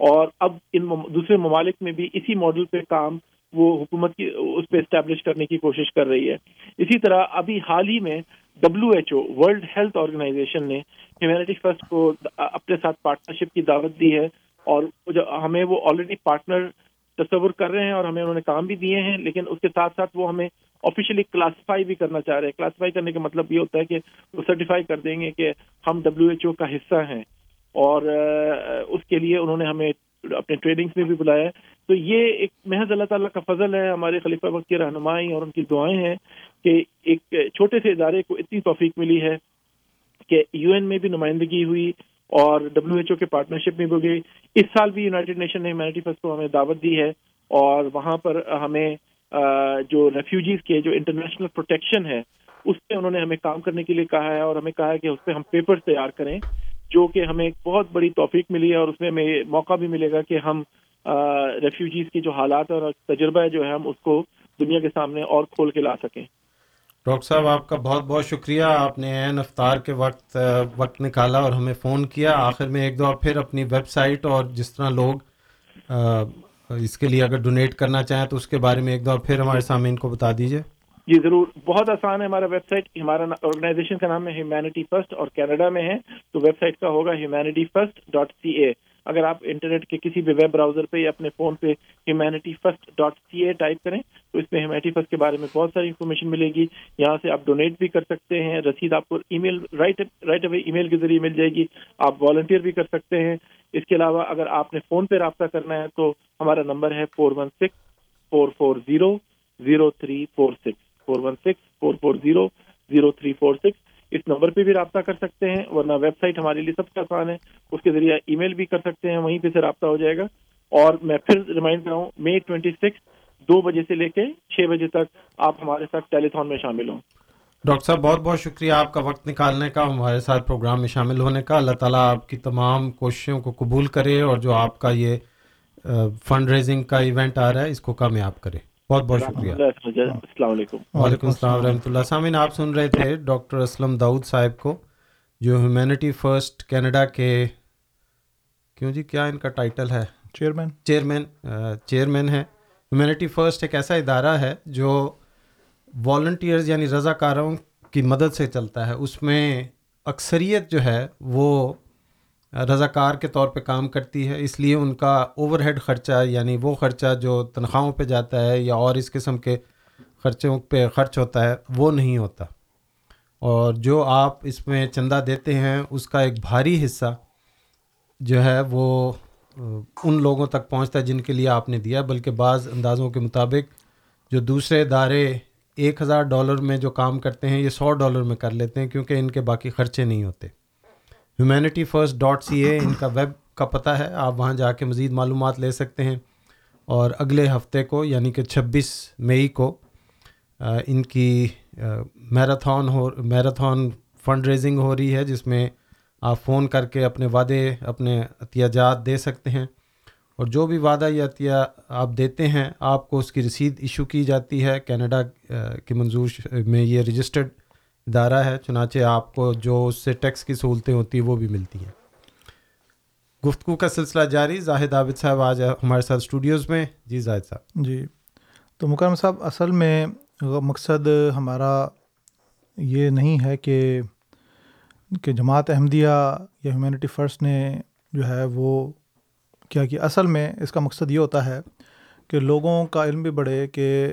اور اب ان دوسرے ممالک میں بھی اسی ماڈل پہ کام وہ حکومت کی، اس پہ اسٹیبلش کرنے کی کوشش کر رہی ہے۔ اسی طرح ابھی حال ہی میں W H O World Health Organization نے ہیومینٹی فرسٹ کو اپنے ساتھ پارٹنرشپ کی دعوت دی ہے اور ہمیں وہ آلریڈی پارٹنر تصور کر رہے ہیں اور ہمیں انہوں نے کام بھی دیے ہیں، لیکن اس کے ساتھ ساتھ وہ ہمیں آفیشلی کلاسیفائی بھی کرنا چاہ رہے ہیں۔ کلاسیفائی کرنے کا مطلب یہ ہوتا ہے کہ وہ سرٹیفائی کر دیں گے کہ ہم ڈبلو ایچ او کا حصہ ہیں۔ اور اس کے لیے انہوں نے ہمیں اپنے ٹریننگس میں بھی بلایا ہے۔ تو یہ ایک محض اللہ تعالیٰ کا فضل ہے، ہمارے خلیفہ وقت کی رہنمائی اور ان کی دعائیں ہیں کہ ایک چھوٹے سے ادارے کو اتنی توفیق ملی ہے کہ یو این میں بھی نمائندگی ہوئی۔ اور ڈبلو ایچ او کے پارٹنرشپ میں بھی گئی۔ اس سال بھی یونائٹیڈ نیشن نے ہیومینٹی فرسٹ کو ہمیں دعوت دی ہے اور وہاں پر ہمیں جو ریفیوجیز کے جو انٹرنیشنل پروٹیکشن ہے، اس پہ انہوں نے ہمیں کام کرنے کے لیے کہا ہے اور ہمیں کہا ہے کہ اس پہ ہم پیپر تیار کریں جو کہ ہمیں ایک بہت بڑی توفیق ملی ہے اور اس میں ہمیں موقع بھی ملے گا کہ ہم ریفیوجیز کی جو حالات اور تجربہ ہے جو ہے، ہم اس کو دنیا کے سامنے اور کھول کے لا سکیں۔ ڈاکٹر صاحب، آپ کا بہت بہت شکریہ۔ آپ نے عین افطار کے وقت وقت نکالا اور ہمیں فون کیا۔ آخر میں ایک دو پھر اپنی ویب سائٹ اور جس طرح لوگ اس کے لیے اگر ڈونیٹ کرنا چاہیں تو اس کے بارے میں ایک دو پھر ہمارے سامنے ان کو بتا دیجیے جی ضرور۔ بہت آسان ہے ہمارا ویب سائٹ۔ ہمارا آرگنائزیشن کا نام ہے ہیومینٹی فرسٹ اور کینیڈا میں ہے۔ تو ویب سائٹ کا ہوگا Humanity First dot C A اگر آپ انٹرنیٹ کے کسی بھی ویب براؤزر پہ یا اپنے فون پہ Humanity First dot C A type کریں، تو اس میں ہیومینٹی فرسٹ کے بارے میں بہت ساری انفارمیشن ملے گی۔ یہاں سے آپ ڈونیٹ بھی کر سکتے ہیں۔ رسید آپ کو ای میل رائٹ رائٹ اوے ای میل کے ذریعے مل جائے گی۔ آپ والنٹیئر بھی کر سکتے ہیں۔ اس کے علاوہ اگر آپ نے فون پہ رابطہ کرنا ہے تو ہمارا نمبر ہے four one six four four zero zero three four six four one six four four zero zero three four six اس نمبر پہ بھی رابطہ کر سکتے ہیں، ورنہ ویب سائٹ ہمارے لیے سب سے آسان ہے۔ اس کے ذریعے ای میل بھی کر سکتے ہیں، وہیں پہ سے رابطہ ہو جائے گا۔ اور میں پھر ریمائنڈ کر رہا ہوں مئی ٹوئنٹی سکس، دو بجے سے لے کے چھ بجے تک آپ ہمارے ساتھ ٹیلی تھون میں شامل ہوں۔ ڈاکٹر صاحب، بہت بہت شکریہ آپ کا وقت نکالنے کا، ہمارے ساتھ پروگرام میں شامل ہونے کا۔ اللہ تعالیٰ آپ کی تمام کوششوں کو قبول کرے اور جو آپ کا یہ فنڈ ریزنگ کا ایونٹ آ رہا ہے، اس کو کامیاب کرے۔ بہت بہت شکریہ۔ السلام علیکم۔ وعلیکم السلام ورحمۃ اللہ۔ سامعین آپ سن رہے تھے ڈاکٹر اسلم داؤد صاحب کو جو ہیومینٹی فرسٹ کینیڈا کے کیوں جی کیا ان کا ٹائٹل ہے؟ چیئرمین۔ چیئرمین چیئرمین ہے ہیومینٹی فرسٹ ایک ایسا ادارہ ہے جو والنٹیئرز یعنی رضا کاروں کی مدد سے چلتا ہے۔ اس میں اکثریت جو ہے وہ رضاکار کے طور پہ کام کرتی ہے، اس لیے ان کا اوور ہیڈ خرچہ یعنی وہ خرچہ جو تنخواہوں پہ جاتا ہے یا اور اس قسم کے خرچوں پہ خرچ ہوتا ہے، وہ نہیں ہوتا۔ اور جو آپ اس میں چندہ دیتے ہیں، اس کا ایک بھاری حصہ جو ہے، وہ ان لوگوں تک پہنچتا ہے جن کے لیے آپ نے دیا۔ بلکہ بعض اندازوں کے مطابق، جو دوسرے ادارے ایک ہزار ڈالر میں جو کام کرتے ہیں، یہ سو ڈالر میں کر لیتے ہیں، کیونکہ ان کے باقی خرچے نہیں ہوتے۔ Humanity First dot C A ان کا ویب کا پتہ ہے۔ آپ وہاں جا کے مزید معلومات لے سکتے ہیں۔ اور اگلے ہفتے کو یعنی کہ چھبیس مئی کو ان کی میراتھون ہو میراتھون فنڈ ریزنگ ہو رہی ہے، جس میں آپ فون کر کے اپنے وعدے، اپنے احتیاجات دے سکتے ہیں۔ اور جو بھی وعدہ یا عطیہ آپ دیتے ہیں، آپ کو اس کی رسید ایشو کی جاتی ہے۔ کینیڈا کی منظور میں یہ رجسٹرڈ ادارہ ہے، چنانچہ آپ کو جو اس سے ٹیکس کی سہولتیں ہوتی ہیں وہ بھی ملتی ہیں۔ گفتگو کا سلسلہ جاری۔ زاہد عابد صاحب آج ہمارے ساتھ اسٹوڈیوز میں۔ جی زاہد صاحب۔ جی۔ تو مکرم صاحب، اصل میں مقصد ہمارا یہ نہیں ہے کہ کہ جماعت احمدیہ یا ہیومینٹی فرسٹ نے جو ہے وہ کیا کہ اصل میں اس کا مقصد یہ ہوتا ہے کہ لوگوں کا علم بھی بڑھے کہ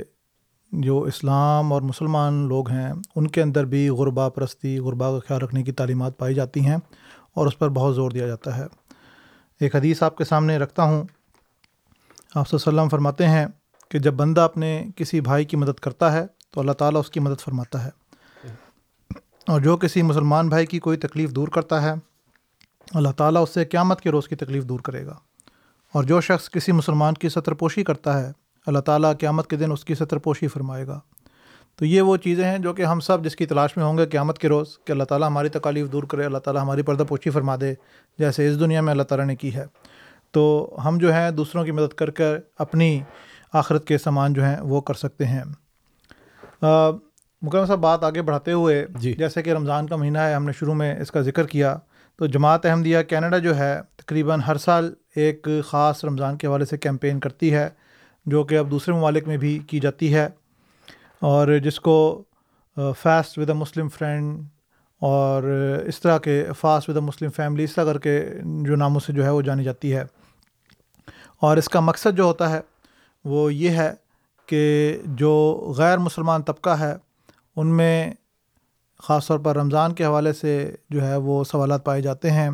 جو اسلام اور مسلمان لوگ ہیں، ان کے اندر بھی غربا پرستی، غربا کا خیال رکھنے کی تعلیمات پائی جاتی ہیں اور اس پر بہت زور دیا جاتا ہے۔ ایک حدیث آپ کے سامنے رکھتا ہوں۔ آپ وسلم فرماتے ہیں کہ جب بندہ اپنے کسی بھائی کی مدد کرتا ہے تو اللہ تعالیٰ اس کی مدد فرماتا ہے۔ اور جو کسی مسلمان بھائی کی کوئی تکلیف دور کرتا ہے، اللہ تعالیٰ اس سے قیامت کے روز کی تکلیف دور کرے گا۔ اور جو شخص کسی مسلمان کی سطر پوشی کرتا ہے اللہ تعالیٰ قیامت کے دن اس کی سطر پوشی فرمائے گا۔ تو یہ وہ چیزیں ہیں جو کہ ہم سب جس کی تلاش میں ہوں گے قیامت کے روز کہ اللہ تعالیٰ ہماری تکالیف دور کرے اللہ تعالیٰ ہماری پردہ پوشی فرما دے جیسے اس دنیا میں اللہ تعالیٰ نے کی ہے۔ تو ہم جو ہیں دوسروں کی مدد کر کر اپنی آخرت کے سامان جو ہیں وہ کر سکتے ہیں۔ مکرم صاحب بات آگے بڑھاتے ہوئے جی۔ جیسے کہ رمضان کا مہینہ ہے ہم نے شروع میں اس کا ذکر کیا۔ تو جماعت احمدیہ کینیڈا جو ہے تقریباً ہر سال ایک خاص رمضان کے حوالے سے کیمپین کرتی ہے۔ جو کہ اب دوسرے ممالک میں بھی کی جاتی ہے اور جس کو fast with a Muslim friend اور اس طرح کے fast with a Muslim family اس طرح کر کے جو ناموں سے جو ہے وہ جانی جاتی ہے۔ اور اس کا مقصد جو ہوتا ہے وہ یہ ہے کہ جو غیر مسلمان طبقہ ہے، ان میں خاص طور پر رمضان کے حوالے سے جو ہے وہ سوالات پائے جاتے ہیں۔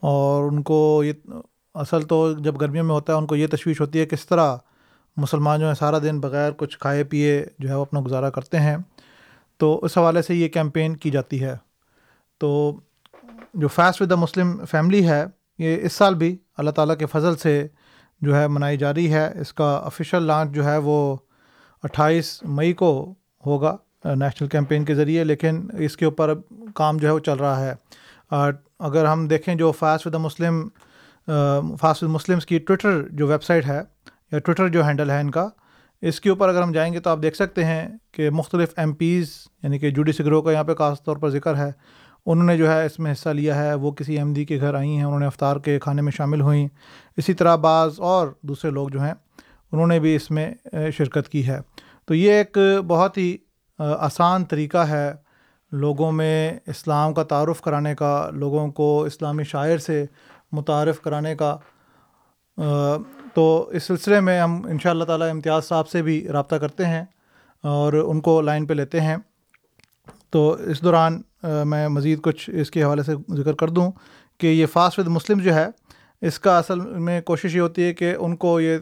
اور ان کو یہ، اصل تو جب گرمیوں میں ہوتا ہے، ان کو یہ تشویش ہوتی ہے کس طرح مسلمان جو ہیں سارا دن بغیر کچھ کھائے پیے جو ہے وہ اپنا گزارا کرتے ہیں۔ تو اس حوالے سے یہ کیمپین کی جاتی ہے۔ تو جو feast with the Muslim family ہے، یہ اس سال بھی اللہ تعالیٰ کے فضل سے جو ہے منائی جا رہی ہے۔ اس کا آفیشیل لانچ جو ہے وہ اٹھائیس مئی کو ہوگا نیشنل کیمپین کے ذریعے، لیکن اس کے اوپر کام جو ہے وہ چل رہا ہے۔ اگر ہم دیکھیں جو fast with the Muslim fast with Muslims کی ٹویٹر جو ویب سائٹ ہے یا ٹویٹر جو ہینڈل ہے ان کا، اس کے اوپر اگر ہم جائیں گے تو آپ دیکھ سکتے ہیں کہ مختلف ایم پیز یعنی کہ جوڈی سگرو کا یہاں پہ خاص طور پر ذکر ہے، انہوں نے جو ہے اس میں حصہ لیا ہے، وہ کسی ایم ڈی کے گھر آئی ہیں، انہوں نے افطار کے کھانے میں شامل ہوئیں۔ اسی طرح بعض اور دوسرے لوگ جو ہیں، انہوں نے بھی اس میں شرکت کی ہے۔ تو یہ ایک بہت ہی آسان طریقہ ہے لوگوں میں اسلام کا تعارف کرانے کا، لوگوں کو اسلامی شاعر سے متعارف کرانے کا۔ تو اس سلسلے میں ہم ان شاء اللہ تعالیٰ امتیاز صاحب سے بھی رابطہ کرتے ہیں اور ان کو لائن پہ لیتے ہیں۔ تو اس دوران میں مزید کچھ اس کے حوالے سے ذکر کر دوں کہ یہ فاسٹ ود مسلم جو ہے، اس کا اصل میں کوشش یہ ہوتی ہے کہ ان کو یہ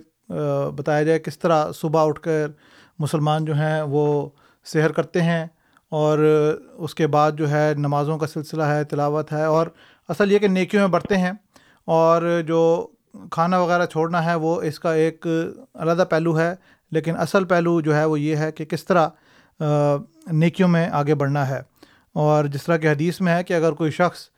بتایا جائے کس طرح صبح اٹھ کر مسلمان جو ہیں وہ سحر کرتے ہیں اور اس کے بعد جو ہے نمازوں کا سلسلہ ہے، تلاوت ہے اور اصل یہ کہ نیکیوں میں بڑھتے ہیں اور جو کھانا وغیرہ چھوڑنا ہے، وہ اس کا ایک علیحدہ پہلو ہے۔ لیکن اصل پہلو جو ہے وہ یہ ہے کہ کس طرح نیکیوں میں آگے بڑھنا ہے۔ اور جس طرح کہ حدیث میں ہے کہ اگر کوئی شخص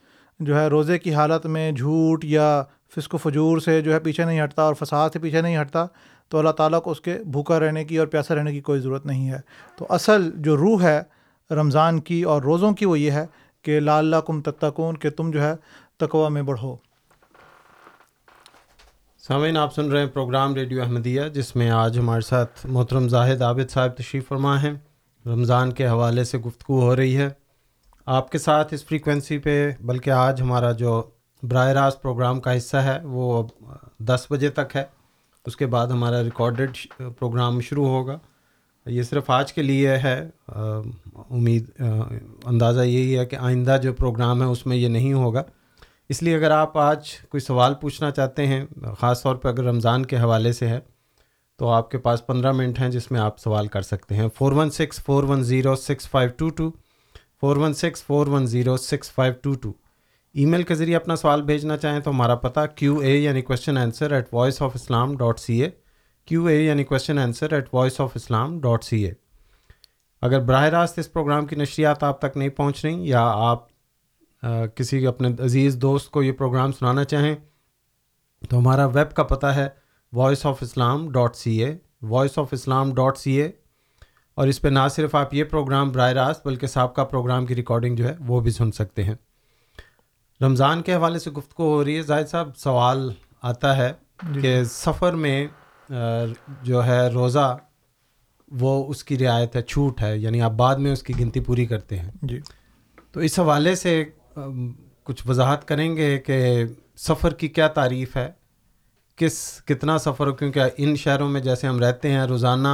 جو ہے روزے کی حالت میں جھوٹ یا فسق و فجور سے جو ہے پیچھے نہیں ہٹتا اور فساد سے پیچھے نہیں ہٹتا، تو اللہ تعالیٰ کو اس کے بھوکا رہنے کی اور پیاسا رہنے کی کوئی ضرورت نہیں ہے۔ تو اصل جو روح ہے رمضان کی اور روزوں کی وہ یہ ہے کہ لا اللہ کم تتکون کہ تم جو ہے تقوا میں بڑھو۔ سامعین، آپ سن رہے ہیں پروگرام ریڈیو احمدیہ، جس میں آج ہمارے ساتھ محترم زاہد عابد صاحب تشریف فرما ہیں۔ رمضان کے حوالے سے گفتگو ہو رہی ہے۔ آپ کے ساتھ اس فریکوینسی پہ، بلکہ آج ہمارا جو براہ راست پروگرام کا حصہ ہے، وہ دس بجے تک ہے۔ اس کے بعد ہمارا ریکارڈڈ پروگرام شروع ہوگا۔ یہ صرف آج کے لیے ہے۔ امید اندازہ یہی ہے کہ آئندہ جو پروگرام ہے، اس میں یہ نہیں ہوگا۔ اس لیے اگر آپ آج کوئی سوال پوچھنا چاہتے ہیں، خاص طور پہ اگر رمضان کے حوالے سے ہے، تو آپ کے پاس پندرہ منٹ ہیں جس میں آپ سوال کر سکتے ہیں۔ Four one six four one zero six five two two four one six four one zero six five two two email کے ذریعے اپنا سوال بھیجنا چاہیں تو ہمارا پتہ کیو اے یعنی question answer at Voice of Islam dot C A Q A یعنی question answer at Voice of Islam dot C A اگر براہ راست اس پروگرام کی نشریات آپ تک نہیں پہنچ رہی یا آپ کسی اپنے عزیز دوست کو یہ پروگرام سنانا چاہیں تو ہمارا ویب کا پتہ ہے Voice of Islam dot C A Voice of Islam dot C A اور اس پہ نہ صرف آپ یہ پروگرام براہ راست بلکہ سابقہ پروگرام کی ریکارڈنگ جو ہے وہ بھی سن سکتے ہیں۔ رمضان کے حوالے سے گفتگو ہو رہی ہے۔ زاہد صاحب سوال آتا ہے جی۔ کہ سفر میں جو ہے روزہ وہ اس کی رعایت ہے چھوٹ ہے یعنی آپ بعد میں اس کی گنتی پوری کرتے ہیں۔ جی۔ تو اس حوالے سے کچھ وضاحت کریں گے کہ سفر کی کیا تعریف ہے؟ کس کتنا سفر ہو؟ کیونکہ ان شہروں میں جیسے ہم رہتے ہیں روزانہ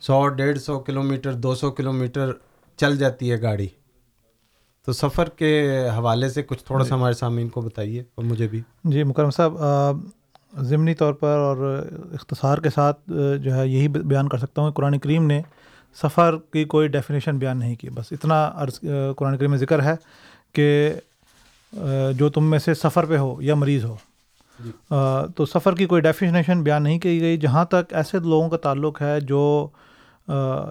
سو ڈیڑھ سو کلو میٹر دو سو کلو میٹر چل جاتی ہے گاڑی۔ تو سفر کے حوالے سے کچھ تھوڑا سا جی۔ ہمارے سامعین کو بتائیے اور مجھے بھی۔ جی مکرم صاحب ضمنی طور پر اور اختصار کے ساتھ جو ہے یہی بیان کر سکتا ہوں کہ قرآن کریم نے سفر کی کوئی ڈیفینیشن بیان نہیں کی۔ بس اتنا عرض قرآن کریم میں ذکر ہے۔ کہ جو تم میں سے سفر پہ ہو یا مریض ہو جی۔ تو سفر کی کوئی ڈیفینیشن بیان نہیں کی گئی جہاں تک ایسے لوگوں کا تعلق ہے جو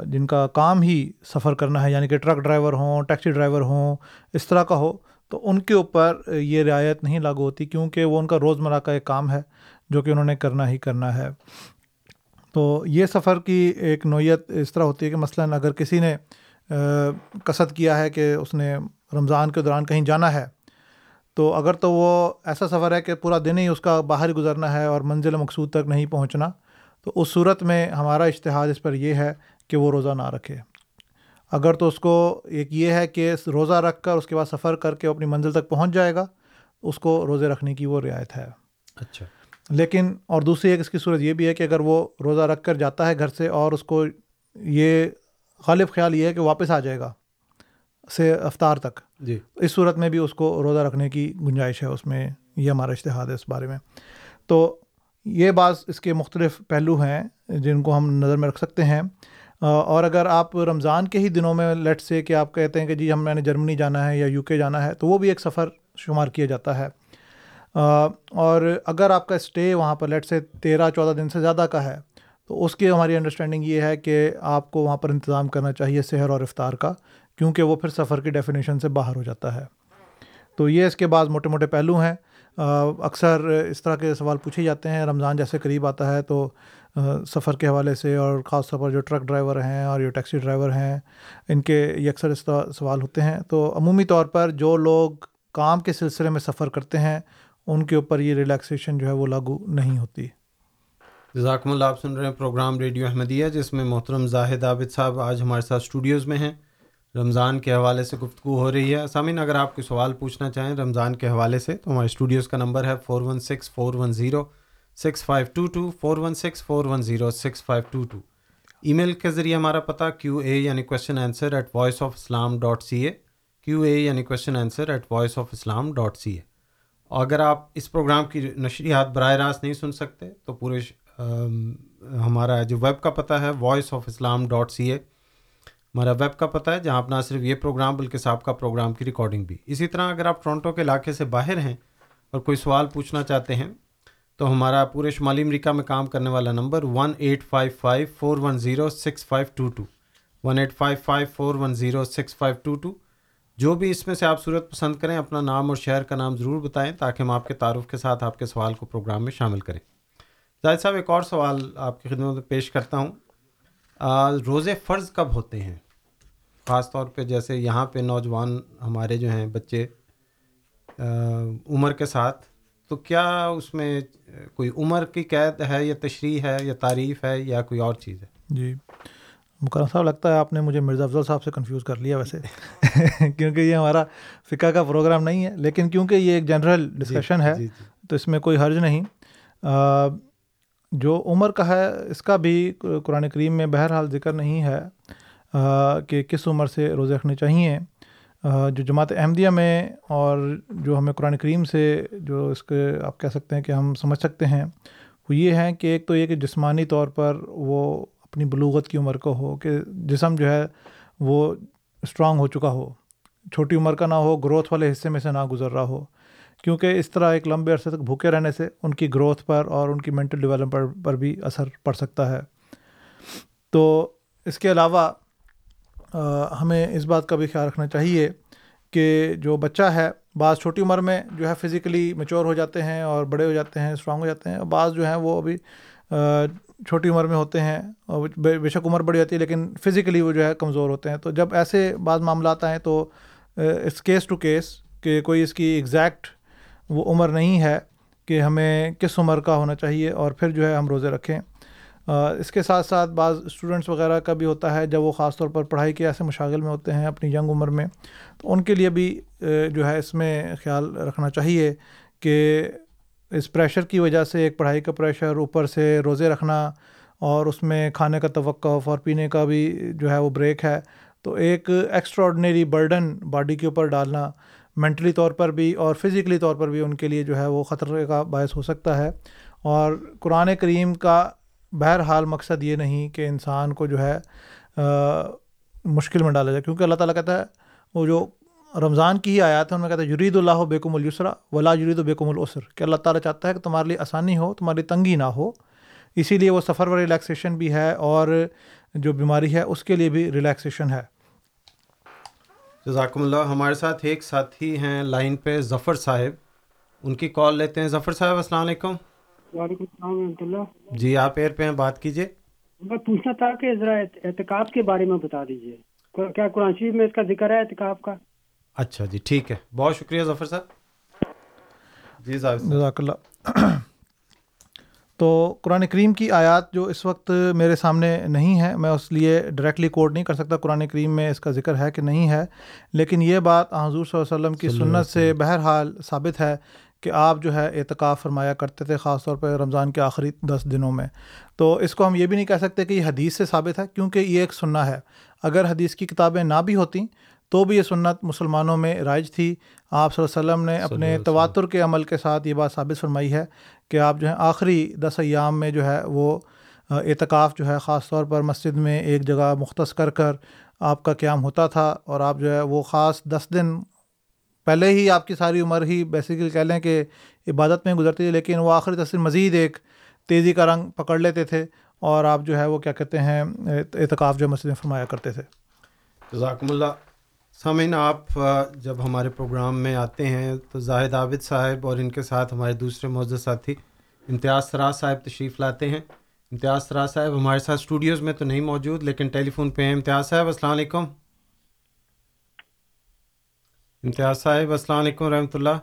جن کا کام ہی سفر کرنا ہے یعنی کہ ٹرک ڈرائیور ہوں ٹیکسی ڈرائیور ہوں اس طرح کا ہو تو ان کے اوپر یہ رعایت نہیں لاگو ہوتی کیونکہ وہ ان کا روزمرہ کا ایک کام ہے جو کہ انہوں نے کرنا ہی کرنا ہے تو یہ سفر کی ایک نوعیت اس طرح ہوتی ہے کہ مثلاً اگر کسی نے قصد کیا ہے کہ اس نے رمضان کے دوران کہیں جانا ہے تو اگر تو وہ ایسا سفر ہے کہ پورا دن ہی اس کا باہر گزرنا ہے اور منزل مقصود تک نہیں پہنچنا تو اس صورت میں ہمارا اشتہاد اس پر یہ ہے کہ وہ روزہ نہ رکھے۔ اگر تو اس کو ایک یہ ہے کہ روزہ رکھ کر اس کے بعد سفر کر کے اپنی منزل تک پہنچ جائے گا اس کو روزے رکھنے کی وہ رعایت ہے۔ اچھا۔ لیکن اور دوسری ایک اس کی صورت یہ بھی ہے کہ اگر وہ روزہ رکھ کر جاتا ہے گھر سے اور اس کو یہ غالب خیال یہ ہے کہ واپس آ جائے گا سے افطار تک۔ جی۔ اس صورت میں بھی اس کو روزہ رکھنے کی گنجائش ہے اس میں یہ ہمارا اشتہاد ہے اس بارے میں۔ تو یہ بعض اس کے مختلف پہلو ہیں جن کو ہم نظر میں رکھ سکتے ہیں۔ اور اگر آپ رمضان کے ہی دنوں میں لیٹ سے کہ آپ کہتے ہیں کہ جی ہم میں نے جرمنی جانا ہے یا یو کے جانا ہے تو وہ بھی ایک سفر شمار کیا جاتا ہے۔ اور اگر آپ کا اسٹے وہاں پر لیٹ سے تیرہ چودہ دن سے زیادہ کا ہے تو اس کی ہماری انڈرسٹینڈنگ یہ ہے کہ آپ کو وہاں پر انتظام کرنا چاہیے سحر اور افطار کا۔ کیونکہ وہ پھر سفر کی ڈیفینیشن سے باہر ہو جاتا ہے۔ تو یہ اس کے بعض موٹے موٹے پہلو ہیں۔ اکثر اس طرح کے سوال پوچھے جاتے ہیں۔ رمضان جیسے قریب آتا ہے تو سفر کے حوالے سے اور خاص طور پر جو ٹرک ڈرائیور ہیں اور جو ٹیکسی ڈرائیور ہیں، ان کے یہ اکثر اس طرح سوال ہوتے ہیں۔ تو عمومی طور پر جو لوگ کام کے سلسلے میں سفر کرتے ہیں، ان کے اوپر یہ ریلیکسیشن جو ہے وہ لاگو نہیں ہوتی۔ جزاکم اللہ، آپ سن رہے ہیں پروگرام ریڈیو احمدیہ، جس میں محترم زاہد عابد صاحب آج ہمارے ساتھ اسٹوڈیوز میں ہیں۔ رمضان کے حوالے سے گفتگو ہو رہی ہے۔ سامعین، اگر آپ کوئی سوال پوچھنا چاہیں رمضان کے حوالے سے، تو ہمارے اسٹوڈیوز کا نمبر ہے four one six four one zero six five two two four one six four one zero six five two two email کے ذریعے ہمارا پتہ کیو اے یعنی question answer at Voice of Islam dot C A Q A یعنی question answer at Voice of Islam dot C A اگر آپ اس programme کی نشریات براہ راست نہیں سن سکتے، تو پورے ہمارا جو ویب کا پتہ ہے Voice of Islam dot C A ہمارا ویب کا پتہ ہے جہاں آپ نہ صرف یہ پروگرام بلکہ صاحب کا پروگرام کی ریکارڈنگ بھی۔ اسی طرح اگر آپ ٹورنٹو کے علاقے سے باہر ہیں اور کوئی سوال پوچھنا چاہتے ہیں، تو ہمارا پورے شمالی امریکہ میں کام کرنے والا number one eight five five four one zero six five two two one eight five five four one zero six five two two جو بھی اس میں سے آپ صورت پسند کریں، اپنا نام اور شہر کا نام ضرور بتائیں تاکہ ہم آپ کے تعارف کے ساتھ آپ کے سوال کو پروگرام میں شامل کریں۔ زاہد صاحب، ایک اور سوال آپ کی خدمت میں پیش کرتا ہوں۔ روزے فرض کب ہوتے ہیں؟ خاص طور پہ جیسے یہاں پہ نوجوان ہمارے جو ہیں بچے عمر کے ساتھ تو کیا اس میں کوئی عمر کی قید ہے یا تشریح ہے یا تعریف ہے یا کوئی اور چیز ہے؟ جی مکرم صاحب لگتا ہے آپ نے مجھے مرزا افضل صاحب سے کنفیوز کر لیا ویسے کیونکہ یہ ہمارا فقہ کا پروگرام نہیں ہے لیکن کیونکہ یہ ایک جنرل ڈسکشن جی، ہے جی، جی۔ تو اس میں کوئی حرج نہیں۔ جو عمر کا ہے، اس کا بھی قرآن کریم میں بہرحال ذکر نہیں ہے کہ کس عمر سے روزے رکھنے چاہیے۔ جو جماعت احمدیہ میں اور جو ہمیں قرآن کریم سے جو اس کے آپ کہہ سکتے ہیں کہ ہم سمجھ سکتے ہیں، وہ یہ ہیں کہ ایک تو یہ کہ جسمانی طور پر وہ اپنی بلوغت کی عمر کو ہو، کہ جسم جو ہے وہ اسٹرانگ ہو چکا ہو۔ چھوٹی عمر کا نہ ہو، گروتھ والے حصے میں سے نہ گزر رہا ہو۔ کیونکہ اس طرح ایک لمبے عرصے تک بھوکے رہنے سے ان کی گروتھ پر اور ان کی مینٹل ڈیولپمنٹ پر بھی اثر پڑ سکتا ہے۔ تو اس کے علاوہ ہمیں اس بات کا بھی خیال رکھنا چاہیے کہ جو بچہ ہے، بعض چھوٹی عمر میں جو ہے فزیکلی میچور ہو جاتے ہیں اور بڑے ہو جاتے ہیں اسٹرانگ ہو جاتے ہیں بعض جو ہیں وہ ابھی چھوٹی عمر میں ہوتے ہیں اور بے شک عمر بڑی ہوتی ہے، لیکن فزیکلی وہ جو ہے کمزور ہوتے ہیں۔ تو جب ایسے بعض معاملات آئیں تو اس کیس ٹو کیس کہ کوئی اس کی ایگزیکٹ وہ عمر نہیں ہے کہ ہمیں کس عمر کا ہونا چاہیے اور پھر جو ہے ہم روزے رکھیں۔ اس کے ساتھ ساتھ بعض اسٹوڈنٹس وغیرہ کا بھی ہوتا ہے جب وہ خاص طور پر پڑھائی کے ایسے مشاغل میں ہوتے ہیں اپنی ینگ عمر میں، تو ان کے لیے بھی جو ہے اس میں خیال رکھنا چاہیے کہ اس پریشر کی وجہ سے ایک پڑھائی کا پریشر اوپر سے روزے رکھنا اور اس میں کھانے کا توقف اور پینے کا بھی جو ہے وہ بریک ہے، تو ایک ایکسٹرا آرڈنری برڈن باڈی کے اوپر ڈالنا مینٹلی طور پر بھی اور فزیکلی طور پر بھی ان کے لیے جو ہے وہ خطرے کا باعث ہو سکتا ہے۔ اور قرآن کریم کا بہرحال مقصد یہ نہیں کہ انسان کو جو ہے مشکل میں ڈالا جائے۔ کیونکہ اللہ تعالیٰ کہتا ہے، وہ جو رمضان کی ہی آیات ہے ان میں کہتا ہے، یرید اللہ بیکم السرا ولا یرید و بیکم الاسر کہ اللہ تعالیٰ چاہتا ہے کہ تمہارے لیے آسانی ہو تمہاری تنگی نہ ہو۔ اسی لیے وہ سفر و ریلیکسیشن بھی ہے اور جو بیماری ہے، اس کے لیے بھی ریلیکسیشن ہے۔ جزاکم اللہ ہمارے ساتھ ایک ساتھی ہیں لائن پہ ظفر صاحب۔ ان کی کال لیتے ہیں۔ ظفر صاحب السلام علیکم۔ وعلیکم السلام ورحمۃ اللہ۔ جی آپ ایئر پہ ہیں بات کیجیے میں پوچھنا تھا کہ ذرا اعتکاب کے بارے میں بتا دیجیے کیا قرآن شریف میں اس کا ذکر ہے اعتکاب کا؟ اچھا جی ٹھیک ہے۔ بہت شکریہ ظفر صاحب۔ جی جزاک اللہ۔ تو قرآن کریم کی آیات جو اس وقت میرے سامنے نہیں ہے میں اس لیے ڈائریکٹلی کوڈ نہیں کر سکتا قرآن کریم میں اس کا ذکر ہے کہ نہیں ہے۔ لیکن یہ بات حضور صلی اللہ علیہ وسلم کی سنت سے بہرحال ثابت ہے کہ آپ جو ہے اعتکاف فرمایا کرتے تھے خاص طور پہ رمضان کے آخری دس دنوں میں۔ تو اس کو ہم یہ بھی نہیں کہہ سکتے کہ یہ حدیث سے ثابت ہے کیونکہ یہ ایک سننا ہے۔ اگر حدیث کی کتابیں نہ بھی ہوتیں تو بھی یہ سنت مسلمانوں میں رائج تھی۔ آپ صلی اللہ علیہ وسلم نے اپنے تواتر کے عمل کے ساتھ یہ بات ثابت فرمائی ہے کہ آپ جو ہے آخری دس ایام میں جو ہے وہ اعتکاف جو ہے خاص طور پر مسجد میں ایک جگہ مختص کر کر آپ کا قیام ہوتا تھا اور آپ جو ہے وہ خاص دس دن پہلے ہی آپ کی ساری عمر ہی بیسیکلی کہہ لیں کہ عبادت میں گزرتی تھی، لیکن وہ آخری دس دن مزید ایک تیزی کا رنگ پکڑ لیتے تھے اور آپ جو ہے وہ کیا کہتے ہیں، اعتکاف جو مسجد میں فرمایا کرتے تھے۔ جزاکم اللہ۔ سامعین آپ جب ہمارے پروگرام میں آتے ہیں تو زاہد عابد صاحب اور ان کے ساتھ ہمارے دوسرے معزز ساتھی امتیاز سراج صاحب تشریف لاتے ہیں۔ امتیاز سراج صاحب ہمارے ساتھ اسٹوڈیوز میں تو نہیں موجود لیکن ٹیلی فون پہ ہیں۔ امتیاز صاحب السلام علیکم۔ امتیاز صاحب السلام علیکم ورحمۃ اللہ۔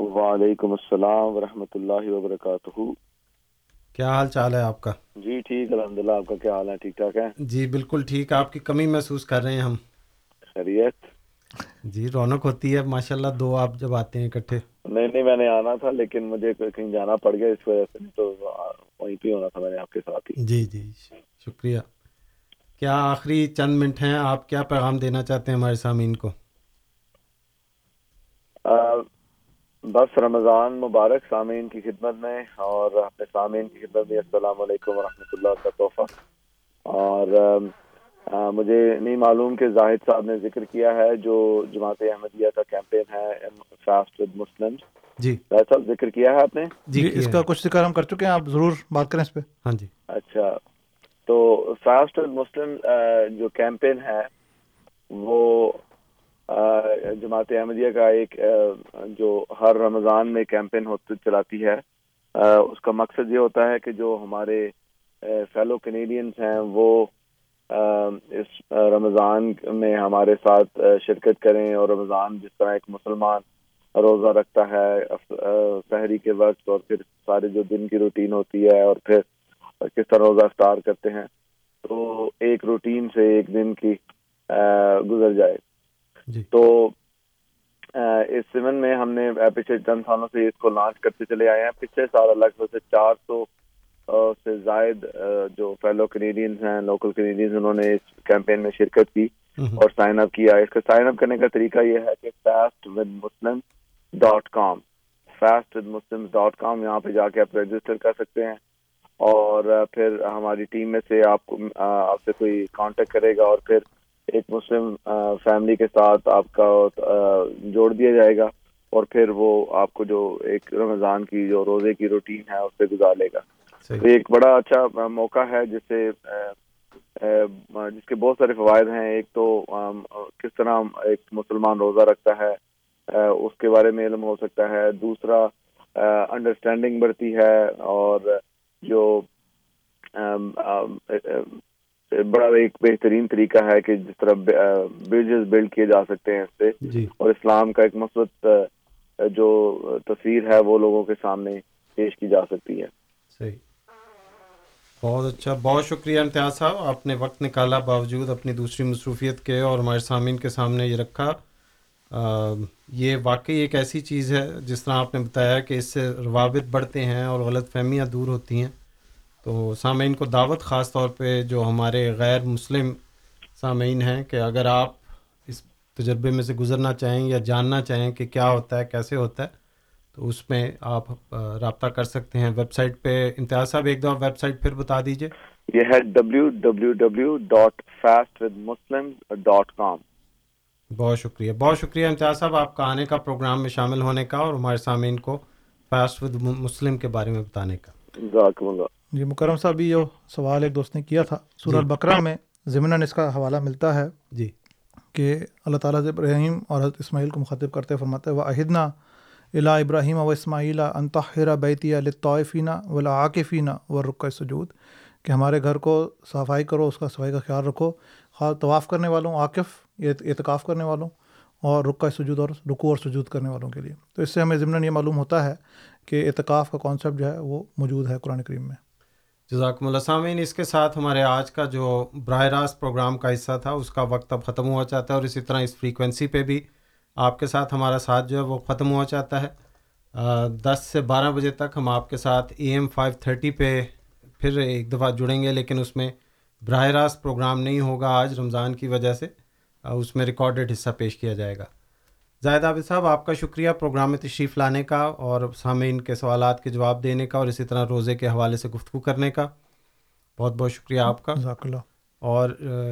وعلیکم السلام ورحمۃ اللہ وبرکاتہ۔ کیا حال چال ہے آپ کا؟ جی ٹھیک الحمد للہ آپ کا کیا حال ہے؟ ٹھیک ٹھاک ہے جی بالکل ٹھیک۔ آپ کی کمی محسوس کر رہے ہیں ہم۔ خیریت؟ جی رونق ہوتی ہے ماشاء اللہ دو آپ جب آتے ہیں اکٹھے۔ نہیں نہیں میں نے آنا تھا لیکن مجھے کہیں جانا پڑ گیا اس وجہ سے تو وہیں پہ ہونا تھا میں نے آپ کے ساتھ ہی۔ جی جی شکریہ۔ کیا آخری چند منٹ ہیں؟ آپ کیا پیغام دینا چاہتے ہیں ہمارے سامعین کو؟ بس رمضان مبارک سامعین کی خدمت میں اور اپنے سامعین کی خدمت میں السلام علیکم ورحمۃ اللہ کا تحفہ اور مجھے نہیں معلوم کہ زاہد صاحب نے ذکر کیا ہے جو جماعت احمدیہ کا کیمپین ہے فاسٹ ود مسلم۔ جی۔ راج صاحب ذکر کیا ہے آپ نے؟ جی اس کا کچھ ذکر ہم کر چکے ہیں آپ ضرور بات کریں اس پہ۔ ہاں جی۔ اچھا۔ تو فاسٹ مسلم جو کیمپین ہے وہ جماعت احمدیہ کا ایک جو ہر رمضان میں کیمپین ہوتی چلاتی ہے۔ اس کا مقصد یہ ہوتا ہے کہ جو ہمارے فیلو کینیڈینس ہیں وہ اس رمضان میں ہمارے ساتھ شرکت کریں اور رمضان جس طرح ایک مسلمان روزہ رکھتا ہے شہری کے وقت اور پھر سارے جو دن کی روٹین ہوتی ہے اور پھر کس طرح روزہ افطار کرتے ہیں تو ایک روٹین سے ایک دن کی گزر جائے۔ جی۔ تو اس سیون میں ہم نے پچھلے چند سالوں سے اس کو لانچ کرتے چلے آئے ہیں۔ پچھلے سال لگ بھگ سے چار سو سے زائد جو فیلو کینیڈینز ہیں لوکل کینیڈینز انہوں نے اس کیمپین میں شرکت کی اور سائن اپ کیا۔ اس کا سائن اپ کرنے کا طریقہ یہ ہے کہ fast with Muslim dot com fast with Muslim dot com یہاں پہ جا کے آپ رجسٹر کر سکتے ہیں اور پھر ہماری ٹیم میں سے آپ کو آپ سے کوئی کانٹیکٹ کرے گا اور پھر ایک مسلم فیملی کے ساتھ آپ کا جوڑ دیا جائے گا اور پھر وہ آپ کو جو ایک رمضان کی جو روزے کی روٹین ہے اس سے گزار لے گا۔ ایک بڑا اچھا موقع ہے جس سے جس کے بہت سارے فوائد ہیں۔ ایک تو کس طرح ایک مسلمان روزہ رکھتا ہے اس کے بارے میں علم ہو سکتا ہے۔ دوسرا انڈرسٹینڈنگ بڑھتی ہے اور جو بڑا ایک بہترین طریقہ ہے کہ جس طرح برجز بلڈ کیے جا سکتے ہیں اس سے۔ جی۔ اور اسلام کا ایک مثبت جو تصویر ہے وہ لوگوں کے سامنے پیش کی جا سکتی ہے۔ صحیح۔ بہت اچھا۔ بہت شکریہ امتیاز صاحب، آپ نے وقت نکالا باوجود اپنی دوسری مصروفیت کے اور ہمارے سامعین کے سامنے یہ رکھا۔ یہ واقعی ایک ایسی چیز ہے جس طرح آپ نے بتایا کہ اس سے روابط بڑھتے ہیں اور غلط فہمیاں دور ہوتی ہیں۔ تو سامعین کو دعوت خاص طور پہ جو ہمارے غیر مسلم سامعین ہیں کہ اگر آپ اس تجربے میں سے گزرنا چاہیں یا جاننا چاہیں کہ کیا ہوتا ہے، کیسے ہوتا ہے تو اس میں آپ رابطہ کر سکتے ہیں۔ ویب سائٹ پہ امتیاز صاحب ایک دفعہ ویب سائٹ پھر بتا دیجیے یہ ہے W W W dot fast with Muslim dot com بہت شکریہ۔ بہت شکریہ امتیاز صاحب آپ کا آنے کا پروگرام میں شامل ہونے کا اور ہمارے سامعین کو فاسٹ ود مسلم کے بارے میں بتانے کا۔ جزاکم اللہ۔ جی مکرم صاحب یہ جو سوال ایک دوست نے کیا تھا سورہ البقرہ میں ضمن اس کا حوالہ ملتا ہے جی۔ کہ اللہ تعالیٰ سے ابراہیم اور حضرت اسماعیل کو مخاطب کرتے فرماتے وہ عہدنا الا ابراہیم و اسماعیل انتحرہ بیتی الطائفینہ ولا عاقفینہ و رک سجود کہ ہمارے گھر کو صفائی کرو، اس کا صفائی کا خیال رکھو۔ خاص طواف کرنے والوں عاقف اعتکاف کرنے والوں اور رکع سجود اور رکو اور سجود کرنے والوں کے لیے۔ تو اس سے ہمیں ضمن یہ معلوم ہوتا ہے کہ اعتکاف کا کانسیپٹ جو ہے وہ موجود ہے قرآن کریم میں۔ جزاکم اللہ۔ سامعین، اس کے ساتھ ہمارے آج کا جو براہ راست پروگرام کا حصہ تھا، اس کا وقت اب ختم ہوا چاہتا ہے اور اسی طرح اس فریکوینسی پہ بھی آپ کے ساتھ ہمارا ساتھ جو ہے وہ ختم ہوا چاہتا ہے۔ دس سے بارہ بجے تک ہم آپ کے ساتھ اے ایم فائیو تھرٹی پہ پھر ایک دفعہ جڑیں گے لیکن اس میں براہ راست پروگرام نہیں ہوگا آج رمضان کی وجہ سے۔ اس میں ریکارڈڈ حصہ پیش کیا جائے گا۔ زاہد عابد صاحب آپ کا شکریہ پروگرام میں تشریف لانے کا اور سامعین کے سوالات کے جواب دینے کا اور اسی طرح روزے کے حوالے سے گفتگو کرنے کا۔ بہت بہت شکریہ آپ کا۔ اور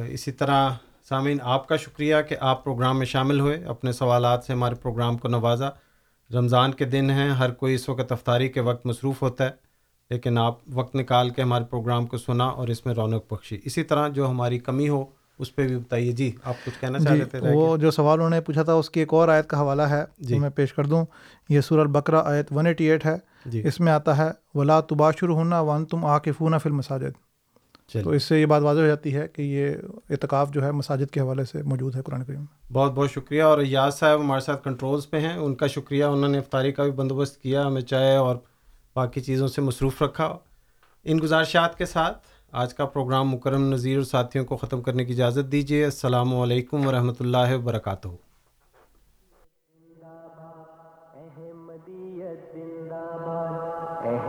اسی طرح سامعین آپ کا شکریہ کہ آپ پروگرام میں شامل ہوئے۔ اپنے سوالات سے ہمارے پروگرام کو نوازا۔ رمضان کے دن ہیں ہر کوئی اس وقت افطاری کے وقت مصروف ہوتا ہے لیکن آپ وقت نکال کے ہمارے پروگرام کو سنا اور اس میں رونق بخشی۔ اسی طرح جو ہماری کمی ہو اس پہ بھی بتائیے۔ جی آپ کچھ کہنا چاہ رہے تھے وہ جو سوال انہوں نے پوچھا تھا اس کی ایک اور آیت کا حوالہ ہے جو میں پیش کر دوں۔ یہ سور البقرہ آیت ون ایٹی ایٹ ہے۔ اس میں آتا ہے ولا تباشر ہونا ون تم آ کے فون فل مساجد تو اس سے یہ بات واضح ہو جاتی ہے کہ یہ اعتکاف جو ہے مساجد کے حوالے سے موجود ہے قرآن کریم میں۔ بہت بہت شکریہ اور یاز صاحب ہمارے ساتھ کنٹرولز پہ ہیں۔ ان کا شکریہ انہوں نے افطاری کا بھی بندوبست کیا ہمیں چائے اور باقی چیزوں سے مصروف رکھا۔ ان گزارشات کے ساتھ آج کا پروگرام مکرم نذیر اور ساتھیوں کو ختم کرنے کی اجازت دیجیے۔ السلام علیکم ورحمۃ اللہ وبرکاتہ۔